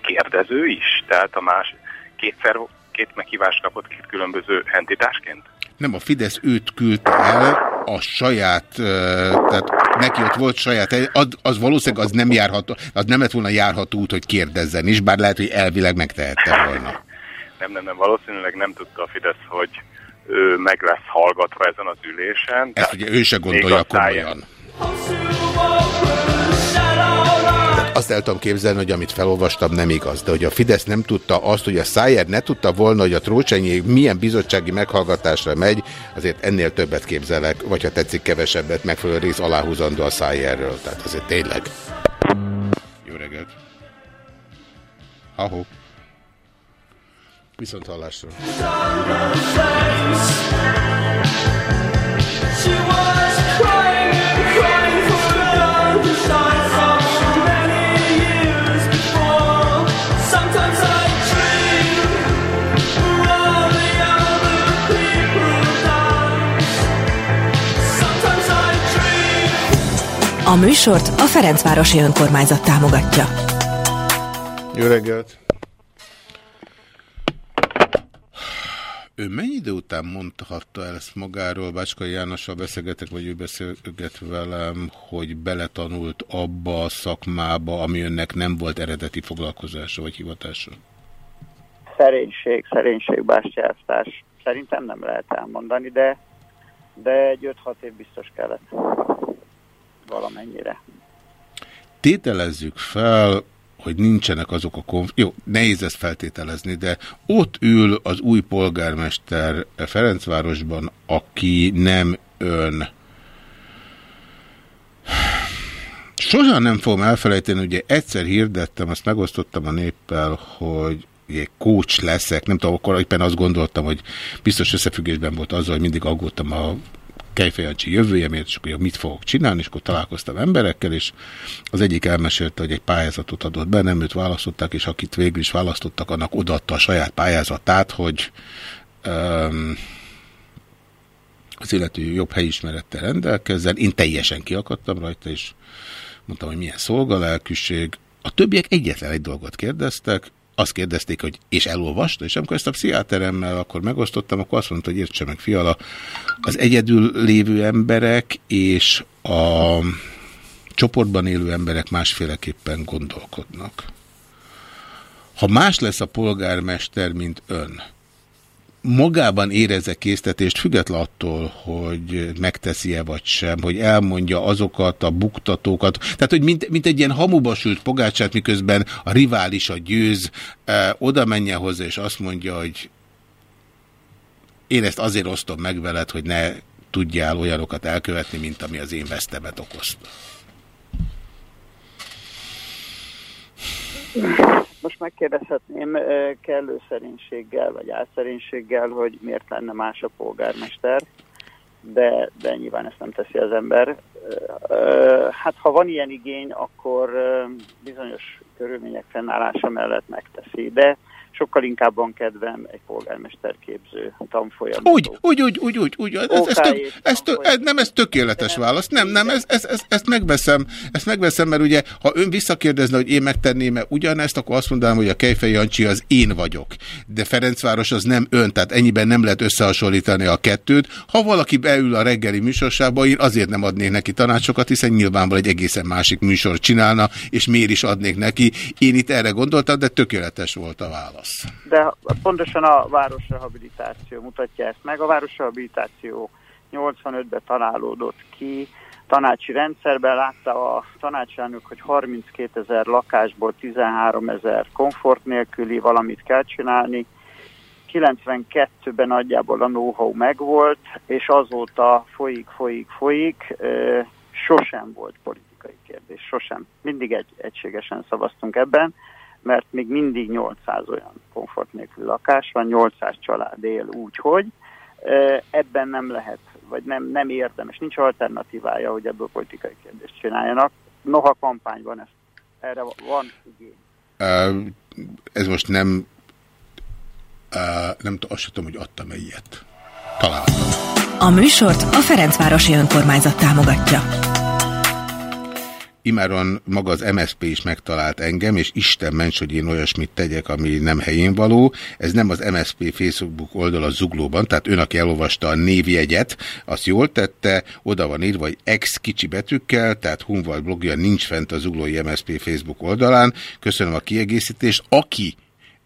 kérdező is, tehát a más kétszer, két meghívást kapott két különböző entitásként. Nem, a Fidesz őt küldte el a saját, tehát neki ott volt saját, az, az valószínűleg az nem járható, az nem lett volna járható út, hogy kérdezzen is, bár lehet, hogy elvileg megtehette volna. Nem, nem, nem, valószínűleg nem tudta a Fidesz, hogy ő meg lesz hallgatva ezen az ülésen. Ezt ugye ő se gondolja komolyan. Azt el tudom képzelni, hogy amit felolvastam nem igaz, de hogy a Fidesz nem tudta azt, hogy a Szájer ne tudta volna, hogy a Trócsányi milyen bizottsági meghallgatásra megy, azért ennél többet képzelek, vagy ha tetszik kevesebbet, megfelelő rész aláhúzandó a Szájerről. Tehát azért tényleg. Jó reggelt! Ahó. Viszont hallásra. A műsort a Ferencvárosi Önkormányzat támogatja. Jó reggelt! Ő mennyi idő után mondhatta el ezt magáról, Bácskai Jánossal beszélgetek, vagy ő beszélget velem, hogy beletanult abba a szakmába, ami önnek nem volt eredeti foglalkozása vagy hivatása? Szerénység, szerénység, bástyáztás. Szerintem nem lehet elmondani, de, de egy 5-6 év biztos kellett valamennyire. Tételezzük fel, hogy nincsenek azok a konf... Jó, nehéz ezt feltételezni, de ott ül az új polgármester Ferencvárosban, aki nem ön. Sosem nem fogom elfelejteni, ugye egyszer hirdettem, azt megosztottam a néppel, hogy egy coach leszek, nem tudom, akkor éppen azt gondoltam, hogy biztos összefüggésben volt azzal, hogy mindig aggódtam a Kejfejancsi jövője, miért csak hogy mit fogok csinálni, és akkor találkoztam emberekkel, és az egyik elmesélte, hogy egy pályázatot adott be, nem őt választották, és akit végül is választottak, annak odaadta a saját pályázatát, hogy um, az illető jobb helyismerettel rendelkezzen. Én teljesen kiakadtam rajta, és mondtam, hogy milyen szolgalelkűség. A többiek egyetlen egy dolgot kérdeztek, azt kérdezték, hogy és elolvasta, és amikor ezt a pszichiáteremmel akkor megosztottam, akkor azt mondta, hogy értse meg, fiala, az egyedül lévő emberek és a csoportban élő emberek másféleképpen gondolkodnak. Ha más lesz a polgármester, mint ön, magában érezze késztetést, független attól, hogy megteszi-e vagy sem, hogy elmondja azokat a buktatókat, tehát, hogy mint, mint egy ilyen hamuba sült pogácsát, miközben a rivális a győz, eh, oda menjen hozzá, és azt mondja, hogy én ezt azért osztom meg veled, hogy ne tudjál olyanokat elkövetni, mint ami az én vesztemet okozta. Most megkérdezhetném kellő szerénységgel, vagy álszerénységgel, hogy miért lenne más a polgármester, de, de nyilván ezt nem teszi az ember. Hát ha van ilyen igény, akkor bizonyos körülmények fennállása mellett megteszi, de sokkal inkább van kedvem egy polgármesterképző tanfolyamot. Úgy, úgy, úgy, úgy, úgy, úgy. Ez, ez, tök, ez, tök, ez, nem, ez tökéletes válasz. Nem, nem, ez, ez, ez, ezt megveszem, ezt megveszem, mert ugye, ha ön visszakérdezne, hogy én megtenném-e ugyanezt, akkor azt mondanám, hogy a Kejfej Jancsi az én vagyok. De Ferencváros az nem ön, tehát ennyiben nem lehet összehasonlítani a kettőt. Ha valaki beül a reggeli műsorsába, én azért nem adnék neki tanácsokat, hiszen nyilvánvalóan egy egészen másik műsor csinálna, és miért is adnék neki. Én itt erre gondoltam, de tökéletes volt a válasz. De pontosan a városrehabilitáció mutatja ezt meg. A városrehabilitáció 85-ben találódott ki, tanácsi rendszerben látta a tanácselnök, hogy 32 ezer lakásból 13 ezer komfort nélküli valamit kell csinálni. 92-ben nagyjából a know-how megvolt, és azóta folyik, folyik, folyik, sosem volt politika belpolitikai kérdés, sosem. Mindig egy, egységesen szavaztunk ebben, mert még mindig 800 olyan komfort nélkül lakás van, 800 család él úgy, hogy ebben nem lehet, vagy nem, nem érdemes, nincs alternatívája, hogy ebből politikai kérdést csináljanak. Noha kampányban ez, erre van igény. Ez most nem, nem azt sem tudom, hogy adtam-e ilyet. Talán. A műsort a Ferencvárosi Önkormányzat támogatja. Imáron maga az MSP is megtalált engem, és Isten ments, hogy én olyasmit tegyek, ami nem helyén való. Ez nem az MSP Facebook oldal a zuglóban, tehát ön, aki elolvasta a névjegyet, azt jól tette, oda van írva, hogy ex kicsi betűkkel, tehát Hunvald blogja nincs fent a zuglói MSP Facebook oldalán. Köszönöm a kiegészítést. Aki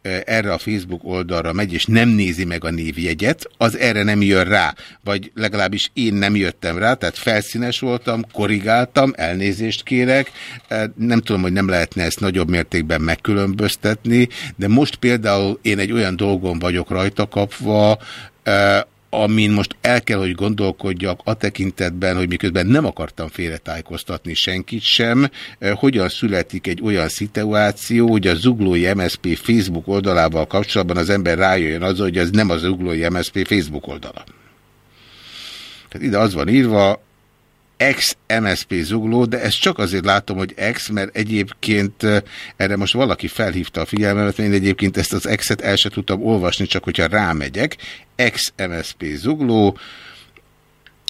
erre a Facebook oldalra megy, és nem nézi meg a névjegyet, az erre nem jön rá. Vagy legalábbis én nem jöttem rá, tehát felszínes voltam, korrigáltam, elnézést kérek. Nem tudom, hogy nem lehetne ezt nagyobb mértékben megkülönböztetni, de most például én egy olyan dolgon vagyok rajta kapva, amin most el kell, hogy gondolkodjak a tekintetben, hogy miközben nem akartam félretájékoztatni senkit sem, eh, hogyan születik egy olyan szituáció, hogy a Zuglói MSP Facebook oldalával kapcsolatban az ember rájöjjön az, hogy ez nem az Zuglói MSP Facebook oldala. Tehát ide az van írva, ex-MSP zugló, de ezt csak azért látom, hogy ex, mert egyébként erre most valaki felhívta a figyelmemet, mert én egyébként ezt az ex-et el se tudtam olvasni, csak hogyha rámegyek. Ex-MSP zugló,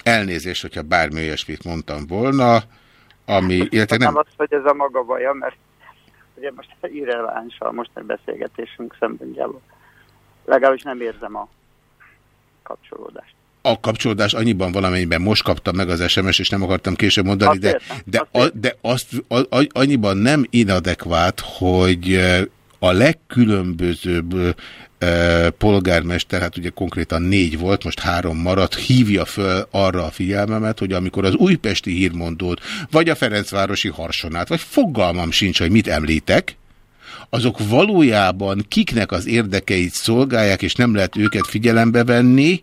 elnézést, hogyha bármi olyasmit mondtam volna, ami, illetve Nem nem, az, hogy ez a maga baja, mert ugye most irreleváns a mostani beszélgetésünk szempontjából. Legalábbis nem érzem a kapcsolódást. A kapcsolódás annyiban valamennyiben most kaptam meg az SMS, és nem akartam később mondani, de, de, a, de azt a, annyiban nem inadekvát, hogy a legkülönbözőbb eh, polgármester, hát ugye konkrétan négy volt, most három maradt, hívja föl arra a figyelmemet, hogy amikor az újpesti hírmondót, vagy a Ferencvárosi harsonát, vagy fogalmam sincs, hogy mit említek, azok valójában kiknek az érdekeit szolgálják, és nem lehet őket figyelembe venni.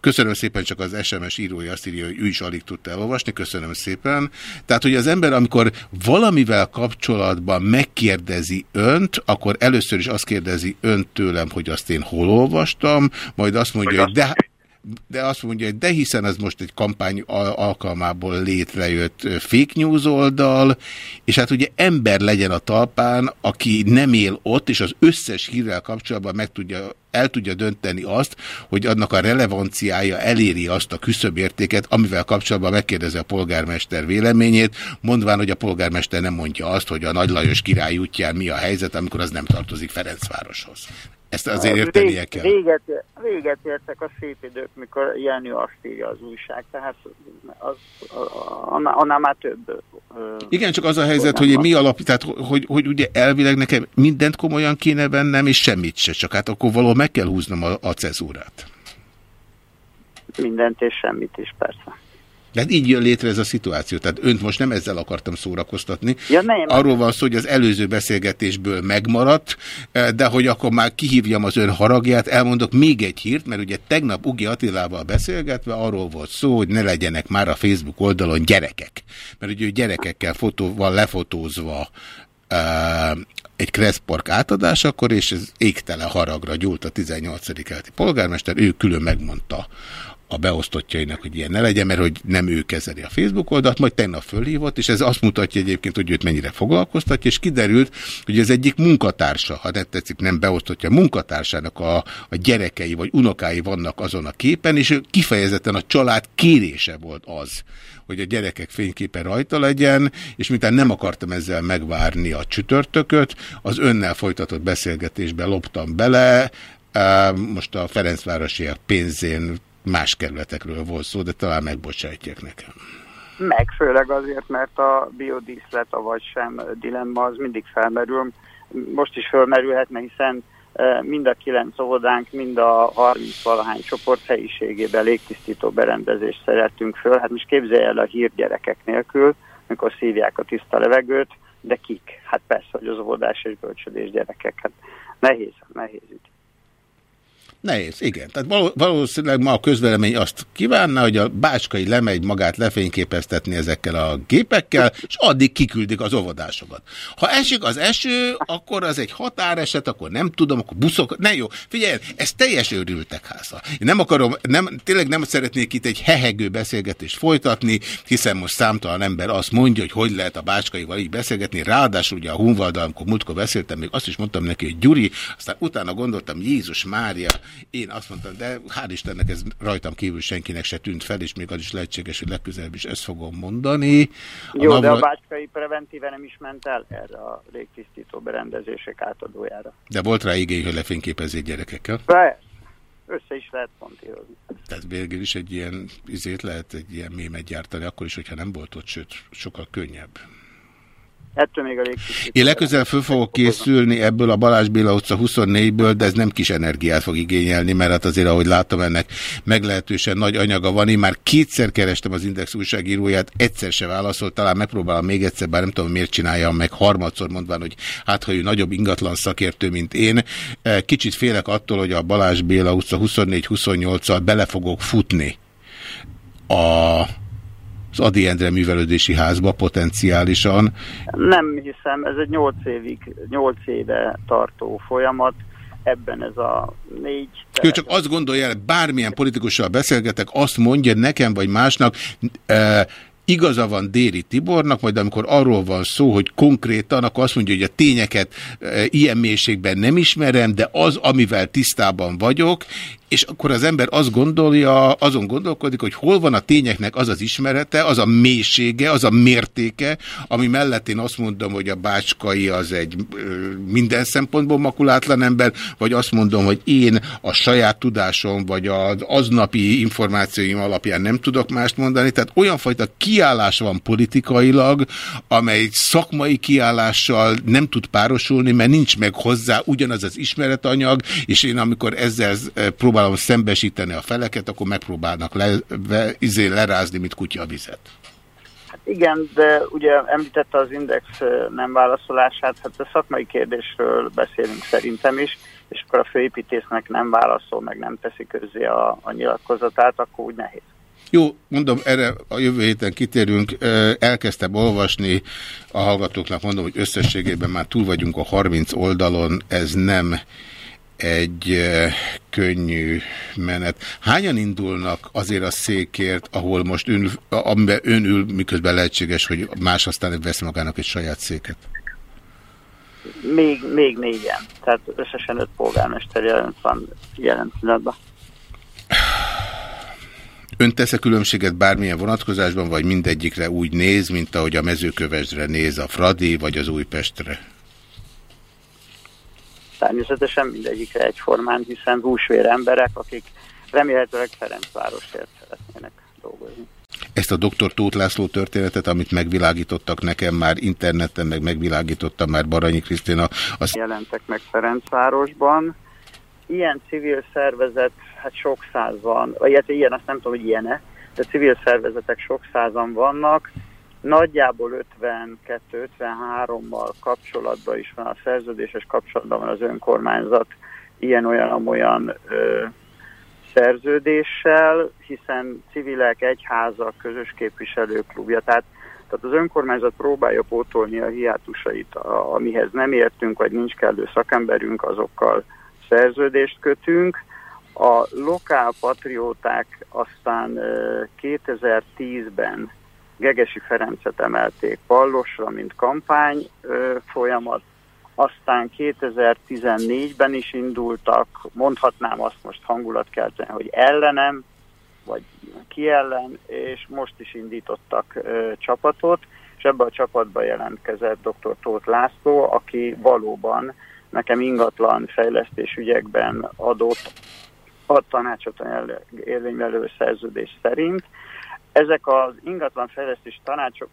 Köszönöm szépen, csak az SMS írója azt írja, hogy ő is alig tudta elolvasni. Köszönöm szépen. Tehát, hogy az ember, amikor valamivel kapcsolatban megkérdezi önt, akkor először is azt kérdezi önt tőlem, hogy azt én hol olvastam, majd azt mondja, hogy de, de azt mondja, hogy de hiszen ez most egy kampány al- alkalmából létrejött fake news oldal, és hát ugye ember legyen a talpán, aki nem él ott, és az összes hírrel kapcsolatban meg tudja, el tudja dönteni azt, hogy annak a relevanciája eléri azt a küszöbértéket, amivel kapcsolatban megkérdezi a polgármester véleményét, mondván, hogy a polgármester nem mondja azt, hogy a Nagy Lajos király útján mi a helyzet, amikor az nem tartozik Ferencvároshoz. Ezt azért értenie Rég- kell. Véget, véget értek a szép idők, mikor Jenő azt írja az újság, tehát az, annál, már több. Igen, csak az a helyzet, hogy mi alap, tehát hogy, hogy ugye elvileg nekem mindent komolyan kéne vennem, és semmit se, csak hát akkor valahol meg kell húznom a, a cezúrát. Mindent és semmit is, persze. De hát így jön létre ez a szituáció. Tehát önt most nem ezzel akartam szórakoztatni. Ja, nem. Arról van szó, hogy az előző beszélgetésből megmaradt, eh, de hogy akkor már kihívjam az ön haragját, elmondok még egy hírt, mert ugye tegnap Ugi Attilával beszélgetve arról volt szó, hogy ne legyenek már a Facebook oldalon gyerekek. Mert ugye ő gyerekekkel fotóval lefotózva eh, egy Kresszpark átadásakor, és ez égtelen haragra gyúlt a 18. keleti polgármester, ő külön megmondta a beosztottjainak, hogy ilyen ne legyen, mert hogy nem ő kezeli a Facebook oldalt, majd tegnap fölhívott, és ez azt mutatja egyébként, hogy őt mennyire foglalkoztatja, és kiderült, hogy az egyik munkatársa, ha nem tetszik, nem beosztottja, munkatársának a, a gyerekei vagy unokái vannak azon a képen, és ő kifejezetten a család kérése volt az, hogy a gyerekek fényképe rajta legyen, és miután nem akartam ezzel megvárni a csütörtököt, az önnel folytatott beszélgetésbe loptam bele, Á, most a Ferencvárosiak pénzén más kerületekről volt szó, de talán megbocsátják nekem. Meg főleg azért, mert a biodíszlet, vagy sem dilemma az mindig felmerül. Most is felmerülhetne, hiszen eh, mind a kilenc óvodánk, mind a 30 valahány csoport helyiségében légtisztító berendezést szerettünk föl. Hát most képzelj el a hírgyerekek nélkül, amikor szívják a tiszta levegőt, de kik? Hát persze, hogy az óvodás és bölcsödés gyerekek. Hát nehéz, nehéz ügy. Nehéz, igen. Tehát való- valószínűleg ma a közvélemény azt kívánna, hogy a bácskai lemegy magát lefényképeztetni ezekkel a gépekkel, és addig kiküldik az óvodásokat. Ha esik az eső, akkor az egy határeset, akkor nem tudom, akkor buszok... Ne jó, figyelj, ez teljes őrültek háza. Én nem akarom, nem, tényleg nem szeretnék itt egy hehegő beszélgetést folytatni, hiszen most számtalan ember azt mondja, hogy hogy lehet a bácskaival így beszélgetni. Ráadásul ugye a Hunvaldal, amikor múltkor beszéltem, még azt is mondtam neki, hogy Gyuri, aztán utána gondoltam, Jézus Mária, én azt mondtam, de hál' Istennek ez rajtam kívül senkinek se tűnt fel, és még az is lehetséges, hogy legközelebb is ezt fogom mondani. Jó, de a Navra- bácskai preventíve nem is ment el erre a légtisztító berendezések átadójára. de volt rá igény, hogy lefényképezzék gyerekekkel. Persze, össze is lehet pontírozni. Tehát végül is egy ilyen izét lehet egy ilyen mémet gyártani, akkor is, hogyha nem volt ott, sőt, sokkal könnyebb. Ettől még a légtisztító Én legközelebb föl fogok készülni ebből a Balázs Béla utca 24-ből, de ez nem kis energiát fog igényelni, mert hát azért, ahogy látom, ennek meglehetősen nagy anyaga van. Én már kétszer kerestem az Index újságíróját, egyszer se válaszolt, talán megpróbálom még egyszer, bár nem tudom, miért csináljam meg harmadszor mondván, hogy hát, ha ő nagyobb ingatlan szakértő, mint én. Eh, Kicsit félek attól, hogy a Balázs Béla utca 24-28-al bele fogok futni a az Adi Endre művelődési házba potenciálisan. Nem hiszem, ez egy 8 évig, 8 éve tartó folyamat. Ebben ez a négy Ő csak azt gondolja, bármilyen politikussal beszélgetek, azt mondja nekem vagy másnak, e, igaza van Déri Tibornak, majd amikor arról van szó, hogy konkrétan, akkor azt mondja, hogy a tényeket e, ilyen mélységben nem ismerem, de az, amivel tisztában vagyok, és akkor az ember azt gondolja, azon gondolkodik, hogy hol van a tényeknek az az ismerete, az a mélysége, az a mértéke, ami mellett én azt mondom, hogy a bácskai az egy minden szempontból makulátlan ember, vagy azt mondom, hogy én a saját tudásom, vagy az aznapi információim alapján nem tudok mást mondani. Tehát olyan fajta kiállás van politikailag, amely szakmai kiállással nem tud párosulni, mert nincs meg hozzá ugyanaz az ismeretanyag, és én amikor ezzel eh, próbálom szembesíteni a feleket, akkor megpróbálnak le, ve, izé lerázni, mint kutya a vizet. Hát igen, de ugye említette az index nem válaszolását, hát a szakmai kérdésről beszélünk szerintem is, és akkor a főépítésznek nem válaszol, meg nem teszi közzé a, a nyilatkozatát, akkor úgy nehéz. Jó, mondom, erre a jövő héten kitérünk. Elkezdtem olvasni, a hallgatóknak mondom, hogy összességében már túl vagyunk a 30 oldalon, ez nem egy könnyű menet. Hányan indulnak azért a székért, ahol most ön, amiben ön ül, miközben lehetséges, hogy más aztán vesz magának egy saját széket? Még, még négyen, tehát összesen öt polgármester jelent van jelen pillanatban. Ön tesz-e különbséget bármilyen vonatkozásban, vagy mindegyikre úgy néz, mint ahogy a mezőkövesdre néz a Fradi, vagy az Újpestre? Természetesen mindegyikre egyformán, hiszen húsvér emberek, akik remélhetőleg Ferencvárosért szeretnének dolgozni. Ezt a dr. Tóth László történetet, amit megvilágítottak nekem már interneten, meg megvilágította már Baranyi Krisztina, az jelentek meg Ferencvárosban. Ilyen civil szervezet, hát sok száz van, vagy hát ilyen, azt nem tudom, hogy ilyen-e, de civil szervezetek sok százan vannak. Nagyjából 52-53-mal kapcsolatban is van a szerződéses kapcsolatban van az önkormányzat ilyen-olyan-amolyan ö, szerződéssel, hiszen civilek, egyházak, közös képviselőklubja, tehát, tehát az önkormányzat próbálja pótolni a hiátusait, a, amihez nem értünk, vagy nincs kellő szakemberünk, azokkal szerződést kötünk. A lokál patrióták aztán ö, 2010-ben Gegesi Ferencet emelték Pallosra, mint kampány ö, folyamat, aztán 2014-ben is indultak, mondhatnám azt most hangulatkeltően, hogy ellenem, vagy ki ellen, és most is indítottak ö, csapatot, és ebbe a csapatba jelentkezett dr. Tóth László, aki valóban nekem ingatlan fejlesztés ügyekben adott ad tanácsot a szerződés szerint. Ezek az ingatlan fejlesztés tanácsok,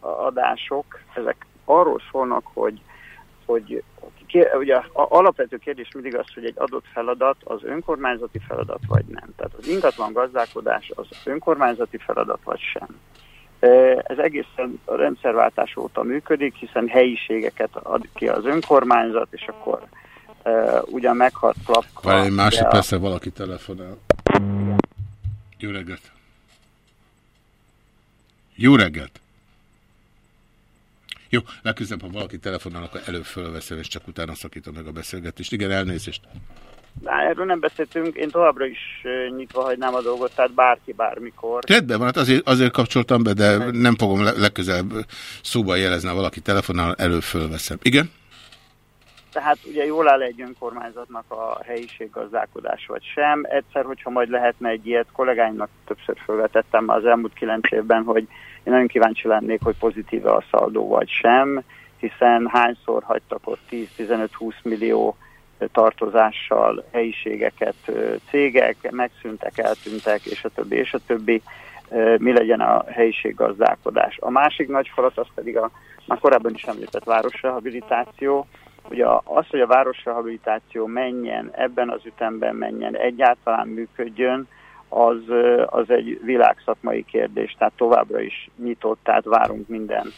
adások, ezek arról szólnak, hogy hogy ugye a alapvető kérdés mindig az, hogy egy adott feladat az önkormányzati feladat vagy nem. Tehát az ingatlan gazdálkodás az önkormányzati feladat vagy sem. Ez egészen a rendszerváltás óta működik, hiszen helyiségeket ad ki az önkormányzat, és akkor ö, ugyan meghat klapka. Várj egy de a- másodpercre valaki telefonál. Jó reggelt! Jó reggelt! Jó, legközelebb, ha valaki telefonál, akkor előbb fölveszem, és csak utána szakítom meg a beszélgetést. Igen, elnézést. Á, Erről nem beszéltünk, én továbbra is nyitva hagynám a dolgot, tehát bárki bármikor. Rendben van, hát azért, azért kapcsoltam be, de nem fogom le- legközelebb szóba jelezni, ha valaki telefonál, előbb fölveszem. Igen? Tehát ugye jól áll egy önkormányzatnak a helyiséggazdálkodás vagy sem. Egyszer, hogyha majd lehetne egy ilyet, kollégáimnak többször felvetettem az elmúlt kilenc évben, hogy én nagyon kíváncsi lennék, hogy pozitíve a szaldó vagy sem, hiszen hányszor hagytak ott 10-15-20 millió tartozással helyiségeket cégek, megszűntek, eltűntek, és a többi, és a többi. Mi legyen a helyiséggazdálkodás. A másik nagy falat az pedig a már korábban is említett városrehabilitáció. Ugye az, hogy a városrehabilitáció menjen, ebben az ütemben menjen, egyáltalán működjön, az, az egy világszakmai kérdés, tehát továbbra is nyitott, tehát várunk minden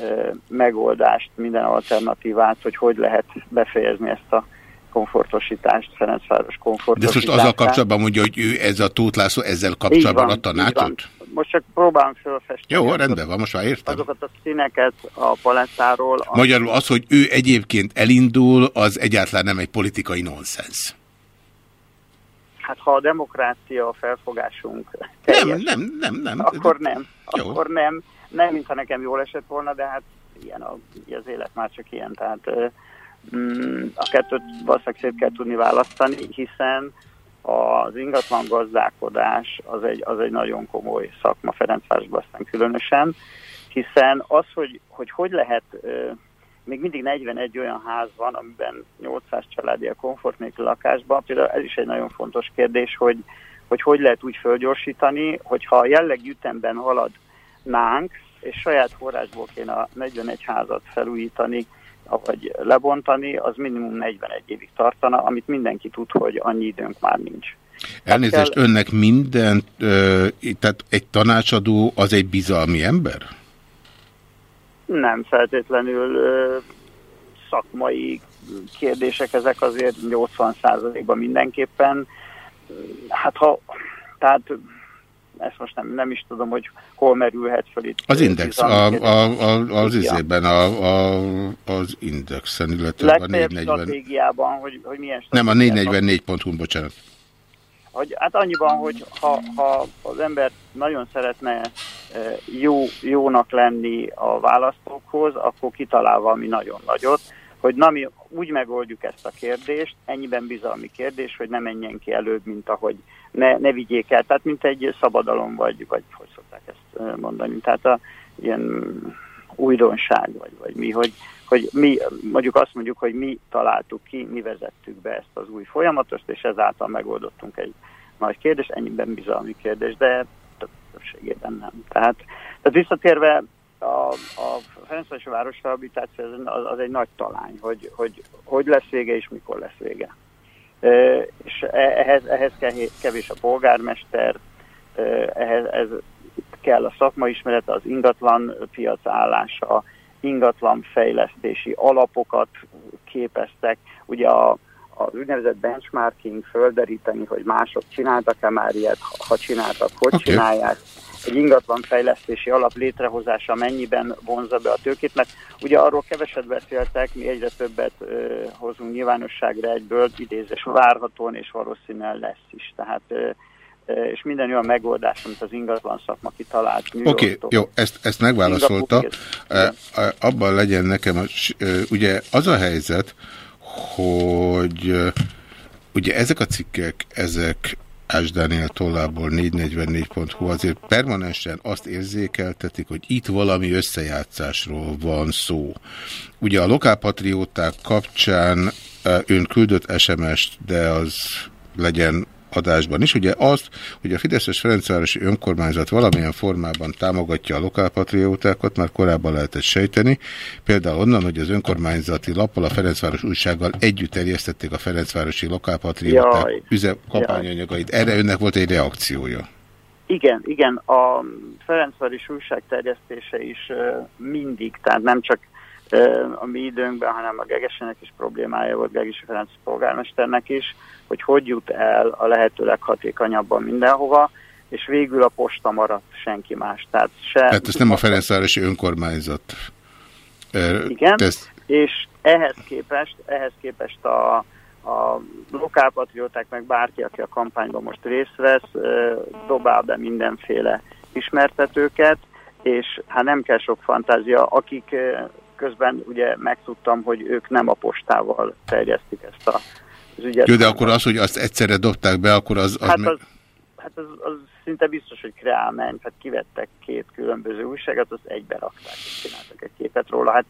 ö, megoldást, minden alternatívát, hogy hogy lehet befejezni ezt a komfortosítást, Ferencváros De ezt komfortosítását. most azzal kapcsolatban mondja, hogy ő ez a Tóth László ezzel kapcsolatban van, a tanácsot? Most csak próbálom felfesteni. Jó, rendben van, most már értem. Azokat a színeket a palettáról. Magyarul az, hogy ő egyébként elindul, az egyáltalán nem egy politikai nonsens. Hát ha a demokrácia a felfogásunk Nem, teljes, nem, nem, nem. akkor nem. Jó. Akkor nem. Nem, mintha nekem jól esett volna, de hát ilyen a, az élet már csak ilyen. Tehát mm, a kettőt valószínűleg szét kell tudni választani, hiszen az ingatlan gazdálkodás az egy, az egy nagyon komoly szakma Ferencvárosban aztán különösen, hiszen az, hogy hogy, hogy lehet, még mindig 41 olyan ház van, amiben 800 családi a komfort nélkül lakásban, például ez is egy nagyon fontos kérdés, hogy hogy, hogy lehet úgy fölgyorsítani, hogyha a jellegű ütemben haladnánk, és saját forrásból kéne a 41 házat felújítani, vagy lebontani, az minimum 41 évig tartana, amit mindenki tud, hogy annyi időnk már nincs. Elnézést, kell- önnek mindent, ö, tehát egy tanácsadó az egy bizalmi ember? Nem feltétlenül szakmai kérdések, ezek azért 80%-ban mindenképpen. Hát ha, tehát ezt most nem, nem is tudom, hogy hol merülhet föl itt. Az Index, a, a, a, az izében, a, a, az Indexen, illetve a Legfeljebb 440. stratégiában, hogy, hogy milyen Nem, a. 444.hu, bocsánat. Hogy, hát annyiban, hogy ha, ha az ember nagyon szeretne e, jó, jónak lenni a választókhoz, akkor kitalál valami nagyon nagyot, hogy na mi úgy megoldjuk ezt a kérdést, ennyiben bizalmi kérdés, hogy ne menjen ki előbb, mint ahogy ne, ne vigyék el, tehát mint egy szabadalom, vagy, vagy hogy szokták ezt mondani, tehát a, ilyen újdonság, vagy, vagy mi, hogy, hogy mi, mondjuk azt mondjuk, hogy mi találtuk ki, mi vezettük be ezt az új folyamatot, és ezáltal megoldottunk egy nagy kérdés, ennyiben bizalmi kérdés, de többségében nem. Tehát, tehát visszatérve a, a Ferencvárosi Városrehabilitáció az, az, az egy nagy talány, hogy, hogy hogy lesz vége és mikor lesz vége. E, és ehhez, ehhez ke- kevés a polgármester, e, ehhez ez kell a szakmaismerete, az ingatlan piac állása, ingatlan fejlesztési alapokat képeztek. Ugye a, az úgynevezett benchmarking földeríteni, hogy mások csináltak-e már ilyet, ha- csináltak, hogy okay. csinálják, egy ingatlan fejlesztési alap létrehozása mennyiben vonza be a tőkét, mert ugye arról keveset beszéltek, mi egyre többet ö, hozunk nyilvánosságra egyből, idézés várhatóan és valószínűleg lesz is. Tehát ö, és minden olyan megoldás, amit az ingatlan szakma kitalált. Oké, Yorktól- jó, ezt, ezt megválaszolta. Abban legyen nekem, ugye az a helyzet, hogy ugye ezek a cikkek, ezek Ás Dániel tollából 444.hu azért permanensen azt érzékeltetik, hogy itt valami összejátszásról van szó. Ugye a lokálpatrióták kapcsán ön küldött SMS-t, de az legyen adásban is. Ugye azt, hogy a Fideszes Ferencvárosi önkormányzat valamilyen formában támogatja a lokálpatriótákat, már korábban lehetett sejteni. Például onnan, hogy az önkormányzati lappal a Ferencváros újsággal együtt terjesztették a Ferencvárosi lokálpatrióták Jaj. üze kampányanyagait. Erre önnek volt egy reakciója. Igen, igen, a Ferencváros újság terjesztése is mindig, tehát nem csak a mi időnkben, hanem a Gegesenek is problémája volt, Gegesi Ferenc polgármesternek is, hogy hogy jut el a lehető leghatékonyabban mindenhova, és végül a posta maradt senki más. Tehát se Tehát ez nem a Ferencvárosi önkormányzat. Ö, igen, Ezt, és ehhez képest, ehhez képest a, a lokálpatrióták, meg bárki, aki a kampányban most részt vesz, dobál be mindenféle ismertetőket, és hát nem kell sok fantázia, akik közben ugye megtudtam, hogy ők nem a postával terjesztik ezt a, az ügyet. jó, de akkor az, hogy azt egyszerre dobták be, akkor az... az, Hát az, hát az, az szinte biztos, hogy kreálmány, hát kivettek két különböző újságot, azt egybe rakták, és csináltak egy képet róla. Hát,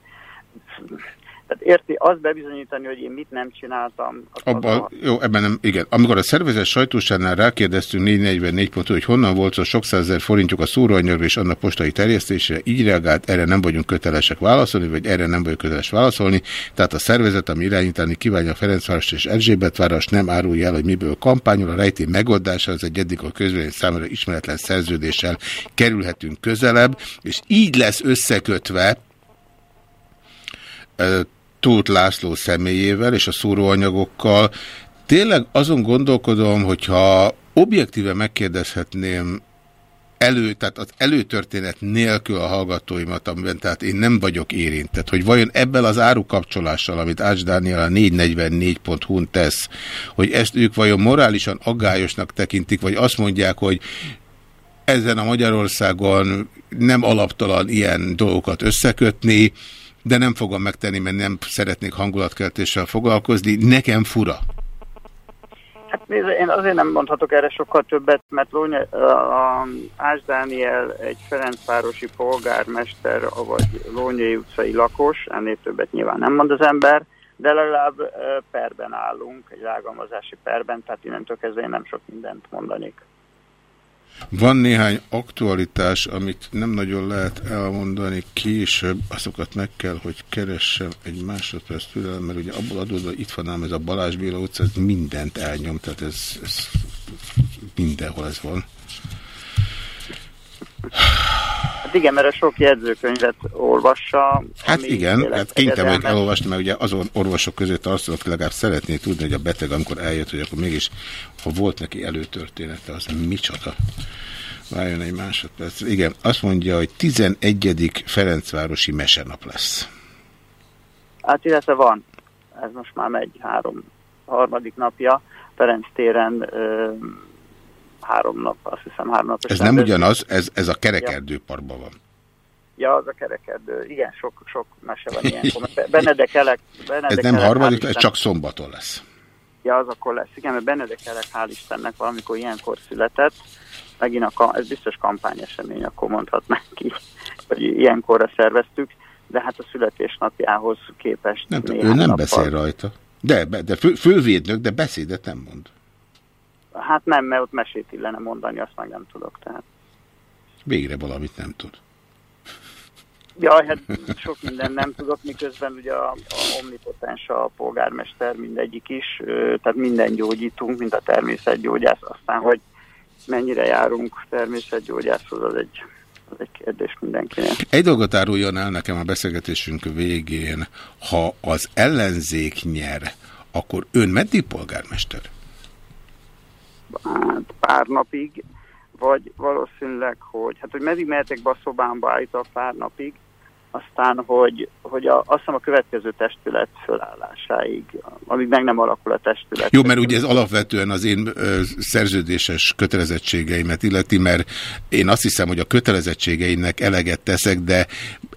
tehát érti, azt bebizonyítani, hogy én mit nem csináltam, az, Abba, a, jó, ebben nem, igen. Amikor a szervezet sajtósánál rákérdeztünk 444 pontot, hogy honnan volt szó sok százezer forintjuk a szóróanyagra és annak postai terjesztésére, így reagált, erre nem vagyunk kötelesek válaszolni, vagy erre nem vagyok köteles válaszolni. Tehát a szervezet, ami irányítani kívánja Ferencvárost és Erzsébetváros, nem árulja el, hogy miből kampányol. A rejtély megoldása az egy eddig a közvélemény számára ismeretlen szerződéssel kerülhetünk közelebb, és így lesz összekötve Tóth László személyével és a szóróanyagokkal. Tényleg azon gondolkodom, hogyha objektíve megkérdezhetném elő, tehát az előtörténet nélkül a hallgatóimat, amiben tehát én nem vagyok érintett, hogy vajon ebben az árukapcsolással, amit Ács Dániel a 444.hu-n tesz, hogy ezt ők vajon morálisan aggályosnak tekintik, vagy azt mondják, hogy ezen a Magyarországon nem alaptalan ilyen dolgokat összekötni, de nem fogom megtenni, mert nem szeretnék hangulatkeltéssel foglalkozni. Nekem fura. Hát nézd, én azért nem mondhatok erre sokkal többet, mert Lónya, a Ás Dániel egy Ferencvárosi polgármester, vagy Lónyai utcai lakos, ennél többet nyilván nem mond az ember, de legalább perben állunk, egy rágalmazási perben, tehát innentől kezdve én nem sok mindent mondanék. Van néhány aktualitás, amit nem nagyon lehet elmondani később, azokat meg kell, hogy keressem egy másodperc türelem, mert ugye abból adódva itt van ám ez a Balázs Béla utca, ez mindent elnyom, tehát ez, ez mindenhol ez van. Hát igen, mert a sok jegyzőkönyvet olvassa. Hát igen, hát kénytelen vagyok elolvasni, mert ugye azon orvosok között tartozok, legalább szeretné tudni, hogy a beteg, amikor eljött, hogy akkor mégis, ha volt neki előtörténete, az micsoda. Várjon egy másodperc. Igen, azt mondja, hogy 11. Ferencvárosi mesenap lesz. Hát illetve van. Ez most már megy három, harmadik napja. Ferenc téren ö, három nap, azt hiszem három napos Ez nem rendezvény. ugyanaz, ez, ez a kerekerdőparkban van. Ja, az a kerekedő. Igen, sok, sok mese van ilyenkor. Be- Benedek Elek, Benedek Ez nem Elek, harmadik, ez csak szombaton lesz. Ja, az akkor lesz. Igen, mert Benedek Elek, hál' Istennek valamikor ilyenkor született. Megint a, ez biztos kampányesemény, akkor mondhatnánk ki, hogy ilyenkorra szerveztük, de hát a születésnapjához képest Nem ő nem nappal- beszél rajta. De, de fő, fővédnök, de beszédet nem mond. Hát nem, mert ott mesét illene mondani, azt meg nem tudok. Tehát. Végre valamit nem tud. Jaj, hát sok minden nem tudok, miközben ugye a, a omnipotens a polgármester mindegyik is, tehát minden gyógyítunk, mint a természetgyógyász, aztán, hogy mennyire járunk természetgyógyászhoz, az egy, az egy kérdés mindenkinek. Egy dolgot áruljon el nekem a beszélgetésünk végén. Ha az ellenzék nyer, akkor ön meddig polgármester? Hát pár napig, vagy valószínűleg, hogy, hát hogy meddig mehetek be a szobámba állítok pár napig, aztán, hogy, hogy a, azt hiszem a következő testület fölállásáig, amíg meg nem alakul a testület. Jó, mert ugye ez alapvetően az én ö, szerződéses kötelezettségeimet illeti, mert én azt hiszem, hogy a kötelezettségeimnek eleget teszek, de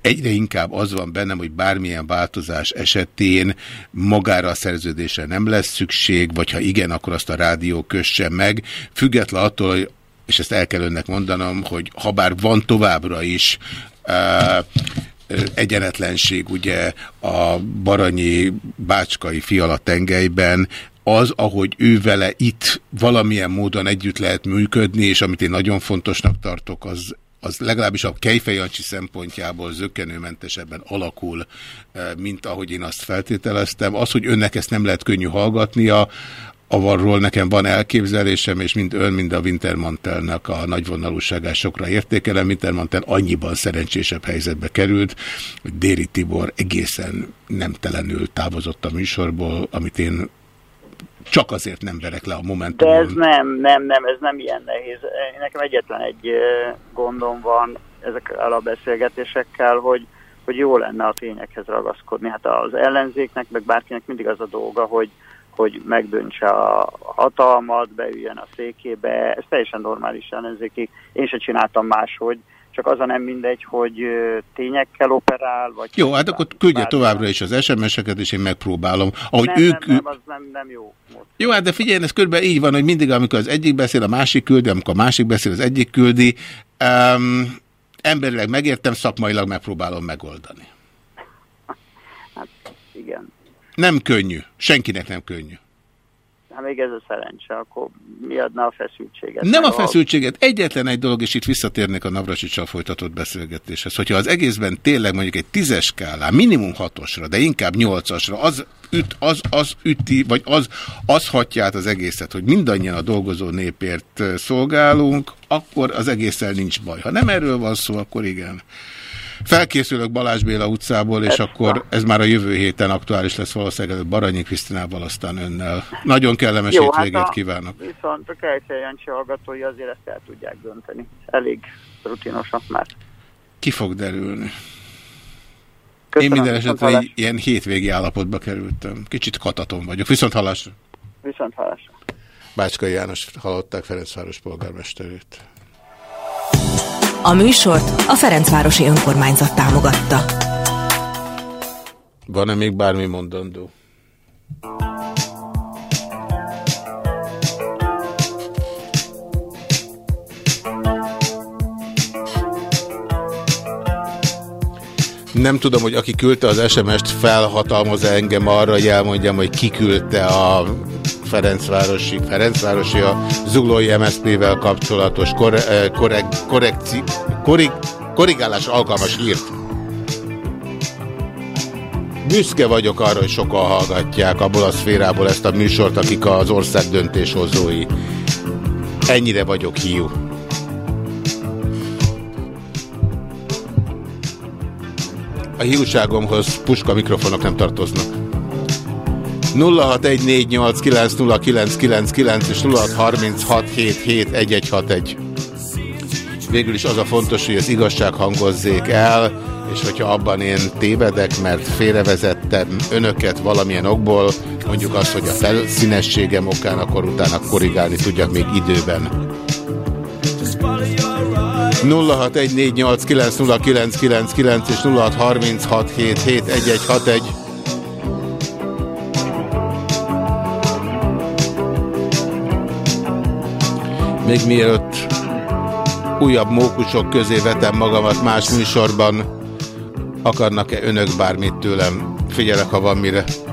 egyre inkább az van bennem, hogy bármilyen változás esetén magára a szerződésre nem lesz szükség, vagy ha igen, akkor azt a rádió kösse meg, független attól, hogy és ezt el kell önnek mondanom, hogy ha bár van továbbra is uh, egyenetlenség ugye a baranyi bácskai fiala tengelyben, az, ahogy ő vele itt valamilyen módon együtt lehet működni, és amit én nagyon fontosnak tartok, az, az legalábbis a Kejfejancsi szempontjából zökkenőmentesebben alakul, mint ahogy én azt feltételeztem. Az, hogy önnek ezt nem lehet könnyű hallgatnia, avarról nekem van elképzelésem, és mind ön, mind a Wintermantelnek a nagyvonalúságát sokra értékelem. Wintermantel annyiban szerencsésebb helyzetbe került, hogy Déri Tibor egészen nemtelenül távozott a műsorból, amit én csak azért nem verek le a De Momentumon. ez nem, nem, nem, ez nem ilyen nehéz. Nekem egyetlen egy gondom van ezekkel a beszélgetésekkel, hogy, hogy jó lenne a tényekhez ragaszkodni. Hát az ellenzéknek, meg bárkinek mindig az a dolga, hogy, hogy megdöntse a hatalmat, beüljön a székébe. Ez teljesen normális ellenzéki. Én se csináltam máshogy. Csak az a nem mindegy, hogy tényekkel operál, vagy... Jó, hát akkor küldje továbbra is az SMS-eket, és én megpróbálom. Ahogy nem, ők... nem, nem, az nem, nem jó. Jó, hát de figyelj, ez körülbelül így van, hogy mindig, amikor az egyik beszél, a másik küldi, amikor a másik beszél, az egyik küldi. Um, emberileg megértem, szakmailag megpróbálom megoldani. Igen. Nem könnyű. Senkinek nem könnyű. Hát még ez a szerencse, akkor mi adna a feszültséget? Nem a feszültséget, egyetlen egy dolog, és itt visszatérnék a Navracsicsal folytatott beszélgetéshez, hogyha az egészben tényleg mondjuk egy tízes skálán, minimum hatosra, de inkább nyolcasra, az, üt, az, az üti, vagy az, az hatja át az egészet, hogy mindannyian a dolgozó népért szolgálunk, akkor az egésszel nincs baj. Ha nem erről van szó, akkor igen. Felkészülök Balázs Béla utcából, és akkor ez már a jövő héten aktuális lesz valószínűleg előbb Baranyi Krisztinával, aztán önnel. Nagyon kellemes Jó, hétvégét hát a- kívánok. Viszont a Kejfej Jancsi hallgatói azért ezt el tudják dönteni. Elég rutinosak már. Ki fog derülni? Én Köszönöm, minden viszont esetre hallás. egy ilyen hétvégi állapotba kerültem. Kicsit kataton vagyok. Viszont hallásra. Viszont hallásra. Bácskai János hallották Ferencváros polgármesterét. A műsort a Ferencvárosi Önkormányzat támogatta. Van-e még bármi mondandó? Nem tudom, hogy aki küldte az SMS-t, felhatalmaz -e engem arra, hogy elmondjam, hogy ki küldte a Ferencvárosi, Ferencvárosi a Zuglói MSZP-vel kapcsolatos korre, eh, korrek, korrekci, korrig, korrigálás alkalmas hírt. Büszke vagyok arra, hogy sokan hallgatják abból a szférából ezt a műsort, akik az ország döntéshozói. Ennyire vagyok hiú. A hiúságomhoz puska mikrofonok nem tartoznak. 0614890999 és 0636771161. Végül is az a fontos, hogy az igazság hangozzék el, és hogyha abban én tévedek, mert félrevezettem önöket valamilyen okból, mondjuk azt, hogy a felszínességem okán, akkor utána korrigálni tudjak még időben. 0614890999 és 0636771161. még mielőtt újabb mókusok közé vetem magamat más műsorban, akarnak-e önök bármit tőlem? Figyelek, ha van mire. 061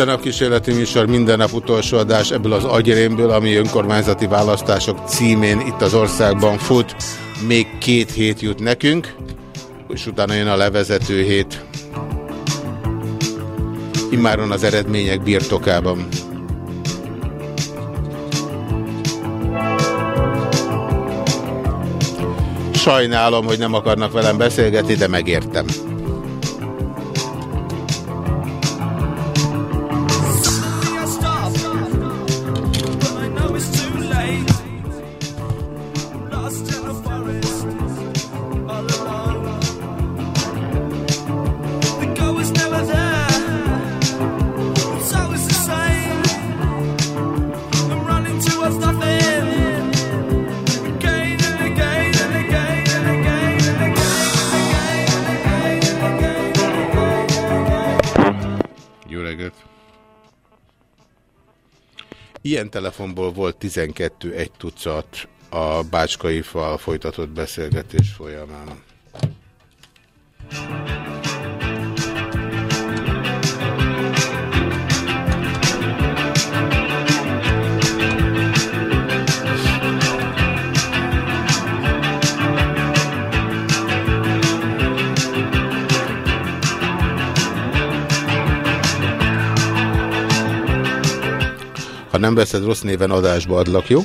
Minden nap kísérleti műsor, minden nap utolsó adás ebből az agyrémből, ami önkormányzati választások címén itt az országban fut. Még két hét jut nekünk, és utána jön a levezető hét. Immáron az eredmények birtokában. Sajnálom, hogy nem akarnak velem beszélgetni, de megértem. Ilyen telefonból volt 12 egy tucat a Bácskai fal folytatott beszélgetés folyamán. Nem veszed rossz néven adásba adlak, jó?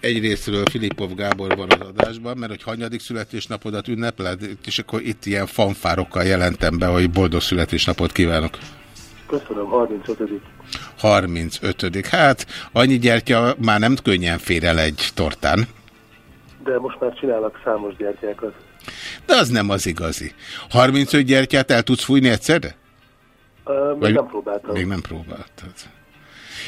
Egyrésztről Filipov Gábor van az adásban, mert hogy hanyadik születésnapodat ünnepled, és akkor itt ilyen fanfárokkal jelentem be, hogy boldog születésnapot kívánok. Köszönöm, 35 35 Hát, annyi gyertya már nem könnyen fér el egy tortán. de most már csinálnak számos gyertyákat. De az nem az igazi. 35 gyertyát el tudsz fújni egyszerre? Uh, még Vagy- nem próbáltam. Még nem próbáltad.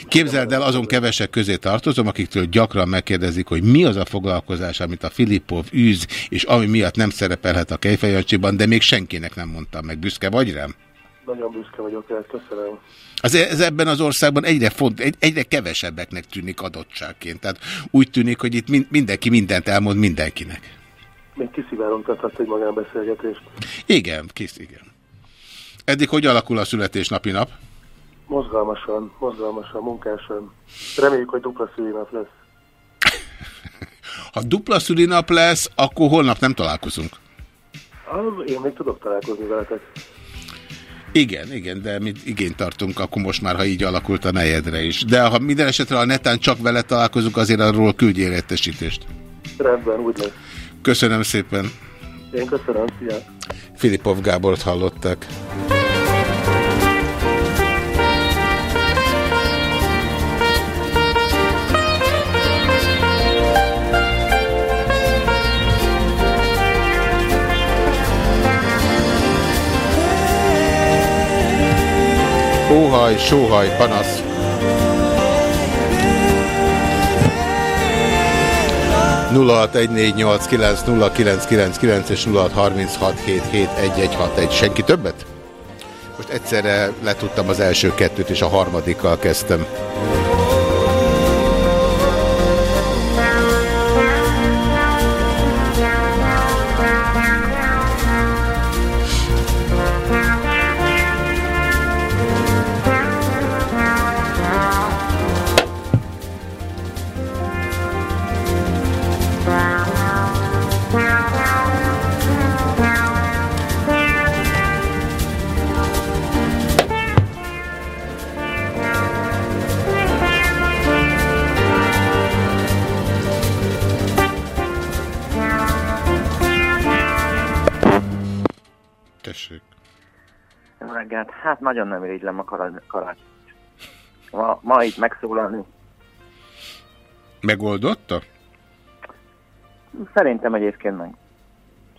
Képzeld el, azon kevesek közé tartozom, akiktől gyakran megkérdezik, hogy mi az a foglalkozás, amit a Filippov űz, és ami miatt nem szerepelhet a Kejfejancsiban, de még senkinek nem mondtam meg. Büszke vagy rám? Nagyon büszke vagyok el, köszönöm. Az, ez ebben az országban egyre, font, egy, egyre kevesebbeknek tűnik adottságként. Tehát úgy tűnik, hogy itt min, mindenki mindent elmond mindenkinek. Még kiszivárogtathat egy magánbeszélgetést. Igen, kis, igen. Eddig hogy alakul a születésnapi nap? Mozgalmasan, mozgalmasan, munkásan. Reméljük, hogy dupla szülinap lesz. Ha dupla szülinap lesz, akkor holnap nem találkozunk. Ah, Én még tudok találkozni veletek. Igen, igen, de mi igényt tartunk, akkor most már, ha így alakult a nejedre is. De ha minden esetre a netán csak vele találkozunk, azért arról küldjél értesítést. Rendben, úgy lesz. Köszönöm szépen. Én köszönöm, szia. Filipov Gábort hallották. Óhaj, sóhaj, panasz. és 0636771161. Senki többet? Most egyszerre letudtam az első kettőt, és a harmadikkal kezdtem. Reggelt. Hát nagyon nem irigylem a karácsonyt. Ma, ma itt megszólalni. Megoldotta? Szerintem egyébként meg.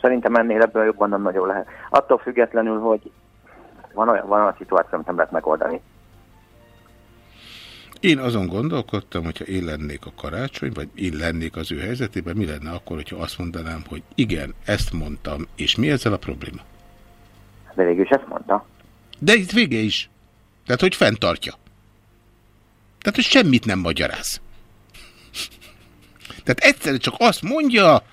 Szerintem ennél ebből jobban nem nagyon lehet. Attól függetlenül, hogy van olyan, van olyan szituáció, amit nem lehet megoldani. Én azon gondolkodtam, hogyha én lennék a karácsony, vagy én lennék az ő helyzetében, mi lenne akkor, hogyha azt mondanám, hogy igen, ezt mondtam, és mi ezzel a probléma? De végül is ezt mondta. De itt vége is. Tehát, hogy fenntartja. Tehát, hogy semmit nem magyaráz. Tehát egyszerűen csak azt mondja,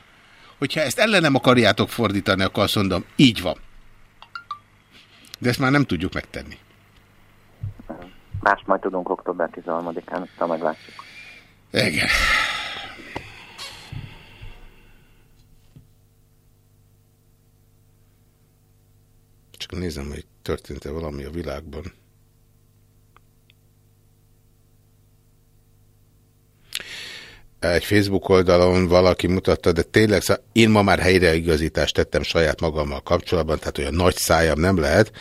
hogyha ezt ellenem akarjátok fordítani, akkor azt mondom, így van. De ezt már nem tudjuk megtenni. Más majd tudunk október 13-án, aztán meglátjuk. Igen. Csak nézem, hogy történt-e valami a világban. Egy Facebook oldalon valaki mutatta, de tényleg én ma már helyreigazítást tettem saját magammal kapcsolatban, tehát olyan nagy szájam nem lehet,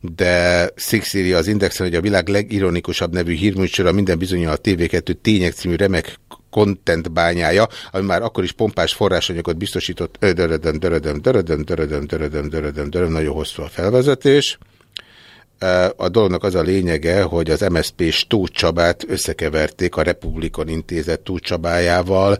de Six az Indexen, hogy a világ legironikusabb nevű hírműsora minden bizonyal a TV2 Tények című remek content bányája, ami már akkor is pompás forrásanyagot biztosított. Dörödöm, dörödöm, dörödöm, dörödöm, dörödöm, dörödöm, dörödöm, nagyon hosszú a felvezetés. A dolognak az a lényege, hogy az Tóth Csabát összekeverték a Republikon Intézet Tóth Csabájával.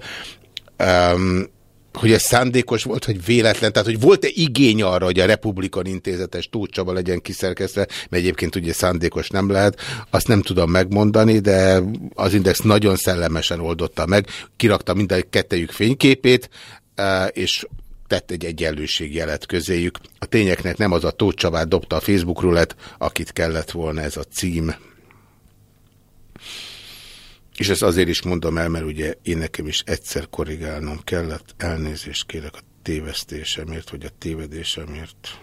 Um, hogy ez szándékos volt, hogy véletlen, tehát hogy volt-e igény arra, hogy a Republikan intézetes Tóth Csaba legyen kiszerkesztve, mert egyébként ugye szándékos nem lehet, azt nem tudom megmondani, de az Index nagyon szellemesen oldotta meg, kirakta mind a kettejük fényképét, eh, és tett egy egyenlőségjelet közéjük. A tényeknek nem az a Tóth Csabát dobta a Facebook rulett, akit kellett volna ez a cím. És ezt azért is mondom el, mert ugye én nekem is egyszer korrigálnom kellett. Elnézést kérek a tévesztésemért, vagy a tévedésemért.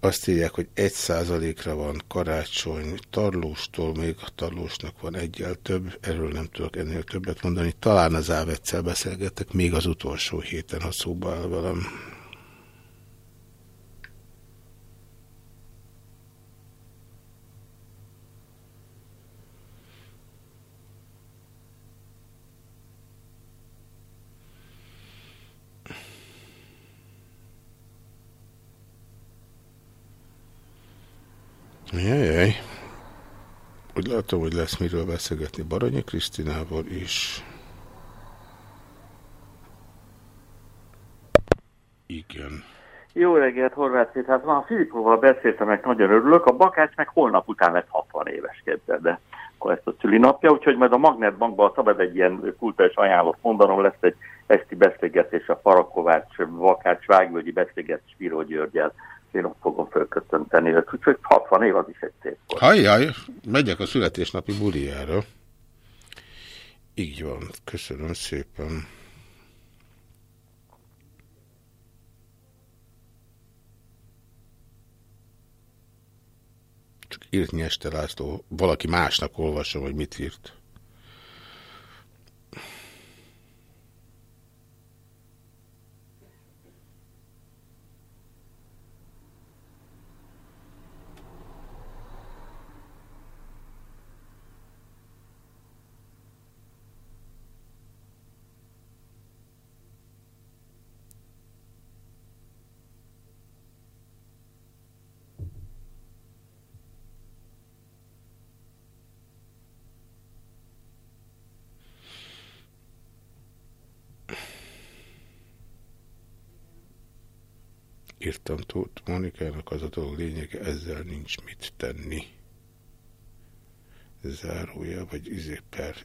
Azt írják, hogy egy százalékra van karácsony tarlóstól, még a tarlósnak van egyel több, erről nem tudok ennél többet mondani. Talán az Ávetszel beszélgettek még az utolsó héten, ha szóba áll velem. Jajjaj. Úgy látom, hogy lesz miről beszélgetni Baranyi Krisztinával is. Igen. Jó reggelt, Horváth Péter. Hát a Filipóval beszéltem, meg nagyon örülök. A Bakács meg holnap után lesz 60 éves, képzeld, de akkor ezt a szülinapja, úgyhogy majd a Magnetbankban szabad egy ilyen kultúrás ajánlót mondanom, lesz egy esti beszélgetés a Parakovács, Vakács, Vágvölgyi beszélgetés Bíró Györgyel. Én ott fogom fölköszönteni őt, úgyhogy 60 év az is egy szép kor. Hajjaj, megyek a születésnapi bulijára. Így van, köszönöm szépen. Csak írt Nyeste László, valaki másnak olvasom, hogy mit írt. Írtam Tóth Monikának, az a dolog lényege, ezzel nincs mit tenni. Zárója, vagy izé per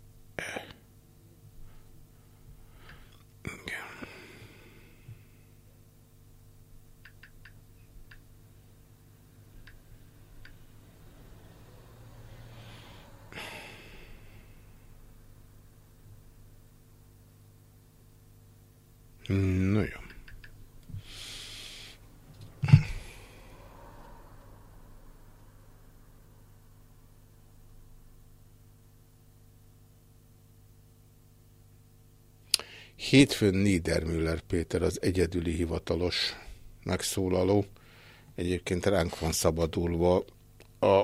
Hétfőn Niedermüller Péter az egyedüli hivatalos megszólaló. Egyébként ránk van szabadulva a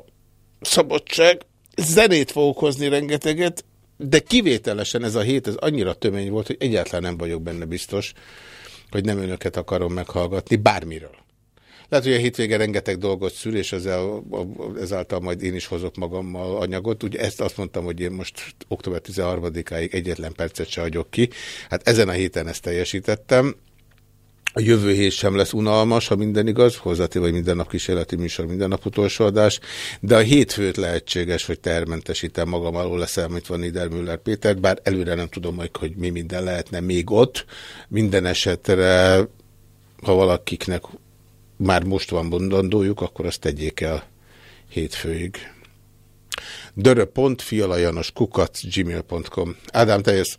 szabadság. Zenét fogok hozni rengeteget, de kivételesen ez a hét ez annyira tömény volt, hogy egyáltalán nem vagyok benne biztos, hogy nem önöket akarom meghallgatni, bármiről. Lehet, hogy a hétvége rengeteg dolgot szül, és ezzel, ezáltal majd én is hozok magammal anyagot. Ugye ezt azt mondtam, hogy én most október 13-áig egyetlen percet se hagyok ki. Hát ezen a héten ezt teljesítettem. A jövő hét sem lesz unalmas, ha minden igaz, hozzátéve, vagy minden nap kísérleti műsor, minden nap utolsó adás, de a hétfőt lehetséges, hogy termentesítem magam alól leszámítva Niedermüller Pétert, bár előre nem tudom majd, hogy mi minden lehetne még ott. Minden esetre, ha valakiknek már most van mondandójuk, akkor azt tegyék el hétfőig. Dörö.fialajanos kukac gmail.com Ádám, te jössz.